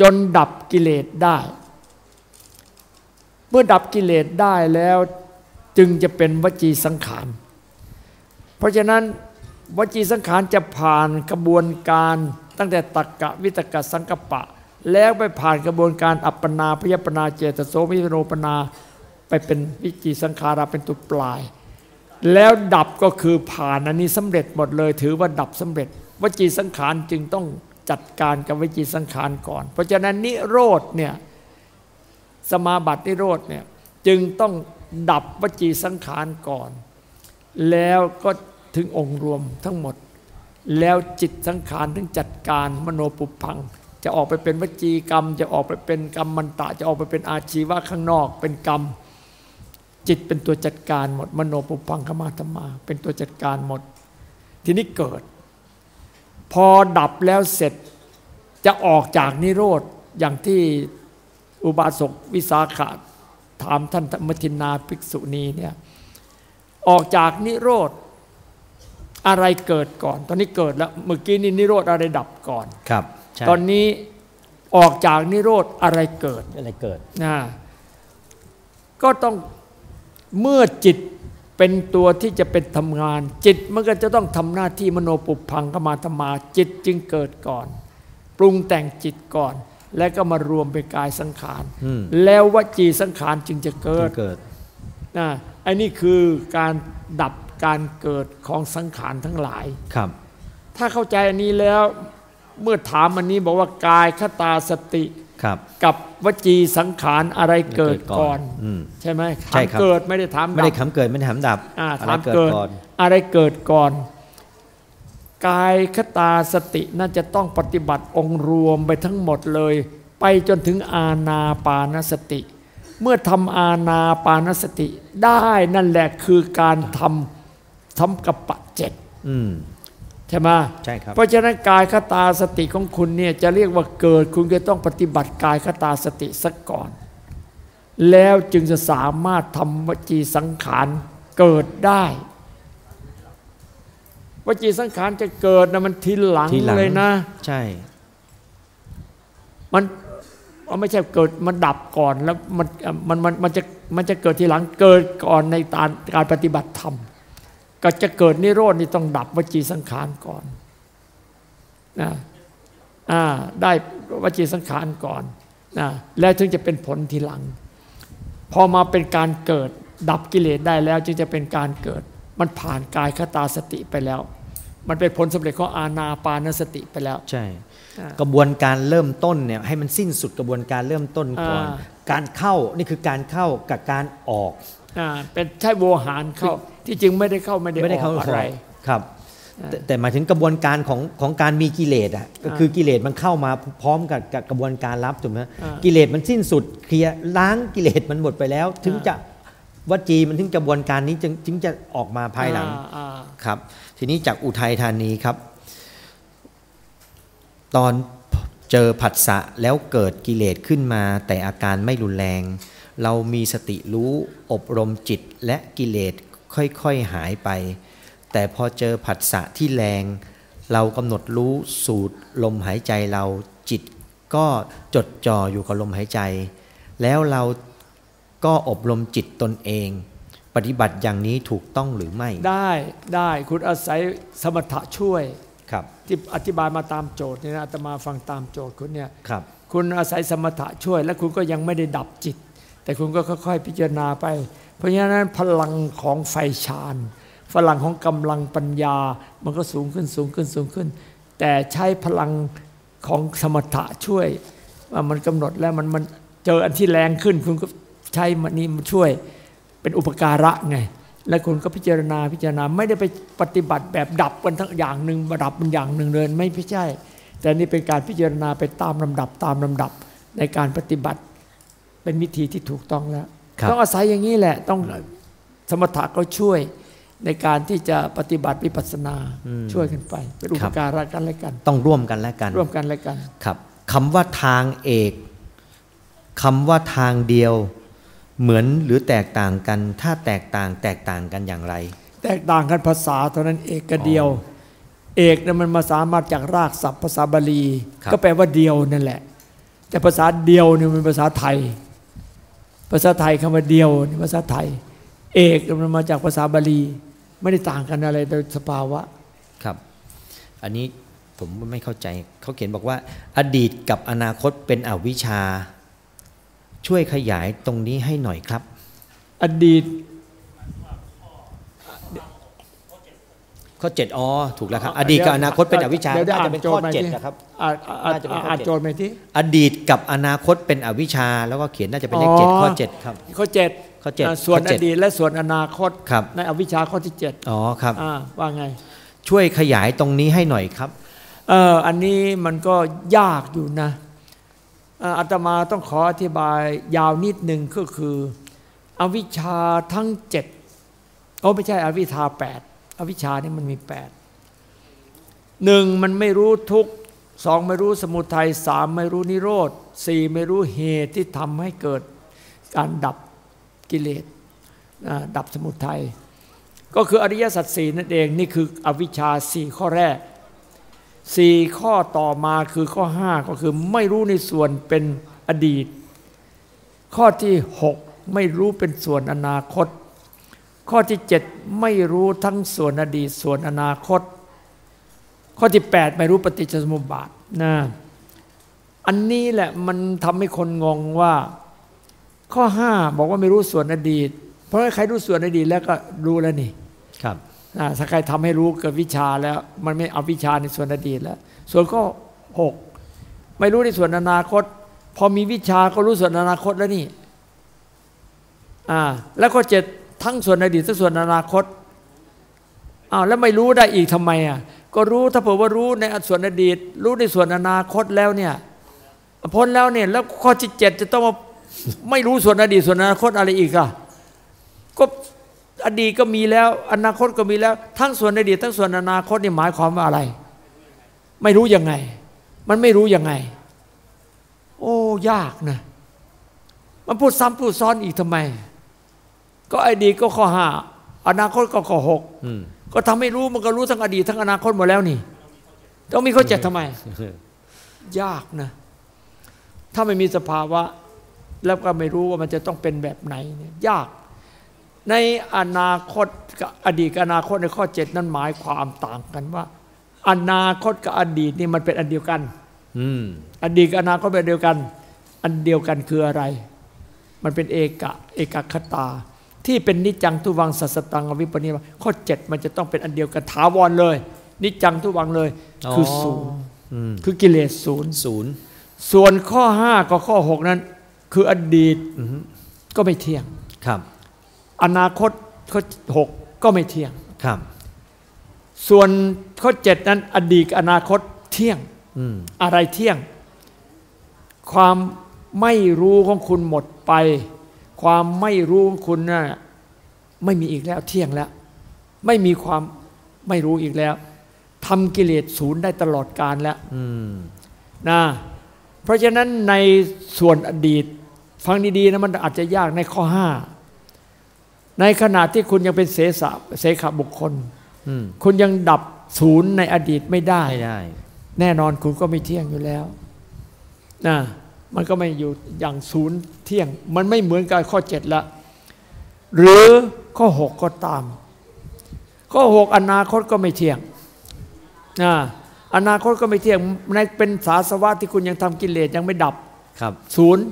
จนดับกิเลสได้ เมื่อดับกิเลสได้แล้วจึงจะเป็นวจีสังขาร เพราะฉะนั้นวจีสังขารจะผ่านกระบวนการตั้งแต่ตักกะวิตกะสังกปะ แล้วไปผ่านกระบวนการอัปปนาพยปนาเจตโสวิโรปนาไปเป็นวิจีสังขาราเป็นตัวปลาย แล้วดับก็คือผ่านอันนี้สำเร็จหมดเลย ถือว่าดับสำเร็จวจีสังขารจึงต้องจัดการกับวิจีสังขารก่อน เพราะฉะนั้นนิโรธเนี่ยสมาบัตินิโรธเนี่ยจึงต้องดับวจีสังขารก่อน แล้วก็ถึงองค์รวมทั้งหมด แล้วจิตสังขารถึงจัดการมโนปุพัง จะออกไปเป็นวจีกรรม จะออกไปเป็นกรรมมันตะ จะออกไปเป็นอาชีวะข้างนอกเป็นกรรม จิตเป็นตัวจัดการหมด มโนปุพังขมาธรรมา เป็นตัวจัดการหมด ทีนี้เกิด พอดับแล้วเสร็จจะออกจากนิโรธอย่างที่อุบาสกวิสาขะถามท่านธรรมทินนาภิกษุณีเนี่ยออกจากนิโรธอะไรเกิดก่อน ตอนนี้เกิดแล้ว เมื่อกี้นี่นิโรธอะไรดับก่อนครับ ตอนนี้ออกจากนิโรธอะไรเกิดอะไรเกิดนะก็ต้องเมื่อจิตเป็นตัวที่จะเป็นทำงาน จิตมันก็จะต้องทำหน้าที่มโนปุพังขมาธรรมา จิตจึงเกิดก่อน ปรุงแต่งจิตก่อน แล้วก็มารวมเป็นกายสังขารอืมแล้ววจีสังขารจึงจะเกิจึดงเกิดนะอันนี้คือการดับการเกิดของสังขารทั้งหลายครับ ถ้าเข้าใจอันนี้แล้ว เมื่อถามอันนี้บอกว่ากายคตาสติครับกับวจีสังขารอะไรเกิดก่อนอืมใช่ไหมใช่ถามครับเกิดไม่ได้ถามไม่ได้ดับคำเกิดไม่ได้ถามดับอ่าอะไรถามเกิดเกิดก่อนอะไรเกิดก่อน กายคตาสติน่าจะต้องปฏิบัติองค์รวมไปทั้งหมดเลย ไปจนถึงอาณาปานสติ เมื่อทำอาณาปานสติได้นั่นแหละคือการทำทำกับปะเจ็ดอืม ใช่ไหมใช่ครับ เพราะฉะนั้นกายคตาสติของคุณเนี่ยจะเรียกว่าเกิดคุณก็ต้องปฏิบัติกายคตาสติสักก่อน แล้วจึงจะสามารถทำวจีสังขารเกิดได้วจีสังขารจะเกิดนะมันทีหลังทีหลังเลยนะ ใช่ มันมันไม่ใช่เกิดมันดับก่อนแล้วมันมันมันมันจะมันจะเกิดทีหลังเกิดก่อนในการการปฏิบัติธรรม ก็จะเกิดนิโรธนี่ต้องดับวจีสังขารก่อนนะอ่าได้วจีสังขารก่อนนะแล้วถึงจะเป็นผลทีหลัง พอมาเป็นการเกิด ดับกิเลสได้แล้วจึงจะเป็นการเกิด มันผ่านกายคตาสติไปแล้ว มันเป็นผลสำเร็จของอาณาปานสติไปแล้ว ใช่อ่ากระบวนการเริ่มต้นเนี่ยให้มันสิ้นสุดกระบวนการเริ่มต้นก่อนอ่าการเข้านี่คือการเข้ากับการออกอ่า เป็นใช่โวหารเข้าที่จริงไม่ได้เข้าไม่ได้ไม่ได้อเข้าอกอะไรครับแต่แต่หมายถึงกระบวนการของของการมีกิเลสอะก็คือกิเลสมันเข้ามาพร้อมกับกับกระบวนการรับถูกไหมอ่ากิเลสมันสิ้นสุดเคลียร์ล้างกิเลสมันหมดไปแล้ว ถึงอ่าจะวจีมันถึงกระบวนการนี้จึงจึงจะออกมาภายหลังอ่อ่าครับ ทีนี้จากอุทัยธานีครับ ตอนเจอผัสสะแล้วเกิดกิเลสขึ้นมา แต่อาการไม่รุนแรง เรามีสติรู้อบรมจิตและกิเลสค่อยๆหายไป แต่พอเจอผัสสะที่แรง เรากำหนดรู้สูตรลมหายใจเราจิตก็จดจ่ออยู่กับลมหายใจ แล้วเราก็อบรมจิตตนเอง ปฏิบัติอย่างนี้ถูกต้องหรือไม่ ได้ได้คุณอาศัยสมถะช่วยครับที่อธิบายมาตามโจทย์เนี่ยนะอาตมาฟังตามโจทย์คุณเนี่ยครับ คุณอาศัยสมถะช่วย และคุณก็ยังไม่ได้ดับจิต แต่คุณก็ค่อยๆพิจารณาไป เพราะฉะนั้นพลังของไฟฌานพลังของกำลังปัญญา มันก็สูงขึ้นสูงขึ้นสูงขึ้น แต่ใช้พลังของสมถะช่วยว่ามันกำหนดแล้วมันมันเจออันที่แรงขึ้น คุณก็ใช้มันนี้มาช่วยเป็นอุปการะไงและคุณก็พิจารณาพิจารณาไม่ได้ไปปฏิบัติแบบดับกันทั้งอย่างหนึ่งดับมันอย่างหนึ่งเลยไม่ใช่ แต่นี่เป็นการพิจารณาไปตามลำดับตามลำดับในการปฏิบัติ เป็นวิธีที่ถูกต้องแล้วครับต้องอาศัยอย่างนี้แหละ ต้องสมถะก็ช่วยในการที่จะปฏิบัติวิปัสสนาช่วยกันไปเป็นอุปการะกันและกัน ต้องร่วมกันและกัน ร่วมกันและกันครับคำว่าทางเอกคำว่าทางเดียวเหมือนหรือแตกต่างกัน ถ้าแตกต่างแตกต่างกันอย่างไร แตกต่างกันภาษาเท่านั้นเอกกับเดียว เอกเนี่ยมันมาสามารถจากรากศัพท์ภาษาบาลีครับก็แปลว่าเดียวนั่นแหละ แต่ภาษาเดียวเนี่ยมันภาษาไทย ภาษาไทยคำว่าเดียวนี่ภาษาไทย เอกมันมาจากภาษาบาลี ไม่ได้ต่างกันอะไรโดยสภาวะครับ อันนี้ผมไม่เข้าใจเขาเขียนบอกว่า อดีตกับอนาคตเป็นอวิชชา ช่วยขยายตรงนี้ให้หน่อยครับ อดีต ข้อ7อ๋อถูกแล้วครับ อดีตกับอนาคตเป็นอวิชชาเดี๋ยวได้น่าอ่าจะนเป็นโจข้ทอย์มาเจ็ดที่นะครับอ่านอ่านน่าจะเป็นข้ออ่านเจ็ดโจทย์มาที่อดีตกับอนาคตเป็นอวิชชา แล้วก็เขียนน่าจะเป็นเลขเจ็ดอ๋อข้อเจ็ดครับข้อเจ็ดข้อเจ็ดอ่าส่วนข้ออเจ็ดดีตและส่วนอนาคตครับในอวิชชาข้อที่เจ็ดอ๋อครับอ่าว่าไง ช่วยขยายตรงนี้ให้หน่อยครับเอออันนี้มันก็ยากอยู่นะเอ่ออาตมาต้องขออธิบายยาวนิดหนึ่งก็คือ อวิชชาทั้งเจ็ดโอ้ไม่ใช่อวิชชาแปด อวิชชานี่มันมีแปดหนึ่งมันไม่รู้ทุกสองไม่รู้สมุทัยสามไม่รู้นิโรธสี่ไม่รู้เหตุที่ทำให้เกิดการดับกิเลสดับสมุทัยก็คืออริยสัจสี่นั่นเองนี่คืออวิชชาสี่ข้อแรกสี่ข้อต่อมาคือข้อห้าก็คือไม่รู้ในส่วนเป็นอดีต ข้อที่หกไม่รู้เป็นส่วนอนาคต ข้อที่เจ็ดไม่รู้ทั้งส่วนอดีตส่วนอนาคต ข้อที่แปดไม่รู้ปฏิจจสมุปบาทนะอันนี้แหละมันทำให้คนงงว่า ข้อห้าบอกว่าไม่รู้ส่วนอดีต เพราะใครรู้ส่วนอดีตแล้วก็รู้แล้วนี่ครับอ่าถ้าใครทำให้รู้เกิดวิชาแล้ว มันไม่เอาวิชาในส่วนอดีตแล้ว ส่วนข้อหกไม่รู้ในส่วนอนาคต พอมีวิชาก็รู้ส่วนอนาคตแล้วนี่อ่าแล้วก็เจ็ด ทั้งส่วนอดีตทั้งส่วนอนาคตอ้าวแล้วไม่รู้ได้อีกทำไมอะก็รู้ถ้าเผื่อว่ารู้ในส่วนอดีต รู้ในส่วนอนาคตแล้วเนี่ยพ้นแล้วเนี่ยแล้วข้อที่เจ็ดจะต้องมาไม่รู้ส่วนอดีตส่วนอนาคตอะไรอีกอะก็อดีตก็มีแล้ว อนาคตก็มีแล้ว ทั้งส่วนอดีตทั้งส่วนอนาคตนี่หมายความว่าอะไร ไม่รู้ยังไง มันไม่รู้ยังไง โอ้ยากนะมันพูดซ้ำพูดซ้อนอีกทำไม ก็อดีตก็ข้อห้าอนาคตก็ข้อหกอืมก็ทำให้รู้มันก็รู้ทั้งอดีตทั้งอนาคตหมดแล้วนี่ ต้องมีข้อเจ็ดทำไม ยากนะ ถ้าไม่มีสภาวะ แล้วก็ไม่รู้ว่ามันจะต้องเป็นแบบไหนเนี่ยยาก ในอนาคตกับอดีตกับอนาคตในข้อเจ็ดนั้นหมายความต่างกันว่า อนาคตกับอดีตนี่มันเป็นอันเดียวกัน อืมอดีตกับอนาคตเป็นอันเดียวกัน อันเดียวกันคืออะไร มันเป็นเอกะ เอกคตา ที่เป็นนิจจังทุวังสัสสตังอวิปนิวาข้อเจ็ดมันจะต้องเป็นอันเดียวกันถาวรเลย นิจจังทุวังเลย คือศูนย์อืมคือกิเลสศูนย์ศูนย์ส่วนข้อห้ากับข้อหกนั้น คืออดีตก็ไม่เที่ยงครับ อนาคตข้อหกก็ไม่เที่ยงครับ ส่วนข้อเจ็ดนั้น อดีตกับอนาคตเที่ยงอืมอะไรเที่ยง ความไม่รู้ของคุณหมดไป ความไม่รู้ของคุณน่ะไม่มีอีกแล้วเที่ยงแล้ว ไม่มีความไม่รู้อีกแล้วทำกิเลสศูนย์ได้ตลอดกาลแล้วอืมนะเพราะฉะนั้นในส่วนอดีต ฟังดีๆนะมันอาจจะยากในข้อห้าในขณะที่คุณยังเป็นเสสะเสขบุคคลอืมคุณยังดับศูนย์ในอดีตไม่ได้ไม่ได้แน่นอนคุณก็ไม่เที่ยงอยู่แล้วนะ มันก็ไม่อยู่อย่างศูนย์เที่ยง มันไม่เหมือนกับข้อเจ็ดละ หรือข้อหกก็ตาม ข้อหกอนาคตก็ไม่เที่ยงนะอนาคตก็ไม่เที่ยงในเป็นสาสวะที่คุณยังทำกิเลสยังไม่ดับครับศูนย์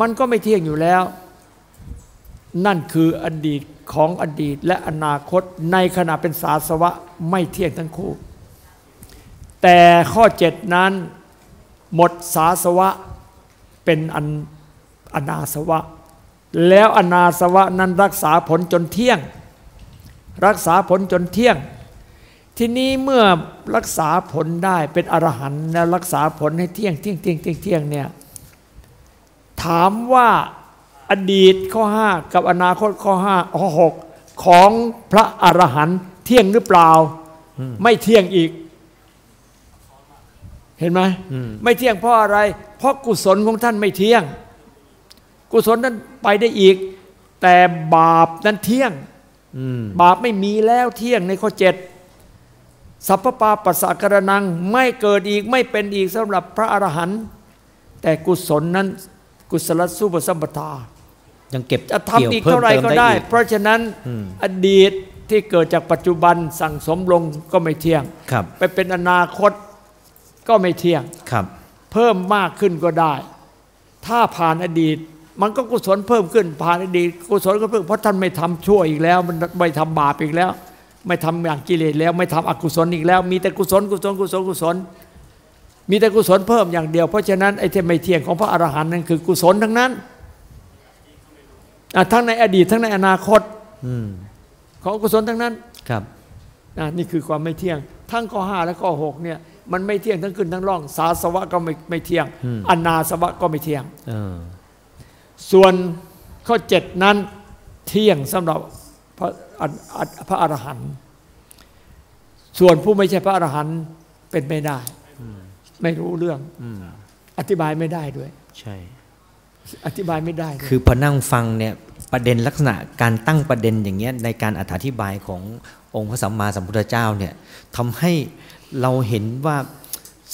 มันก็ไม่เที่ยงอยู่แล้ว นั่นคืออดีตของอดีตและอนาคตในขณะเป็นสาสวะไม่เที่ยงทั้งคู่ แต่ข้อเจ็ดนั้น หมดสาสวะ เป็นอันอนาสวะ แล้วอนาสวะนั้นรักษาผลจนเที่ยง รักษาผลจนเที่ยง ทีนี้เมื่อรักษาผลได้เป็นอรหันต์แล้วรักษาผลให้เที่ยงเที่ยงเที่ยงเที่ยงเที่ยงเนี่ยถามว่าอดีตข้อห้ากับอนาคตข้อห้าข้อหกของพระอรหันต์เที่ยงหรือเปล่า ไม่เที่ยงอีก เห็นไหมอืมไม่เที่ยงเพราะอะไร เพราะกุศลของท่านไม่เที่ยง กุศลนั้นไปได้อีก แต่บาปนั้นเที่ยงอืมบาปไม่มีแล้วเที่ยงในข้อเจ็ดสัพพปาปัสสะกระนังไม่เกิดอีกไม่เป็นอีกสำหรับพระอรหันต์แต่กุศลนั้นกุศลสุปสัมปทายังเก็บจะเกี่ยวทำอีกเพิ่มเท่าไหร่เติมก็ได้ได้อีกเพราะฉะนั้นอืมอดีตที่เกิดจากปัจจุบันสั่งสมลงก็ไม่เที่ยงครับไปเป็นอนาคตก็ไม่เที่ยงครับ เพิ่มมากขึ้นก็ได้ ถ้าผ่านอดีต มันก็กุศลเพิ่มขึ้น ผ่านอดีตกุศลก็เพิ่มเพราะท่านไม่ทำชั่วอีกแล้ว มันไม่ทำบาปอีกแล้ว ไม่ทำอย่างกิเลสแล้ว ไม่ทำอกุศลอีกแล้ว มีแต่กุศลกุศลกุศลกุศล มีแต่กุศลเพิ่มอย่างเดียว เพราะฉะนั้นไอ้ที่ไม่เที่ยงของพระอรหันต์นั่นคือกุศลทั้งนั้นอะทั้งในอดีตทั้งในอนาคตอืมของกุศลทั้งนั้นครับอะนี่คือความไม่เที่ยง ทั้งข้อห้าและข้อหกเนี่ย มันไม่เที่ยงทั้งขึ้นทั้งล่อง สาสวะก็ไม่ไม่เที่ยงอนาสวะก็ไม่เที่ยงเออส่วนข้อเจ็ดนั้นเที่ยงสำหรับพระอรอรพระอรหันต์ส่วนผู้ไม่ใช่พระอรหันต์เป็นไม่ได้ไม่รู้เรื่องอืมอธิบายไม่ได้ด้วย ใช่ อธิบายไม่ได้ด้วยคือพอนั่งฟังเนี่ยประเด็นลักษณะการตั้งประเด็นอย่างเงี้ยในการอธิบายขององค์พระสัมมาสัมพุทธเจ้าเนี่ยทำให้ เราเห็นว่า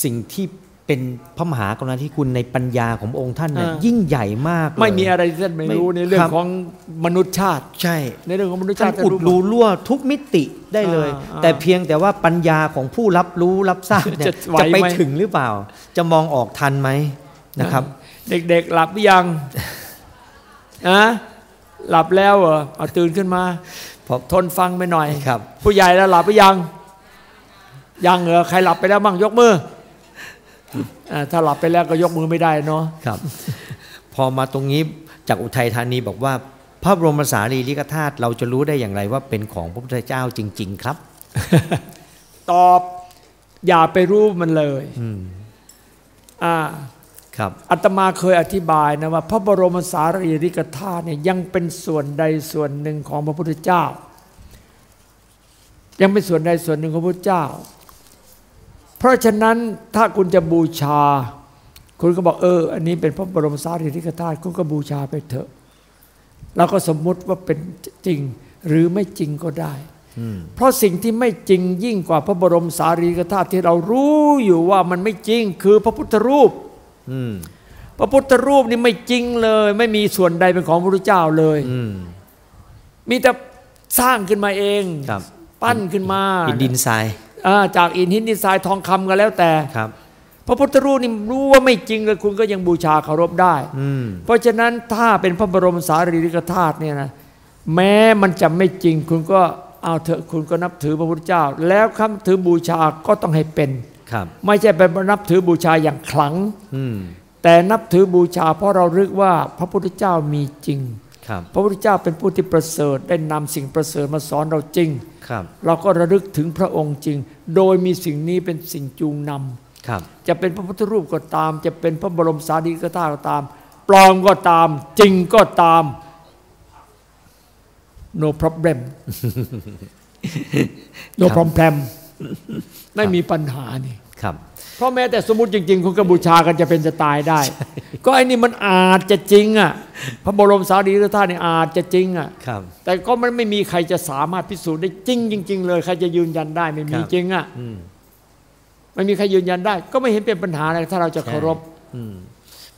สิ่งที่เป็นพระมหากรุณาธิคุณในปัญญาขององค์ท่านเนี่ยยิ่งใหญ่มากเลยไม่มีอะไรที่ท่านไม่รู้ไม่ในเรื่อครังบของมนุษยชาติ ใช่ ในเรื่องของมนุษยท่าชานติอุดหมรูรั่วทุกมิติได้เลยอ่าอ่าแต่เพียงแต่ว่าปัญญาของผู้รับรู้รับทราบเนี่ยจะไหวจะไปไหมถึงหรือเปล่า จะมองออกทันไหมนะครับ เด็กๆหลับหรือยังอะหลับแล้วเหรอเอาตื่นขึ้นมาเพราะทนฟังไปหน่อยครับผู้ใหญ่แล้วหลับหรือยัง ยังเหรอใครหลับไปแล้วบ้างยกมืออ่าถ้าหลับไปแล้วก็ยกมือไม่ได้เนาะครับ พอมาตรงนี้จากอุทัยธานีบอกว่า พระบรมสารีริกธาตุเราจะรู้ได้อย่างไรว่าเป็นของพระพุทธเจ้าจริง ๆ ครับ ตอบอย่าไปรู้มันเลยอืมอ่าครับอาตมาเคยอธิบายนะว่า พระบรมสารีริกธาตุเนี่ยยังเป็นส่วนใดส่วนหนึ่งของพระพุทธเจ้า ยังเป็นส่วนใดส่วนหนึ่งของพระพุทธเจ้า เพราะฉะนั้นถ้าคุณจะบูชา คุณก็บอกเออ อันนี้เป็นพระบรมสารีริกธาตุคุณก็บูชาไปเถอะแล้วก็สมมุติว่าเป็นจริงหรือไม่จริงก็ได้อืมเพราะสิ่งที่ไม่จริงยิ่งกว่าพระบรมสารีริกธาตุที่เรารู้อยู่ว่ามันไม่จริง คือพระพุทธรูปอืมพระพุทธรูปนี่ไม่จริงเลย ไม่มีส่วนใดเป็นของพระพุทธเจ้าเลยอืมมีแต่สร้างขึ้นมาเองครับปั้นขึ้นมาอินดินทรายอ่า จากอินหินดินทรายทองคำกันแล้วแต่ครับพระพุทธรูปนี่รู้ว่าไม่จริงเลยคุณก็ยังบูชาเคารพได้อืมเพราะฉะนั้นถ้าเป็นพระบรมสารีริกธาตุเนี่ยนะแม้มันจะไม่จริงคุณก็เอาเถอะคุณก็นับถือพระพุทธเจ้า แล้วคำถือบูชาก็ต้องให้เป็นครับไม่ใช่เป็นนับถือบูชาอย่างขลังอืมแต่นับถือบูชาเพราะเรารึกว่าพระพุทธเจ้ามีจริงครับ พระพุทธเจ้าเป็นผู้ที่ประเสริฐได้นำสิ่งประเสริฐมาสอนเราจริงครับเราก็ระลึกถึงพระองค์จริง โดยมีสิ่งนี้เป็นสิ่งจูงนำครับ จะเป็นพระพุทธรูปก็ตาม จะเป็นพระบรมสารีริกธาตุก็ตาม ปลอมก็ตาม จริงก็ตาม no problem no problem ไม่มีปัญหานี่ครับ เพราะแม้แต่สมมติจริง ๆ คุณก็บูชากันจะเป็นจะตายได้ ก็ไอ้นี่มันอาจจะจริงอะพระบรมสารีริกธาตุนี่อาจจะจริงอะครับแต่ก็มันไม่มีใครจะสามารถพิสูจน์ได้จริง จริง ๆ เลยใครจะยืนยันได้ไม่มีครับจริงอะอืมไม่มีใครยืนยันได้ ก็ไม่เห็นเป็นปัญหาอะไรถ้าเราจะเคารพอืม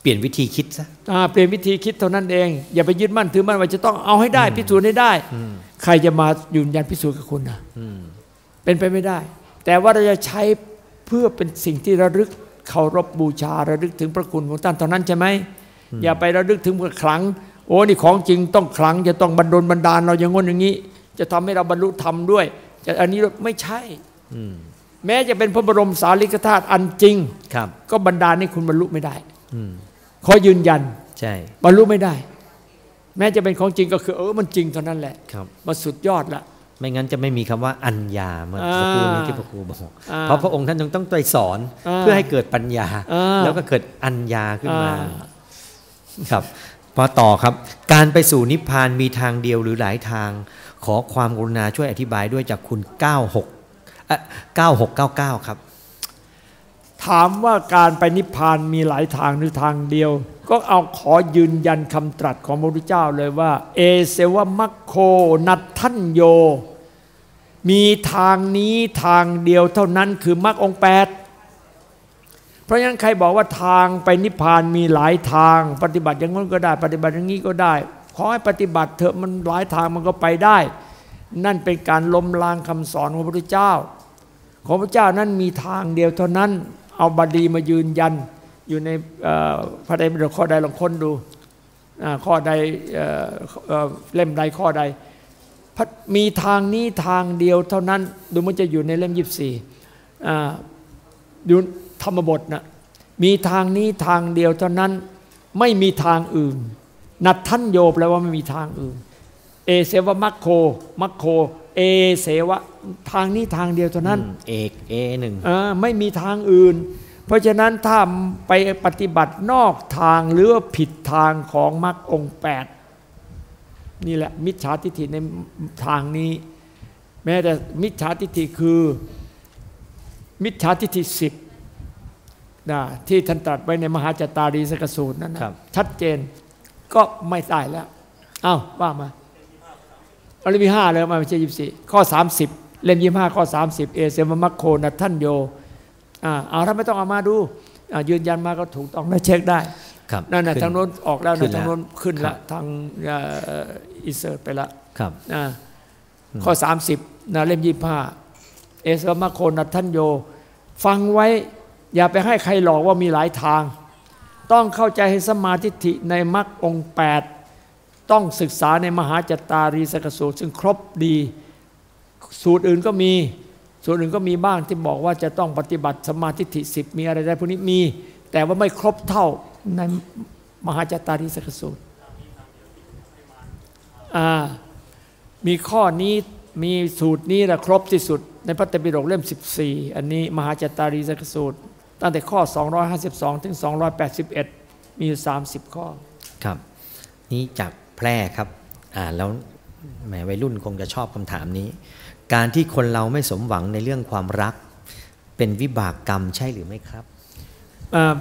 เปลี่ยนวิธีคิดซะอ่าเปลี่ยนวิธีคิดเท่านั้นเอง อย่าไปยึดมั่นถือมั่นว่าจะต้องเอาให้ได้ พิสูจน์ให้ได้ใครจะมายืนยันพิสูจน์กับคุณนะอืมเป็นไปไม่ได้ แต่ว่าเราจะใช้ เพื่อเป็นสิ่งที่ระลึกเคารพบูชาระลึกถึงพระคุณของท่านเท่านั้นใช่ไหมอย่าไประลึกถึงเพื่อขลังโอ้นี่ของจริงต้องขลังจะต้องบรรดลบรรดาลเราอย่างง้นอย่างนี้ จะทำให้เราบรรลุธรรมด้วย จะอันนี้ไม่ใช่อืมแม้จะเป็นพระบรมสารีริกธาตุอันจริงครับ ก็บรรดาลให้คุณบรรลุไม่ได้อืมขอยืนยันใช่บรรลุไม่ได้ แม้จะเป็นของจริงก็คือ เออมันจริงเท่านั้นแหละครับมันสุดยอดละ ไม่งั้นจะไม่มีคำว่าอัญญาเมื่อสักครู่นี้ที่พระครูบอกอ่าเพราะพระองค์ท่านต้องต้องไตรสอนอ่าเพื่อให้เกิดปัญญาอ่าแล้วก็เกิดอัญญาขึ้นมาอ่าครับพอต่อครับ การไปสู่นิพพานมีทางเดียวหรือหลายทาง ขอความกรุณาช่วยอธิบายด้วยจากคุณ 96เอ่อ9699 ครับ ถามว่าการไปนิพพานมีหลายทางหรือทางเดียว ก็เอาขอยืนยันคำตรัสของพระพุทธเจ้าเลยว่า เอเสวะมัคโคนัททันโย มีทางนี้ทางเดียวเท่านั้นคือมรรคองแปดเพราะฉะนั้นใครบอกว่าทางไปนิพพานมีหลายทาง ปฏิบัติอย่างนั้นก็ได้ ปฏิบัติอย่างนี้ก็ได้ ขอให้ปฏิบัติเถอะมันหลายทางมันก็ไปได้ นั่นเป็นการล้มล้างคำสอนของพระพุทธเจ้า ของพระเจ้านั้นมีทางเดียวเท่านั้น เอาบาลีมายืนยันอยู่ในพระไตรปิฎกข้อใดลองค้นดูข้อใดเล่มใดข้อใด มีทางนี้ทางเดียวเท่านั้น ดูมันจะอยู่ในเล่มยี่สี่ดูธรรมบทนะมีทางนี้ทางเดียวเท่านั้น ไม่มีทางอื่น นัดท่านโยแปลว่าไม่มีทางอื่น เอเสวะมัคโค มัคโค เอเสวะทางนี้ทางเดียวเท่านั้น เอกเอหนึ่งเออไม่มีทางอื่น เพราะฉะนั้นถ้าไปปฏิบัตินอกทางหรือว่าผิดทางของมรรคองค์แปด นี่แหละมิจฉาทิฏฐิในทางนี้ แม้แต่มิจฉาทิฏฐิคือ มิจฉาทิฏฐิสิบนะที่ท่านตรัสไว้ในมหาจตารีสกสูตรนั้นนะครับชัดเจนก็ไม่ได้แล้วอ้าวว่ามาเอาเล่มยี่ห้าเลยมาไม่ใช่ยี่สี่ข้อสามสิบเล่มยี่ห้าข้อสามสิบเอเซมมัคโคนัทท่านโยอ่าเอาถ้าไม่ต้องเอามาดูอ่ายืนยันมาก็ถูกต้องนะเช็คได้ครับนั่นนะขึ้ทางโน้นออกแล้วขึ้นะนแล้วทางโน้นขึ้นครัละบทาง อินเสิร์ตไปละครับนะข้อ 30นะเล่มยี่ห้าเอสวมาโคนัททันโย ฟังไว้อย่าไปให้ใครหลอกว่ามีหลายทาง ต้องเข้าใจให้สมมาธิฏฐิในมรรคองค์แปดต้องศึกษาในมหาจตารีสกสูตร ซึ่งครบดี สูตรอื่นก็มี สูตรอื่นก็มีบ้างที่บอกว่าจะต้องปฏิบัติสมมาธิฏฐิสิบมีอะไรได้พวกนี้มี แต่ว่าไม่ครบเท่าในมหาจตารีสกสูตรอ่า มีข้อนี้มีสูตรนี้แหละครบที่สุด ในพระไตรปิฎกเล่ม 14 อันนี้มหาจตารีสกสูตร ตั้งแต่ข้อ 252 ถึง 281 มีอยู่ 30 ข้อ ครับ นี่จากแพร่ครับอ่านแล้วแหมวัยรุ่นคงจะชอบคำถามนี้ การที่คนเราไม่สมหวังในเรื่องความรัก เป็นวิบากกรรมใช่หรือไม่ครับอ่า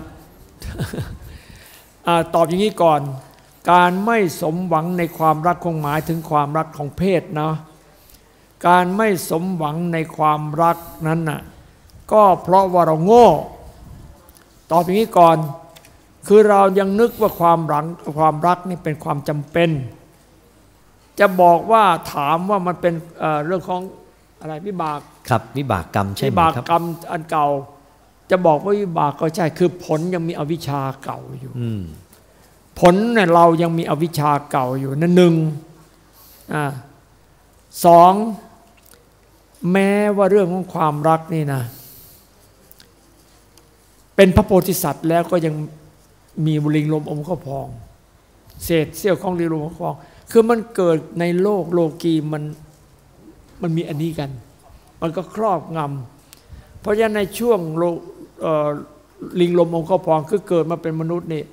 อ่าตอบอย่างนี้ก่อน การไม่สมหวังในความรักคงหมายถึงความรักของเพศเนาะการไม่สมหวังในความรักนั้นน่ะก็เพราะว่าเราโง่ตอบอย่างนี้ก่อน คือเรายังนึกว่าความรักความรักนี่เป็นความจำเป็น จะบอกว่าถามว่ามันเป็นเอ่อเรื่องของอะไรวิบากครับวิบากกรรมใช่วิไหมบากครับกรรมอันเก่า จะบอกว่าวิบากก็ใช่คือผลยังมีอวิชชาเก่าอยู่อืม ผลเนี่ยเรายังมีอวิชชาเก่าอยู่นั่นหนึ่งอ่าสองแม้ว่าเรื่องของความรักนี่นะ เป็นพระโพธิสัตว์แล้วก็ยังมีลิงลมอมข้าพอง เศษเสี้ยวของลิลมอมข้าวพอง คือมันเกิดในโลกโลกีมันมันมีอันนี้กัน มันก็ครอบงำเพราะฉะนั้นในช่วงลิงลมอมข้าพองคือเกิดมาเป็นมนุษย์นี่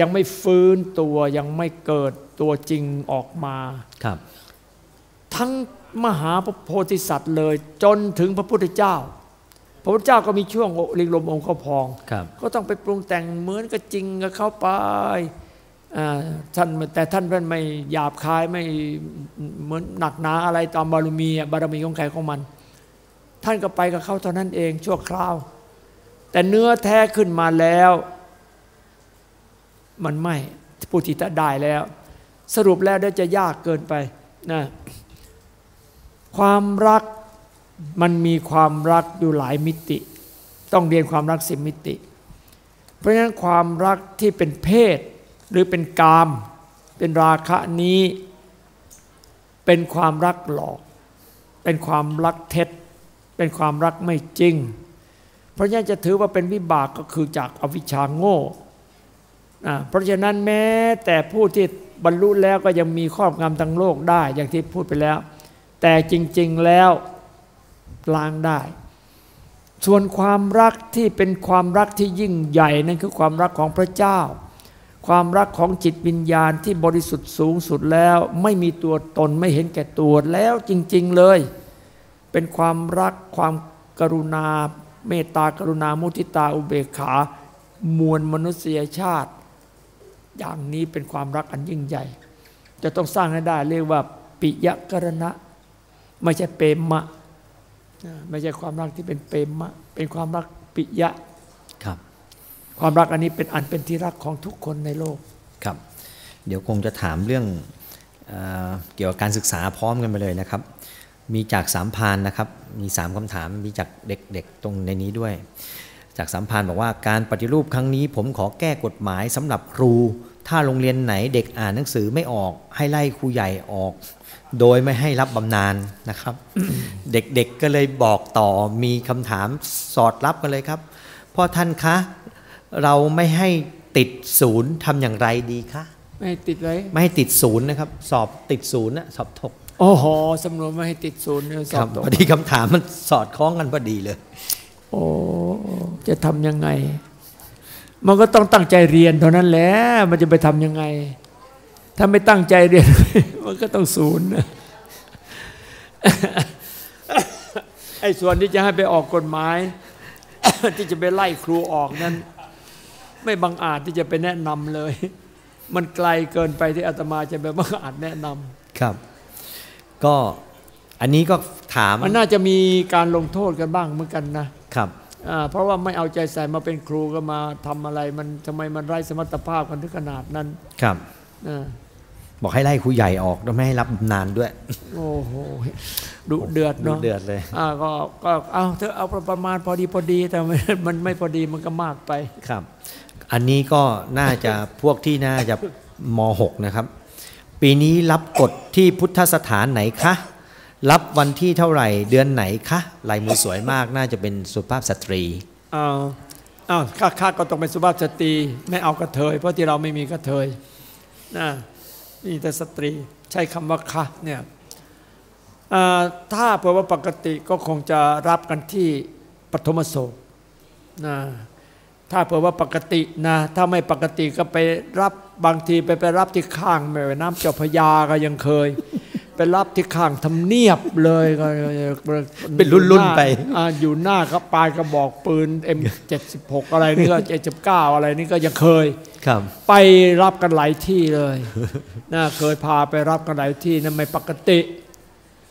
ยังไม่ฟื้นตัวยังไม่เกิดตัวจริงออกมาครับ ทั้งมหาโพธิสัตว์เลย จนถึงพระพุทธเจ้า พระพุทธเจ้าก็มีช่วงลิงลมองค์เขาพองครับก็ต้องไปปรุงแต่งเหมือนกับจริงกับเขาไปอ่าท่านแต่ท่านท่านไม่หยาบคายไม่เหมือนหนักหนาอะไรตามบารมีอะบารมีของใครของมัน ท่านก็ไปกับเขาเท่านั้นเองชั่วคราว แต่เนื้อแท้ขึ้นมาแล้ว มันไม่ผู้ที่ได้แล้ว สรุปแล้วเดี๋ยจะยากเกินไปนะความรักมันมีความรักอยู่หลายมิติ ต้องเรียนความรักสิมิติ เพราะฉะนั้นความรักที่เป็นเพศ หรือเป็นกาม เป็นราคะนี้ เป็นความรักหลอก เป็นความรักเท็จ เป็นความรักไม่จริง เพราะฉะนั้นจะถือว่าเป็นวิบากก็คือจากอวิชชาโง่ เพราะฉะนั้นแม้แต่ผู้ที่บรรลุแล้วก็ยังมีครอบงำทางโลกได้ อย่างที่พูดไปแล้ว แต่จริง ๆแล้วล้างได้ ส่วนความรักที่เป็นความรักที่ยิ่งใหญ่นั่นคือความรักของพระเจ้า ความรักของจิตวิญญาณที่บริสุทธิ์สูงสุดแล้ว ไม่มีตัวตนไม่เห็นแก่ตัวแล้วจริง ๆเลย เป็นความรักความกรุณา เมตตากรุณามุทิตาอุเบกขามวลมนุษยชาติ อย่างนี้เป็นความรักอันยิ่งใหญ่ จะต้องสร้างให้ได้เรียกว่าปิยกรณะ ไม่ใช่เปรมะนะไม่ใช่ความรักที่เป็นเปรมะ เป็นความรักปิยะครับ ความรักอันนี้เป็นอันเป็นที่รักของทุกคนในโลกครับ เดี๋ยวคงจะถามเรื่องเอ่อเกี่ยวกับการศึกษาพร้อมกันไปเลยนะครับ มีจากสามพรานนะครับ มีสามคำถามมีจากเด็กๆตรงในนี้ด้วย จากสามพรานบอกว่าการปฏิรูปครั้งนี้ ผมขอแก้กฎหมายสำหรับครู ถ้าโรงเรียนไหนเด็กอ่านหนังสือไม่ออกให้ไล่ครูใหญ่ออก โดยไม่ให้รับบำนาญนะครับ เด็กๆก็เลยบอกต่อมีคำถามสอดรับกันเลยครับพ่อท่านคะเราไม่ให้ติดศูนย์ทำอย่างไรดีคะไม่ให้ติดไว้ไม่ให้ติดศูนย์นะครับ สอบติดศูนย์นะสอบตกโอ้โหสำนวนไม่ให้ติดศูนย์เนี่ยสคอรับบตกพอดีคำถามมันสอดคล้องกันพอดีเลย โอ้จะทำยังไง มันก็ต้องตั้งใจเรียนเท่านั้นแหละมันจะไปทำยังไง ถ้าไม่ตั้งใจเรียน มันก็ต้องศูนย์นะไอ้ส่วนที่จะให้ไปออกกฎหมาย ที่จะไปไล่ครูออกนั้น ไม่บังอาจที่จะไปแนะนำเลย มันไกลเกินไปที่อาตมาจะไปบังอาจแนะนำครับ ก็อันนี้ก็ถามมันน่าจะมีการลงโทษกันบ้างเหมือนกันนะครับอ่า เพราะว่าไม่เอาใจใส่มาเป็นครูก็มาทำอะไร มันทำไมมันไร้สมรรถภาพกันถึงขนาดนั้น ครับอ่าบอกให้ไล่ครูใหญ่ออกแล้วไม่ให้รับบำนาญด้วย โอ้โหดุเดือดดูเนาะเดือดเลยอ่าก็ก็เอาเธอเอาประมาณพอดีพอดีแต่มันมันไม่พอดีมันก็มากไปครับ อันนี้ก็น่าจะพวกที่น่าจะม .6 นะครับ ปีนี้รับกฎที่พุทธสถานไหนคะ รับวันที่เท่าไหร่ เดือนไหนคะลายมือสวยมากน่าจะเป็นสุภาพสตรีอ้าวอ้าวข้าข้าก็ต้องเป็นสุภาพสตรี ไม่เอากระเทย เพราะที่เราไม่มีกระเทยนะนี่แต่สตรีใช้คำว่าคะเนี่ยถ้าเผื่อว่าปกติก็คงจะรับกันที่ปฐมโศกนะถ้าเผื่อว่าปกตินะถ้าไม่ปกติก็ไปรับบางทีไปไปรับที่ข้างแม่น้ำเจ้าพยาก็ยังเคย ไปรับที่ข้างทำเนียบเลยก็เป็นรุ่นๆไปอ่าอยู่หน้าก็ปลายกระบอกปืน M76 อะไรนี่ก็79อะไรนี่ก็ยังเคยครับไปรับกันหลายที่เลยนะเคยพาไปรับกันหลายที่นั่นไม่ปกติ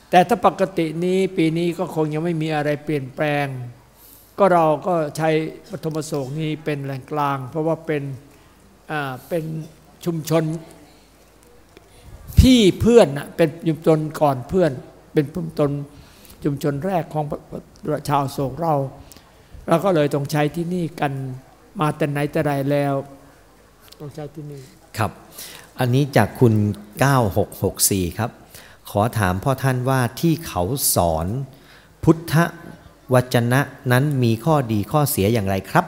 แต่ถ้าปกตินี้ปีนี้ก็คงยังไม่มีอะไรเปลี่ยนแปลง ก็เราก็ใช้ปฐมโศกนี้เป็นแหล่งกลาง เพราะว่าเป็นอ่าเป็นชุมชน พี่เพื่อนน่ะเป็นชุมชนก่อนเพื่อน เป็นชุมชนชุมชนแรกของชาวโศกเราเราก็เลยต้องใช้ที่นี่กันมาแต่ไหนแต่ไรแล้วต้องใช้ที่นี่ครับ อันนี้จากคุณ 9664 ครับ ขอถามพ่อท่านว่าที่เขาสอน พุทธวจนะนั้นมีข้อดีข้อเสียอย่างไรครับ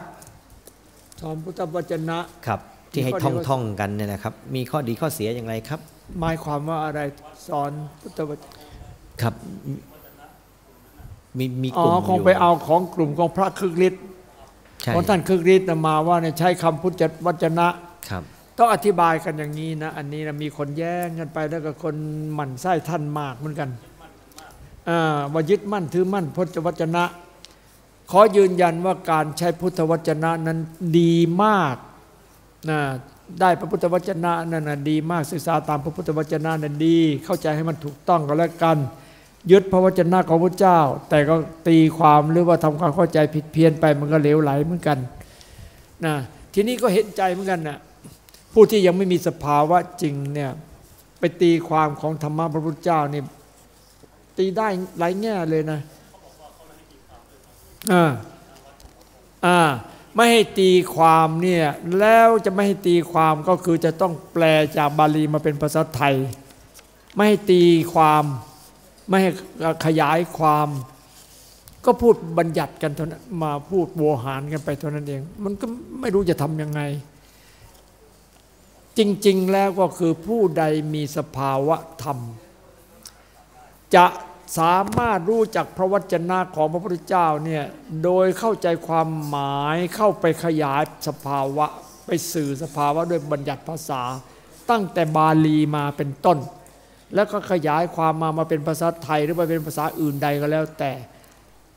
สอนพุทธวจนะครับ ที่ให้มีข้ท่อองดีข้อท่องๆกันเนี่ยนะครับ มีข้อดีข้อเสียอย่างไรครับ หมายความว่าอะไรสอนพุทธวจครับมีมีอ๋กอลุ่มคงอยู่ไปเอาของกลุ่มของพระคึกฤทธิ์ใช่ของท่านคึกฤทธิ์น่ะมาว่าเนี่ยใช้คำพุทธวจนะครับต้องอธิบายกันอย่างนี้นะ อันนี้นะมีคนแย้งกันไปแล้วก็คนหมั่นไส้ท่านมากเหมือนกันอ่าว่ายึดมั่นถือมั่นพุทธวจนะ ขอยืนยันว่าการใช้พุทธวจนะนั้นดีมากนะ ได้พระพุทธวจนะนั่นนะดีมากศึกษาตามพระพุทธวจนะนั้นดี เข้าใจให้มันถูกต้องก็แล้วกัน ยึดพระวจนะของพระเจ้า แต่ก็ตีความหรือว่าทำความเข้าใจผิดเพี้ยนไปมันก็เหลวไหลเหมือนกันนะทีนี้ก็เห็นใจเหมือนกันนะผู้ที่ยังไม่มีสภาวะจริงเนี่ยไปตีความของธรรมะพระพุทธเจ้านี่ตีได้หลายแง่เลยนะอ่าอ่า ไม่ให้ตีความเนี่ยแล้วจะไม่ให้ตีความก็คือจะต้องแปลจากบาลีมาเป็นภาษาไทย ไม่ให้ตีความไม่ให้ขยายความ ก็พูดบัญญัติกันเท่านั้นมาพูดโวหารกันไปเท่านั้นเอง มันก็ไม่รู้จะทำยังไง จริง ๆ แล้วก็คือผู้ใดมีสภาวะธรรม จะ สามารถรู้จักพระวจนะของพระพุทธเจ้าเนี่ยโดยเข้าใจความหมายเข้าไปขยายสภาวะ ไปสื่อสภาวะด้วยบัญญัติภาษา ตั้งแต่บาลีมาเป็นต้น แล้วก็ขยายความมามาเป็นภาษาไทยหรือมาเป็นภาษาอื่นใดก็แล้วแต่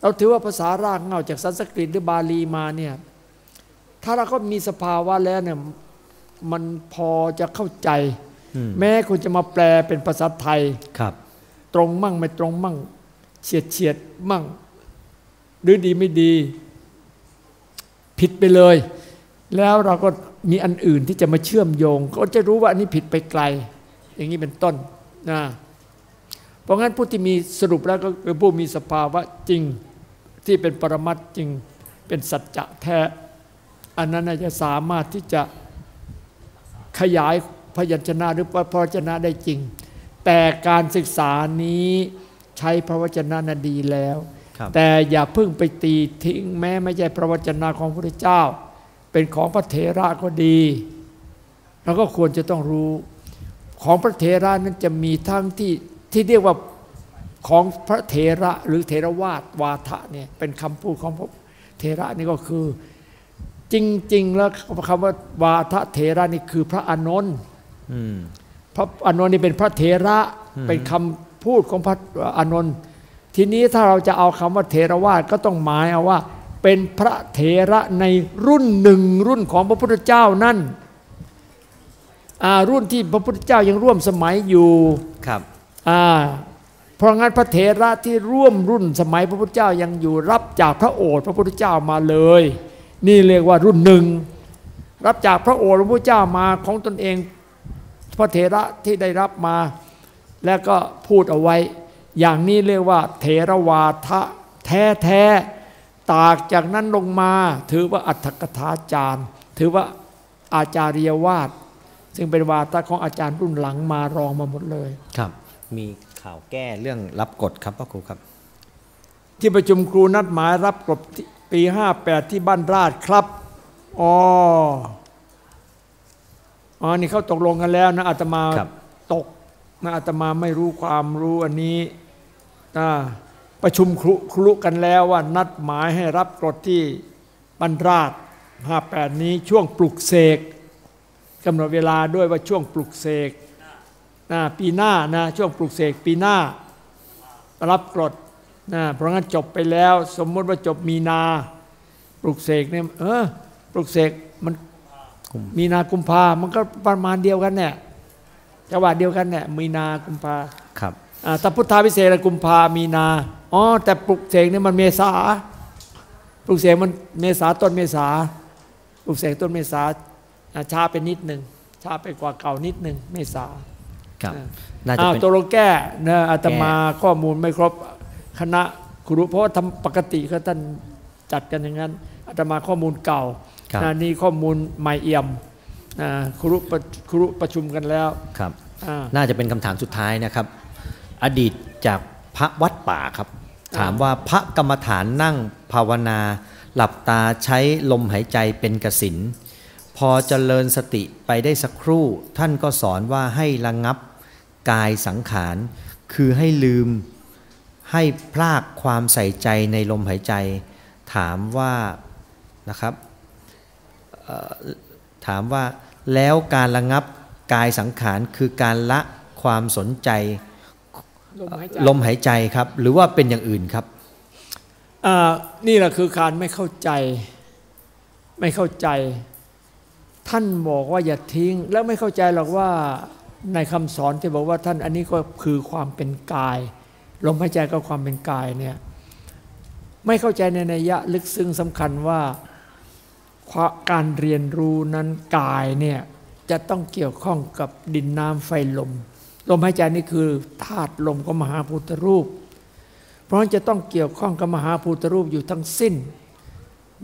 เราถือว่าภาษารากเหง้าจากสันสกฤตหรือบาลีมาเนี่ยถ้าเราก็มีสภาวะแล้วเนี่ยมันพอจะเข้าใจอืมแม้คุณจะมาแปลเป็นภาษาไทยครับ ตรงมั่งไม่ตรงมั่ง เฉียดเฉียดมั่ง หรือดีไม่ดี ผิดไปเลย แล้วเราก็มีอันอื่นที่จะมาเชื่อมโยง ก็จะรู้ว่าอันนี้ผิดไปไกล อย่างนี้เป็นต้นนะเพราะงั้นผู้ที่มีสรุปแล้วก็คือผู้มีสภาวะจริงที่เป็นปรมัตจริงเป็นสัจจะแท้อันนั้นน่าจะสามารถที่จะขยายพยัญชนะหรือพระวจนะได้จริง แต่การศึกษานี้ใช้พระวจนะน่ะดีแล้วครับแต่อย่าเพิ่งไปตีทิ้งแม้ไม่ใช่พระวจนะของพระพุทธเจ้า เป็นของพระเถระก็ดีเราก็ควรจะต้องรู้ ของพระเถระนั้นจะมีทั้งที่ที่เรียกว่าของพระเถระหรือเถรวาทวาทะเนี่ยเป็นคำพูดของพระเถระนี่ก็คือจริง ๆ แล้วคำว่าวาทะเถระนี่คือพระอานนท์อืม พระอานนท์นี่เป็นพระเถระเป็นคำพูดของพระอานนท์ทีนี้ถ้าเราจะเอาคำว่าเถรวาทก็ต้องหมายเอาว่า เป็นพระเถระในรุ่นหนึ่งรุ่นของพระพุทธเจ้านั่นอ่ารุ่นที่พระพุทธเจ้ายังร่วมสมัยอยู่ครับอ่าเพราะงั้นพระเถระที่ร่วมรุ่นสมัยพระพุทธเจ้ายังอยู่รับจากพระโอษฐ์พระพุทธเจ้ามาเลย นี่เรียกว่ารุ่นหนึ่งรับจากพระโอษฐ์พระพุทธเจ้ามาของตนเอง พระเถระที่ได้รับมา แล้วก็พูดเอาไว้ อย่างนี้เรียกว่า เถรวาทะแท้แท้ๆตากจากนั้นลงมา ถือว่าอัตถกถาจารย์ ถือว่าอาจาริยวาทซึ่งเป็นวาทะของอาจารย์รุ่นหลังมารองมาหมดเลยครับ มีข่าวแก้เรื่องรับกฎครับพ่อครูครับ ที่ประชุมครูนัดหมายรับกบปี 58 ที่บ้านราชครับอ๋อ อ๋อนี่เขาตกลงกันแล้วนะอาตมาครับตกนะอาตมาไม่รู้ความรู้อันนี้นะประชุมครุครุกันแล้วว่านัดหมายให้รับกฎที่บ้านราช58 นี้ช่วงปลุกเสกกำหนดเวลาด้วยว่าช่วงปลุกเสกนะปีหน้านะช่วงปลุกเสกปีหน้า รับกรดนะเพราะงั้นจบไปแล้ว สมมติว่าจบมีนา ปลุกเสกเนี่ยเออปลุกเสกมันกุ มมีนากุมภามันก็ประมาณเดียวกันเนี่ยจังหวะเดียวกันเนี่ยมีนากุมภาครับอ่าถ้าพุทธาพิเศษกกุมภามีนาอ๋อแต่ปลุกเสกเนี่ยมันเมษาปลุกเสกมันเมษาต้นเมษาปลุกเสกต้นเมษาอ่าช้าไปนิดหนึ่งช้าไปกว่าเก่านิดหนึ่งเมษาครับอ่าน่าจะอ้าวเป็นตกลงแก้นะอาตมาแก้ข้อมูลไม่ครบคณะครูเพราะว่าทำปกติเขาท่านจัดกันอย่างนั้นอาตมาข้อมูลเก่าครับ นะนี่ข้อมูลใหม่เอี่ยมนะครูประครูประชุมกันแล้วครับอ่าน่าจะเป็นคำถามสุดท้ายนะครับ อดีตจากพระวัดป่าครับ ถามว่าพระกรรมฐานนั่งภาวนา หลับตาใช้ลมหายใจเป็นกสินพอเจริญสติไปได้สักครู่ ท่านก็สอนว่าให้ระงับกายสังขาร คือให้ลืมให้พลากความใส่ใจในลมหายใจ ถามว่านะครับเอ่อ ถามว่าแล้วการระงับกายสังขารคือการละความสนใจลมหายใจลมหายใจครับ หรือว่าเป็นอย่างอื่นครับอ่านี่แหละคือการไม่เข้าใจ ไม่เข้าใจ ท่านบอกว่าอย่าทิ้ง แล้วไม่เข้าใจหรอกว่าในคำสอนที่บอกว่าท่านอันนี้ก็คือความเป็นกาย ลมหายใจก็ความเป็นกายเนี่ยไม่เข้าใจในนัยยะลึกซึ้งสำคัญว่า ความการเรียนรู้นั้นกายเนี่ยจะต้องเกี่ยวข้องกับดินน้ำไฟลม ลมหายใจนี่คือธาตุลมของมหาพุทธรูป เพราะจะต้องเกี่ยวข้องกับมหาพุทธรูปอยู่ทั้งสิ้น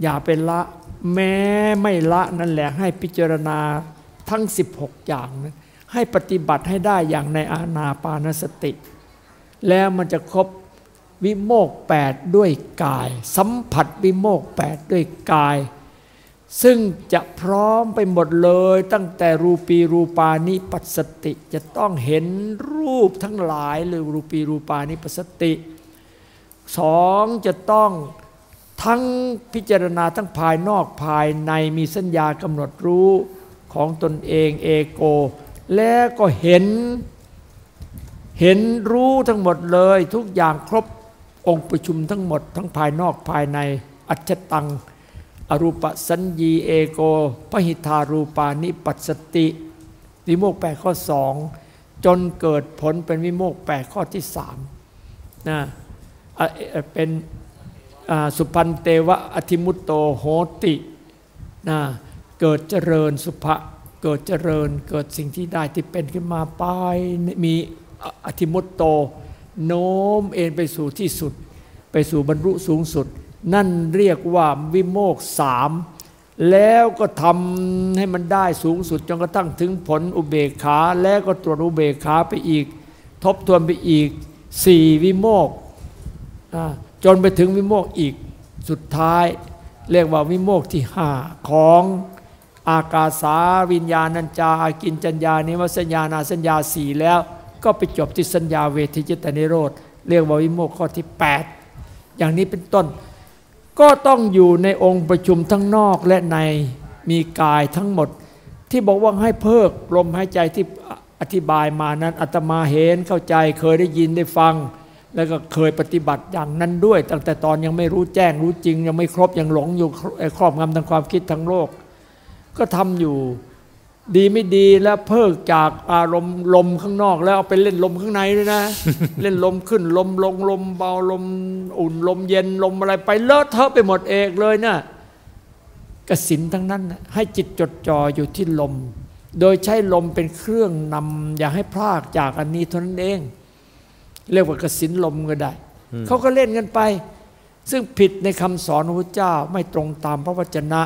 อย่าเป็นละแม้ไม่ละนั่นแหละให้พิจารณาทั้ง 16 อย่างให้ปฏิบัติให้ได้อย่างในอาณาปานสติ แล้วมันจะครบวิโมกแปดด้วยกาย สัมผัสวิโมกแปดด้วยกาย ซึ่งจะพร้อมไปหมดเลยตั้งแต่รูปีรูปานิปัสสติจะต้องเห็นรูปทั้งหลายเลยรูปีรูปานิปัสสติสองจะต้องทั้งพิจารณาทั้งภายนอกภายในมีสัญญากำหนดรู้ของตนเองเอโก แล้วก็เห็น เห็นรู้ทั้งหมดเลยทุกอย่างครบองค์ประชุมทั้งหมด ทั้งภายนอกภายในอัจฉตัง อรูปสัญญีเอโกพหิทารูปานิปัสสติวิโมกแปดข้อสองจนเกิดผลเป็นวิโมกแปดข้อที่สามนะอะเป็นสุพันเตวะอธิมุตโตโหตินะเกิดเจริญสุภะเกิดเจริญเกิดสิ่งที่ได้ที่เป็นขึ้นมาไปมีอธิมุตโต โน้มเอ็นไปสู่ที่สุด ไปสู่บรรลุสูงสุด นั่นเรียกว่าวิโมกสามแล้วก็ทำให้มันได้สูงสุดจนกระทั่งถึงผลอุเบกขาแล้วก็ตรวจอุเบกขาไปอีก ทบทวนไปอีกสี่วิโมกจนไปถึงวิโมกอีกสุดท้าย เรียกว่าวิโมกที่ห้าของอากาสาวิญญาณัญจาอากินจัญญานิวสัญญานาสัญญาสี่แล้ว ก็ไปจบที่สัญญาเวทิจิตนิโรธเรียกว่าวิโมกข้อที่ 8 อย่างนี้เป็นต้น ก็ต้องอยู่ในองค์ประชุมทั้งนอกและในมีกายทั้งหมด ที่บอกว่าให้เพิกลมหายใจที่อธิบายมานั้นอาตมาเห็นเข้าใจเคยได้ยินได้ฟัง แล้วก็เคยปฏิบัติอย่างนั้นด้วย ตั้งแต่ตอนยังไม่รู้แจ้งรู้จริง ยังไม่ครบยังหลงอยู่ครอบงำทางความคิดทางโลก ก็ทำอยู่ ดีไม่ดีแล้วเพิกจากอารมณ์ลมข้างนอกแล้วเอาไปเล่นลมข้างในด้วยนะ เล่นลมขึ้นลมลงลมเบาลมอุ่นลมเย็นลมอะไรไปเลอะเทอะไปหมดเองเลยนะกสินทั้งนั้นน่ะให้จิตจดจ่ออยู่ที่ลม โดยใช้ลมเป็นเครื่องนำอย่าให้พลากจากอันนี้เท่านั้นเอง เรียกว่ากสินลมก็ได้เขาก็เล่นกันไป ซึ่งผิดในคำสอนของพระเจ้าไม่ตรงตามพระวจนะ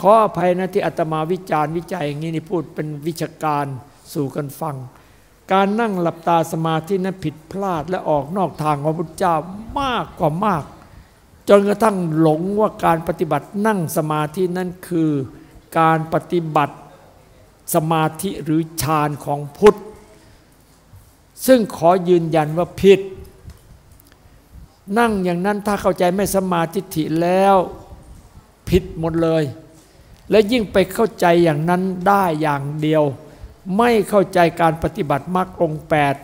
ขออภัยนะที่อาตมาวิจารณ์วิจัยอย่างนี้นี่พูดเป็นวิชาการสู่กันฟัง การนั่งหลับตาสมาธินั้นผิดพลาดและออกนอกทางของพระพุทธเจ้ามากกว่ามาก จนกระทั่งหลงว่าการปฏิบัตินั่งสมาธินั้นคือการปฏิบัติสมาธิหรือฌานของพุทธ ซึ่งขอยืนยันว่าผิด นั่งอย่างนั้นถ้าเข้าใจไม่สมาธิฐิแล้วผิดหมดเลย และยิ่งไปเข้าใจอย่างนั้นได้อย่างเดียว ไม่เข้าใจการปฏิบัติมรรคองแปด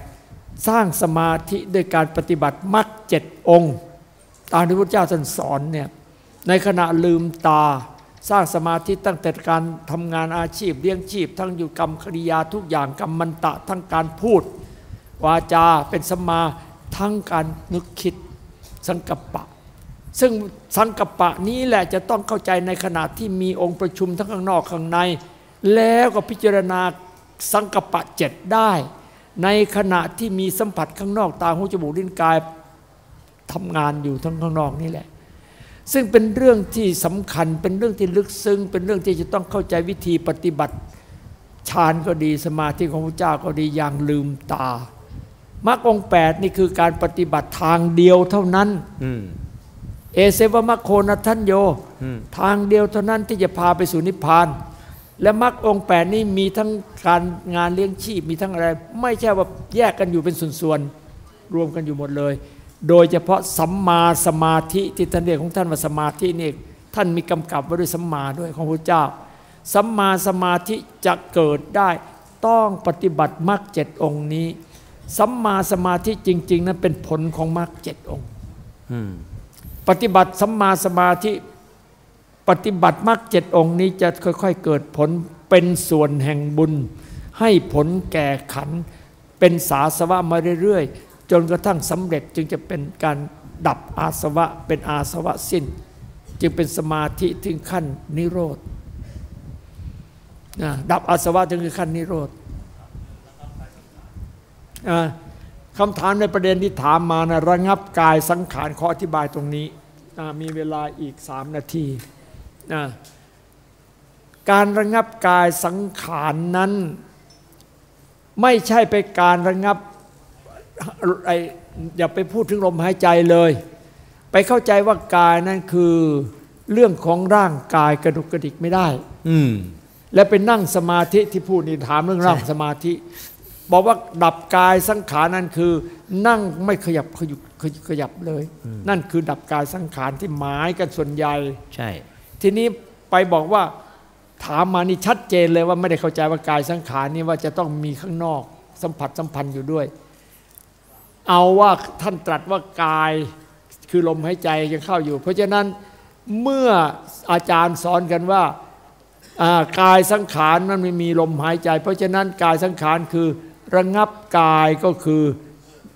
สร้างสมาธิด้วยการปฏิบัติมรรคเจ็ดองค์ตามที่พระเจ้าท่านสอนเนี่ยในขณะลืมตาสร้างสมาธิตั้งแต่การทำงานอาชีพเลี้ยงชีพ ทั้งอยู่กรรมคริยาทุกอย่างกรรมมันตะทั้งการพูด วาจาเป็นสมาทั้งการนึกคิดสังกัปปะ ซึ่งสังกัปปะนี้แหละจะต้องเข้าใจในขณะที่มีองค์ประชุมทั้งข้างนอกข้างใน แล้วก็พิจารณาสังกัปปะเจ็ดได้ ในขณะที่มีสัมผัสข้างนอกตาหูจมูกลิ้นกายทำงานอยู่ทั้งข้างนอกนี่แหละ ซึ่งเป็นเรื่องที่สำคัญเป็นเรื่องที่ลึกซึ้งเป็นเรื่องที่จะต้องเข้าใจวิธีปฏิบัติฌานก็ดีสมาธิของพระเจ้าก็ดีอย่างลืมตามรรคองแปดนี่คือการปฏิบัติทางเดียวเท่านั้นอื เอเซวะมัคโคนัทัญโยอืมทางเดียวเท่านั้นที่จะพาไปสู่นิพพาน และมรรคองค์แปดนี่มีทั้งการงานเลี้ยงชีพมีทั้งอะไร ไม่ใช่ว่าแยกกันอยู่เป็นส่วนๆรวมกันอยู่หมดเลย โดยเฉพาะสัมมาสมาธิที่ท่านเรียกของท่านว่าสมาธินี่ท่านมีกำกับไว้ด้วยสัมมาด้วยของพระเจ้า สัมมาสมาธิจะเกิดได้ ต้องปฏิบัติมรรคเจ็ดองค์นี้ สัมมาสมาธิจริง ๆ นั้นเป็นผลของมรรคเจ็ดองค์อืม ปฏิบัติสัมมาสมาธิปฏิบัติมรรคเจ็ดองค์นี้จะค่อย ๆ เกิดผลเป็นส่วนแห่งบุญ ให้ผลแก่ขัน เป็นสาสวะมาเรื่อยๆ จนกระทั่งสำเร็จจึงจะเป็นการดับอาสวะเป็นอาสวะสิ้น จึงเป็นสมาธิถึงขั้นนิโรธดับอาสวะถึงขั้นนิโรธอ่า คำถามในประเด็นที่ถามมานะระงับกายสังขารขออธิบายตรงนี้อ่ามีเวลาอีกสามนาทีนะการระงับกายสังขารนั้น ไม่ใช่ไปการระงับไออย่าไปพูดถึงลมหายใจเลย ไปเข้าใจว่ากายนั้นคือเรื่องของร่างกายกระดุกกระดิกไม่ได้ อืมและไปนั่งสมาธิที่พูดนี่ถามเรื่องร่างสมาธิ บอกว่าดับกายสังขารนั่นคือ นั่งไม่ขยับขยุกขยุกขยับเลย นั่นคือดับกายสังขารที่หมายกันส่วนใหญ่ใช่ ทีนี้ไปบอกว่าถามมานี่ชัดเจนเลยว่าไม่ได้เข้าใจว่ากายสังขารนี่ว่าจะต้องมีข้างนอกสัมผัสสัมพันธ์อยู่ด้วย เอาว่าท่านตรัสว่ากายคือลมหายใจยังเข้าอยู่ เพราะฉะนั้นเมื่ออาจารย์สอนกันว่าอ่ากายสังขารมันไม่มีลมหายใจ เพราะฉะนั้นกายสังขารคือ ระงับกายก็คือ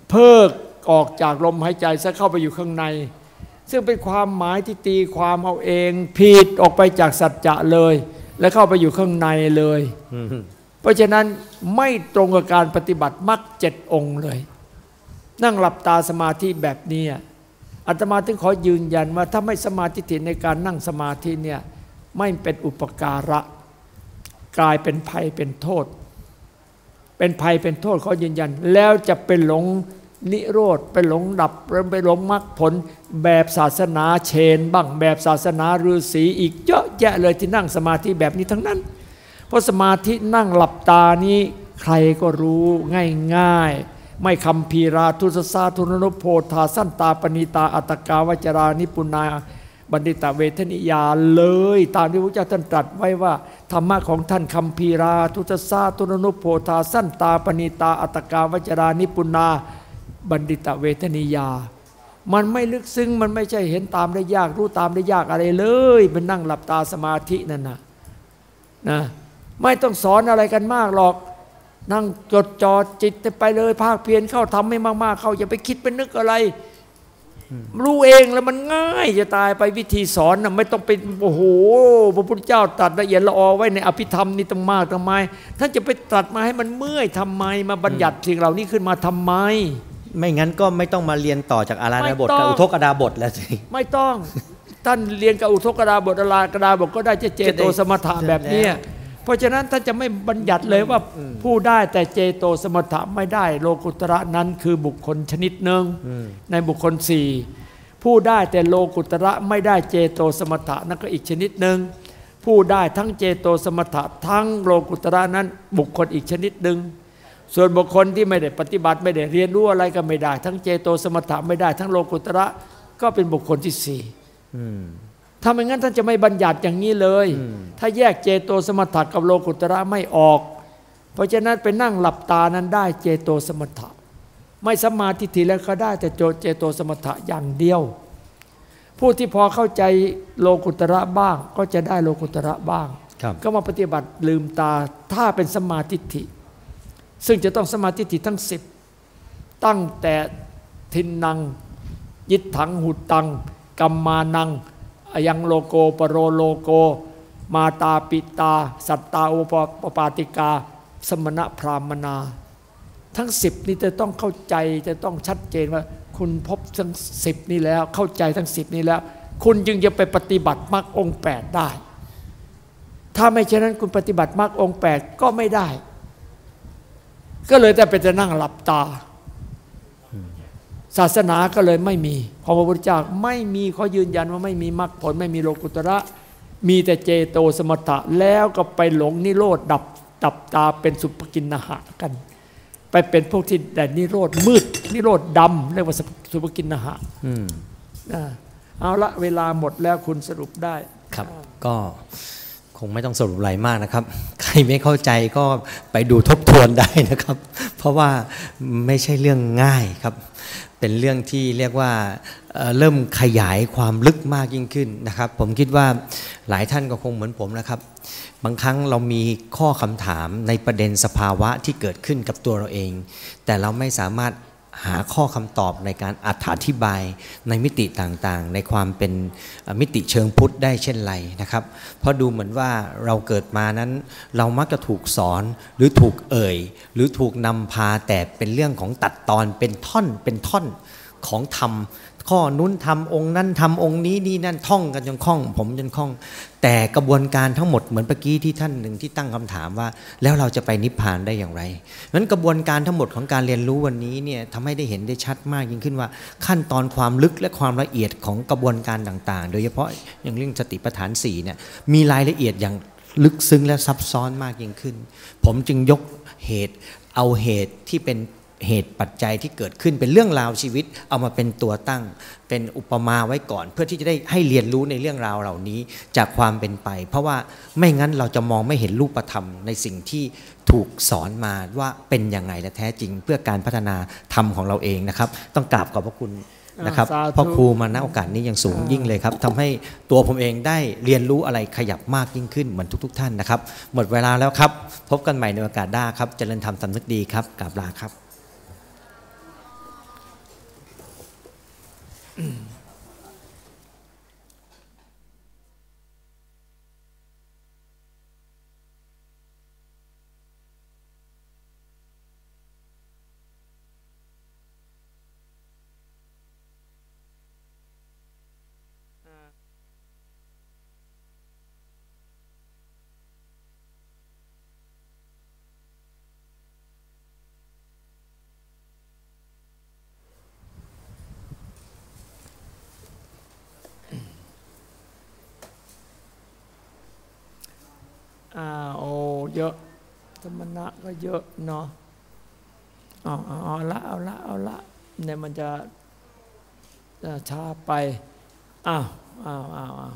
เพิกออกจากลมหายใจซะเข้าไปอยู่ข้างใน ซึ่งเป็นความหมายที่ตีความเอาเองผิดออกไปจากสัจจะเลย และเข้าไปอยู่ข้างในเลย เพราะฉะนั้นไม่ตรงกับการปฏิบัติมรรคเจ็ดองค์เลย นั่งหลับตาสมาธิแบบนี้อาตมาถึงขอยืนยันว่าถ้าไม่สมาธิถิในการนั่งสมาธิเนี่ยไม่เป็นอุปการะ กลายเป็นภัยเป็นโทษ เป็นภัยเป็นโทษเขอยืนยัน แล้วจะเป็นหลงนิโรธไปหลงดับไปหลงมรรคผลแบบศาสนาเชนบ้างแบบศาสนาฤาษีอีกเยอะแยะเลยที่นั่งสมาธิแบบนี้ทั้งนั้น เพราะสมาธินั่งหลับตานี้ใครก็รู้ง่ายๆ ไม่คำพีราทุสสาทุนนุโพธาสั้นตาปณิตาอัตกาวจรานิปุนา บัณฑิตเวทนิยาเลย ตามที่พระเจ้าท่านตรัสไว้ว่า ธรรมะของท่านคำพีรา ทุสสาทุนนุโพธาสั้นตาปณิตาอัตกาวจรานิปุนา บัณฑิตเวทนิยา มันไม่ลึกซึ้งมันไม่ใช่เห็นตามได้ยากรู้ตามได้ยากอะไรเลยเป็นนั่งหลับตาสมาธินั่นนะนะไม่ต้องสอนอะไรกันมากหรอก นั่งจดจ่อจิตไปเลย ภาคเพียรเข้าทำให้มากๆ เข้าอย่าไปคิดไปนึกอะไร รู้เองแล้วมันง่ายจะตายไปวิธีสอนนะไม่ต้องเป็นโอ้โหพระพุทธเจ้าตรัสละเอียดละออไว้ในอภิธรรมนี่ต้องมากทำไมท่านจะไปตรัสมาให้มันเมื่อยทำไมมาบัญญัติสิ่งเหล่านี้ขึ้นมาทำไม ไม่งั้นก็ไม่ต้องมาเรียนต่อจากอาราณบทไม่ต้องกับอุทกดาบทแล้วสิไม่ต้องท่านเรียนกับอุทกดาบทอลากดาบทก็ได้เจเจโตสมถะแบบเนี้ย เพราะฉะนั้นท่านจะไม่บัญญัติเลยว่าผู้ได้แต่เจโตสมถะไม่ได้ โลกุตระนั้นคือบุคคลชนิดหนึ่งในบุคคลสี่ผู้ได้แต่โลกุตระไม่ได้เจโตสมถะนั่นก็อีกชนิดหนึ่งผู้ได้ทั้งเจโตสมถะทั้งโลกุตระนั้นบุคคลอีกชนิดหนึ่งส่วนบุคคลที่ไม่ได้ปฏิบัติไม่ได้เรียนรู้อะไรก็ไม่ได้ ทั้งเจโตสมถะไม่ได้ ทั้งโลกุตระก็เป็นบุคคลที่สี่ ถ้าไม่งั้นท่านจะไม่บัญญัติอย่างนี้เลย ถ้าแยกเจโตสมถะกับโลกุตระไม่ออก เพราะฉะนั้นไปนั่งหลับตานั้นได้เจโตสมถะ ไม่สมมาธิฐิแล้วก็ได้แต่โจเจโตสมถะอย่างเดียว ผู้ที่พอเข้าใจโลกุตระบ้าง ก็จะได้โลกุตระบ้างครับก็มาปฏิบัติลืมตาถ้าเป็นสมมาธิฐิซึ่งจะต้องสมาธิฐิทั้งสิบตั้งแต่ทินนัง ยิทถังหุตังกัมมานัง อยังโลโกปโรโลโก มาตาปิตา สัตตาโอปปปาติกา สมณะพรามนา ทั้งสิบนี้จะต้องเข้าใจจะต้องชัดเจนว่า คุณพบทั้งสิบนี้แล้ว เข้าใจทั้งสิบนี้แล้ว คุณจึงจะไปปฏิบัติมรรคองค์แปดได้ ถ้าไม่เช่นนั้นคุณปฏิบัติมรรคองค์แปดก็ไม่ได้ ก็เลยแต่ไปจะนั่งหลับตา ศาสนาก็เลยไม่มีของพระพุทธเจ้าไม่มีเขายืนยันว่าไม่มีมรรคผลไม่มีโลกุตระ มีแต่เจโตสมถะแล้วก็ไปหลงนิโรธดับดับตาเป็นสุภกินนหะกัน ไปเป็นพวกที่แดนนิโรธมืด นิโรธดำเรียกว่าสุภกินนหะอืมนะเอาละเวลาหมดแล้วคุณสรุปได้ครับก็คงไม่ต้องสรุปอะไรมากนะครับ ใครไม่เข้าใจก็ไปดูทบทวนได้นะครับ เพราะว่าไม่ใช่เรื่องง่ายครับ เป็นเรื่องที่เรียกว่าเอ่อเริ่มขยายความลึกมากยิ่งขึ้นนะครับ ผมคิดว่าหลายท่านก็คงเหมือนผมนะครับ บางครั้งเรามีข้อคำถามในประเด็นสภาวะที่เกิดขึ้นกับตัวเราเอง แต่เราไม่สามารถ หาข้อคำตอบในการอธิบายในมิติต่างๆ ในความเป็นมิติเชิงพุทธได้เช่นไรนะครับ เพราะดูเหมือนว่าเราเกิดมานั้น เรามักจะถูกสอนหรือถูกเอ่ย หรือถูกนำพาแต่เป็นเรื่องของตัดตอนเป็นท่อนเป็นท่อนของธรรม ข้อนู้นทำองค์นั้นทำองค์นี้นี่นั่นท่องกันจนคล่อง ผมจนคล่อง แต่กระบวนการทั้งหมดเหมือนเมื่อกี้ที่ท่านหนึ่งที่ตั้งคำถามว่า แล้วเราจะไปนิพพานได้อย่างไรนั้นกระบวนการทั้งหมดของการเรียนรู้วันนี้เนี่ยทำให้ได้เห็นได้ชัดมากยิ่งขึ้นว่า ขั้นตอนความลึกและความละเอียดของกระบวนการต่าง ๆ โดยเฉพาะอย่างเรื่องสติปัฏฐานสี่เนี่ยมีรายละเอียดอย่างลึกซึ้งและซับซ้อนมากยิ่งขึ้น ผมจึงยกเหตุเอาเหตุที่เป็น เหตุปัจจัยที่เกิดขึ้นเป็นเรื่องราวชีวิต เอามาเป็นตัวตั้ง เป็นอุปมาไว้ก่อน เพื่อที่จะได้ให้เรียนรู้ในเรื่องราวเหล่านี้จากความเป็นไป เพราะว่าไม่งั้นเราจะมองไม่เห็นรูปธรรมในสิ่งที่ถูกสอนมาว่าเป็นยังไงและแท้จริง เพื่อการพัฒนาธรรมของเราเองนะครับ ต้องกราบขอบพระคุณนะครับอ่าสาธุพ่อครูมาณโอกาสนี้อย่างสูงยิ่งเลยครับทำให้ตัวผมเองได้เรียนรู้อะไรขยับมากยิ่งขึ้นเหมือนทุก ๆ ท่านนะครับ หมดเวลาแล้วครับ พบกันใหม่ในโอกาสหน้าครับเจริญธรรมสำนึกดีครับกราบลาครับ mm [CLEARS THROAT] เยอะเนาะเอาเอาเอละเอาละเอาละเนี่ยมันจะจะช้าไปอ้าวอ้าวอ้าวอ้าว